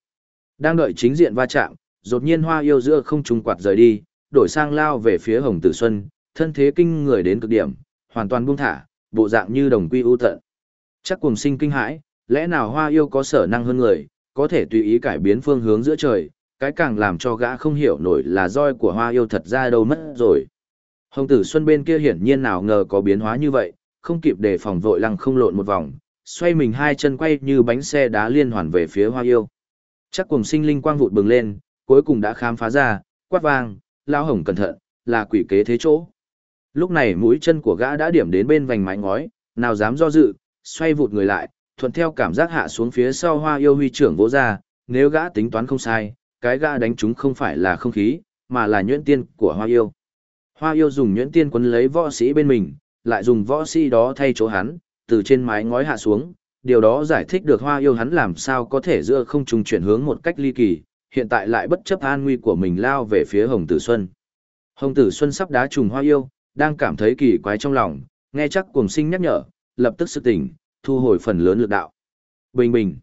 S1: Đang đợi chính diện va chạm, đột nhiên hoa yêu giữa không trung quạt rời đi, đổi sang lao về phía Hồng Tử Xuân, thân thế kinh người đến cực điểm, hoàn toàn buông thả, bộ dạng như đồng quy ưu tận. Chắc cùng sinh kinh hãi, lẽ nào hoa yêu có sở năng hơn người, có thể tùy ý cải biến phương hướng giữa trời, cái càng làm cho gã không hiểu nổi là roi của hoa yêu thật ra đâu mất rồi. Hồng tử xuân bên kia hiển nhiên nào ngờ có biến hóa như vậy, không kịp đề phòng vội lăng không lộn một vòng, xoay mình hai chân quay như bánh xe đá liên hoàn về phía hoa yêu. Chắc cùng sinh linh quang vụt bừng lên, cuối cùng đã khám phá ra, quát vang, lao hồng cẩn thận, là quỷ kế thế chỗ. Lúc này mũi chân của gã đã điểm đến bên vành mái ngói, nào dám do dự, xoay vụt người lại, thuận theo cảm giác hạ xuống phía sau hoa yêu huy trưởng vỗ ra, nếu gã tính toán không sai, cái gã đánh chúng không phải là không khí, mà là nhuyễn tiên của hoa yêu. Hoa yêu dùng nhuyễn tiên quấn lấy võ sĩ bên mình, lại dùng võ sĩ đó thay chỗ hắn, từ trên mái ngói hạ xuống, điều đó giải thích được hoa yêu hắn làm sao có thể giữa không trùng chuyển hướng một cách ly kỳ, hiện tại lại bất chấp an nguy của mình lao về phía Hồng Tử Xuân. Hồng Tử Xuân sắp đá trùng hoa yêu, đang cảm thấy kỳ quái trong lòng, nghe chắc cuồng sinh nhắc nhở, lập tức sự tỉnh, thu hồi phần lớn lực đạo. Bình bình.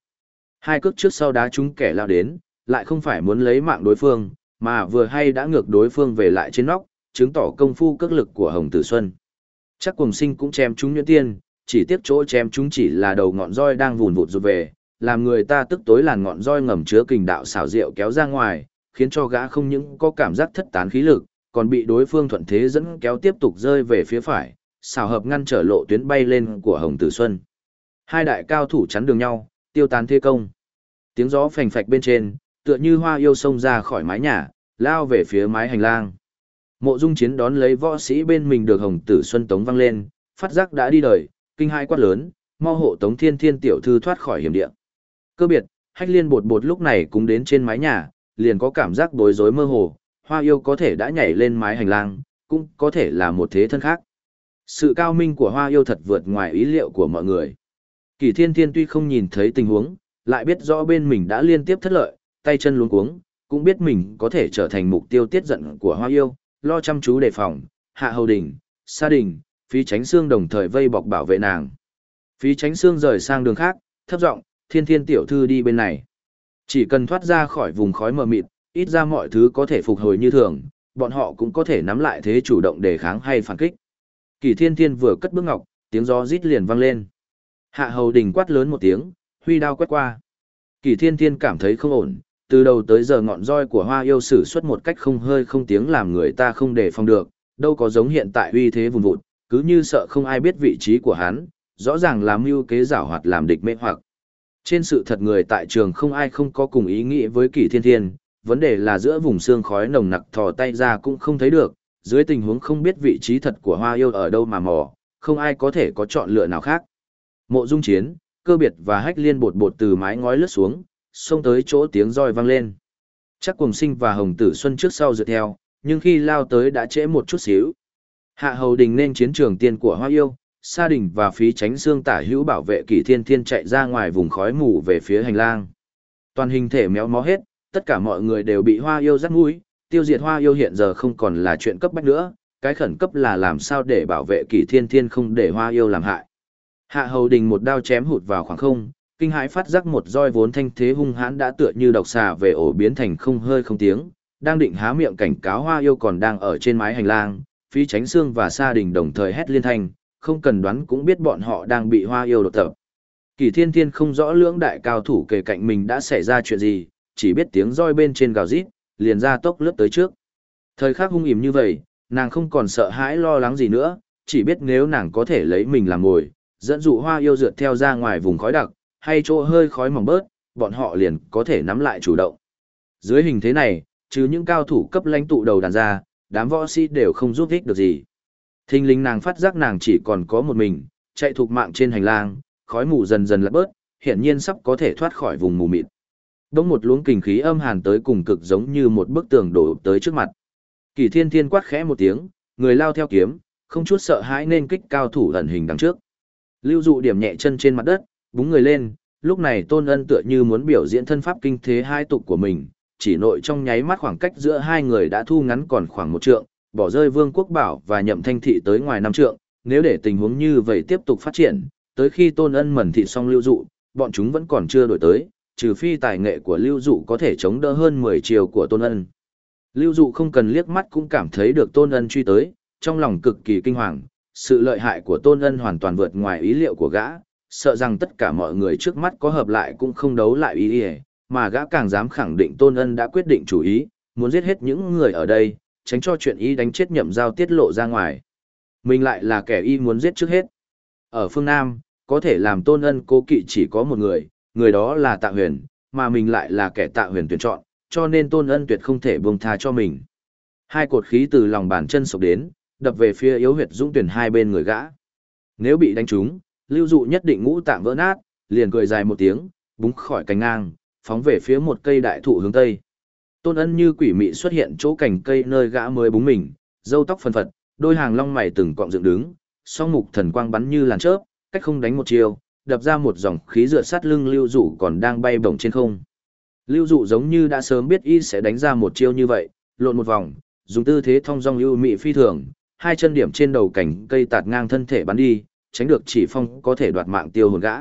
S1: Hai cước trước sau đá chúng kẻ lao đến, lại không phải muốn lấy mạng đối phương, mà vừa hay đã ngược đối phương về lại trên nóc, chứng tỏ công phu cước lực của Hồng Tử Xuân. Chắc cùng sinh cũng chém chúng nhuyễn tiên, chỉ tiếc chỗ chém chúng chỉ là đầu ngọn roi đang vùn vụt rụt về, làm người ta tức tối làn ngọn roi ngầm chứa kình đạo xảo diệu kéo ra ngoài, khiến cho gã không những có cảm giác thất tán khí lực, còn bị đối phương thuận thế dẫn kéo tiếp tục rơi về phía phải, xảo hợp ngăn trở lộ tuyến bay lên của Hồng Tử Xuân. Hai đại cao thủ chắn đường nhau, tiêu tán thế công. Tiếng gió phành phạch bên trên, tựa như hoa yêu sông ra khỏi mái nhà, lao về phía mái hành lang. Mộ Dung Chiến đón lấy võ sĩ bên mình được Hồng Tử Xuân tống văng lên, phát giác đã đi đời, kinh hai quát lớn, mau hộ Tống Thiên Thiên tiểu thư thoát khỏi hiểm địa. Cơ biệt, Hách Liên bột bột lúc này cũng đến trên mái nhà, liền có cảm giác bối rối mơ hồ, Hoa yêu có thể đã nhảy lên mái hành lang, cũng có thể là một thế thân khác. Sự cao minh của Hoa yêu thật vượt ngoài ý liệu của mọi người. Kỳ Thiên Thiên tuy không nhìn thấy tình huống, lại biết rõ bên mình đã liên tiếp thất lợi, tay chân luống cuống, cũng biết mình có thể trở thành mục tiêu tiết giận của Hoa yêu, lo chăm chú đề phòng, Hạ Hầu Đình, Sa Đình, Phí Tránh Xương đồng thời vây bọc bảo vệ nàng. Phí Tránh Xương rời sang đường khác, thấp giọng, "Thiên Thiên tiểu thư đi bên này." Chỉ cần thoát ra khỏi vùng khói mờ mịt, ít ra mọi thứ có thể phục hồi như thường, bọn họ cũng có thể nắm lại thế chủ động đề kháng hay phản kích. Kỳ Thiên Thiên vừa cất bước ngọc, tiếng gió rít liền vang lên. Hạ Hầu Đình quát lớn một tiếng, huy đao quét qua. Kỳ Thiên Thiên cảm thấy không ổn, từ đầu tới giờ ngọn roi của Hoa Yêu sử xuất một cách không hơi không tiếng làm người ta không đề phòng được, đâu có giống hiện tại uy thế vùng vụt, cứ như sợ không ai biết vị trí của hắn, rõ ràng là mưu kế giảo hoạt làm địch mê hoặc. Trên sự thật người tại trường không ai không có cùng ý nghĩ với Kỳ Thiên Thiên, vấn đề là giữa vùng xương khói nồng nặc thò tay ra cũng không thấy được, dưới tình huống không biết vị trí thật của hoa yêu ở đâu mà mò, không ai có thể có chọn lựa nào khác. Mộ dung chiến, cơ biệt và hách liên bột bột từ mái ngói lướt xuống, xông tới chỗ tiếng roi vang lên. Chắc cùng sinh và hồng tử xuân trước sau dựa theo, nhưng khi lao tới đã trễ một chút xíu. Hạ hầu đình nên chiến trường tiên của hoa yêu, sa đình và phí tránh xương tả hữu bảo vệ kỷ thiên thiên chạy ra ngoài vùng khói mù về phía hành lang. Toàn hình thể méo mó hết, tất cả mọi người đều bị hoa yêu rắc mũi, tiêu diệt hoa yêu hiện giờ không còn là chuyện cấp bách nữa, cái khẩn cấp là làm sao để bảo vệ kỷ thiên thiên không để hoa yêu làm hại. Hạ hầu đình một đao chém hụt vào khoảng không, kinh hãi phát giác một roi vốn thanh thế hung hãn đã tựa như độc xà về ổ biến thành không hơi không tiếng, đang định há miệng cảnh cáo hoa yêu còn đang ở trên mái hành lang, Phi tránh xương và sa đình đồng thời hét liên thanh, không cần đoán cũng biết bọn họ đang bị hoa yêu đột tập. Kỳ thiên thiên không rõ lưỡng đại cao thủ kề cạnh mình đã xảy ra chuyện gì, chỉ biết tiếng roi bên trên gào rít, liền ra tốc lướt tới trước. Thời khắc hung ỉm như vậy, nàng không còn sợ hãi lo lắng gì nữa, chỉ biết nếu nàng có thể lấy mình làm ngồi, dẫn dụ hoa yêu rượt theo ra ngoài vùng khói đặc, hay chỗ hơi khói mỏng bớt, bọn họ liền có thể nắm lại chủ động. Dưới hình thế này, trừ những cao thủ cấp lãnh tụ đầu đàn ra, đám võ sĩ đều không giúp ích được gì. Thinh linh nàng phát giác nàng chỉ còn có một mình, chạy thục mạng trên hành lang, khói mù dần dần lật bớt, hiển nhiên sắp có thể thoát khỏi vùng mù mịt. Đống một luống kình khí âm hàn tới cùng cực giống như một bức tường đổ tới trước mặt. Kỳ thiên thiên quát khẽ một tiếng, người lao theo kiếm, không chút sợ hãi nên kích cao thủ ẩn hình đằng trước. Lưu dụ điểm nhẹ chân trên mặt đất, búng người lên, lúc này tôn ân tựa như muốn biểu diễn thân pháp kinh thế hai tục của mình, chỉ nội trong nháy mắt khoảng cách giữa hai người đã thu ngắn còn khoảng một trượng, bỏ rơi vương quốc bảo và nhậm thanh thị tới ngoài năm trượng, nếu để tình huống như vậy tiếp tục phát triển, tới khi tôn ân mẩn thị xong lưu dụ, bọn chúng vẫn còn chưa đổi tới, trừ phi tài nghệ của lưu dụ có thể chống đỡ hơn 10 chiều của tôn ân. Lưu dụ không cần liếc mắt cũng cảm thấy được tôn ân truy tới, trong lòng cực kỳ kinh hoàng, sự lợi hại của tôn ân hoàn toàn vượt ngoài ý liệu của gã, sợ rằng tất cả mọi người trước mắt có hợp lại cũng không đấu lại ý ý, mà gã càng dám khẳng định tôn ân đã quyết định chủ ý, muốn giết hết những người ở đây, tránh cho chuyện y đánh chết nhậm giao tiết lộ ra ngoài. Mình lại là kẻ y muốn giết trước hết. Ở phương Nam, có thể làm tôn ân cố kỵ chỉ có một người, người đó là tạ huyền, mà mình lại là kẻ tạ huyền tuyển chọn, cho nên tôn ân tuyệt không thể buông tha cho mình. Hai cột khí từ lòng bàn chân sộc đến, đập về phía yếu huyệt dũng tuyển hai bên người gã. Nếu bị đánh trúng, lưu dụ nhất định ngũ tạng vỡ nát, liền cười dài một tiếng, búng khỏi cánh ngang, phóng về phía một cây đại thụ hướng tây. Tôn ân như quỷ mị xuất hiện chỗ cành cây nơi gã mới búng mình, râu tóc phân phật, đôi hàng long mày từng cọng dựng đứng, song mục thần quang bắn như làn chớp, cách không đánh một chiều, đập ra một dòng khí dựa sát lưng lưu dụ còn đang bay bổng trên không. Lưu dụ giống như đã sớm biết y sẽ đánh ra một chiêu như vậy, lộn một vòng, dùng tư thế thong dong lưu mị phi thường, hai chân điểm trên đầu cảnh cây tạt ngang thân thể bắn đi, tránh được chỉ phong có thể đoạt mạng tiêu hồn gã.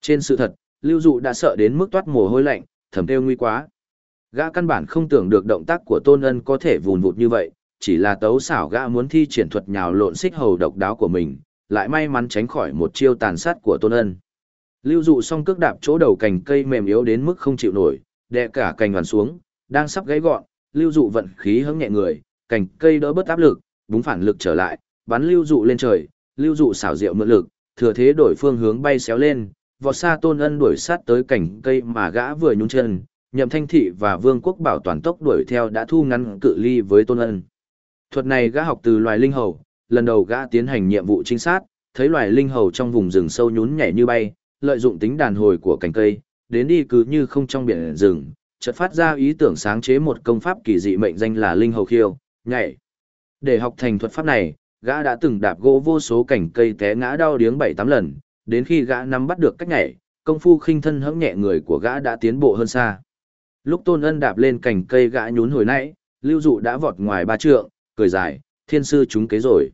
S1: Trên sự thật, lưu dụ đã sợ đến mức toát mồ hôi lạnh, thầm kêu nguy quá. Gã căn bản không tưởng được động tác của tôn ân có thể vùn vụt như vậy, chỉ là tấu xảo gã muốn thi triển thuật nhào lộn xích hầu độc đáo của mình, lại may mắn tránh khỏi một chiêu tàn sát của tôn ân. Lưu dụ song cước đạp chỗ đầu cành cây mềm yếu đến mức không chịu nổi, đè cả cành đoàn xuống, đang sắp gãy gọn, lưu dụ vận khí hứng nhẹ người, cành cây đỡ bớt áp lực, búng phản lực trở lại, bắn lưu dụ lên trời, lưu dụ xảo diệu mượn lực, thừa thế đổi phương hướng bay xéo lên, vọt xa tôn ân đuổi sát tới cảnh cây mà gã vừa nhún chân, nhậm thanh thị và vương quốc bảo toàn tốc đuổi theo đã thu ngắn cự ly với tôn ân. Thuật này gã học từ loài linh hầu, lần đầu gã tiến hành nhiệm vụ trinh sát, thấy loài linh hầu trong vùng rừng sâu nhún nhảy như bay, lợi dụng tính đàn hồi của cành cây, đến đi cứ như không trong biển rừng, chợt phát ra ý tưởng sáng chế một công pháp kỳ dị mệnh danh là linh hầu khiêu, nhảy. Để học thành thuật pháp này, gã đã từng đạp gỗ vô số cành cây té ngã đau điếng bảy tám lần, đến khi gã nắm bắt được cách nhảy, công phu khinh thân hẫng nhẹ người của gã đã tiến bộ hơn xa. Lúc Tôn Ân đạp lên cành cây gã nhún hồi nãy, Lưu Dụ đã vọt ngoài ba trượng, cười dài, thiên sư chúng kế rồi.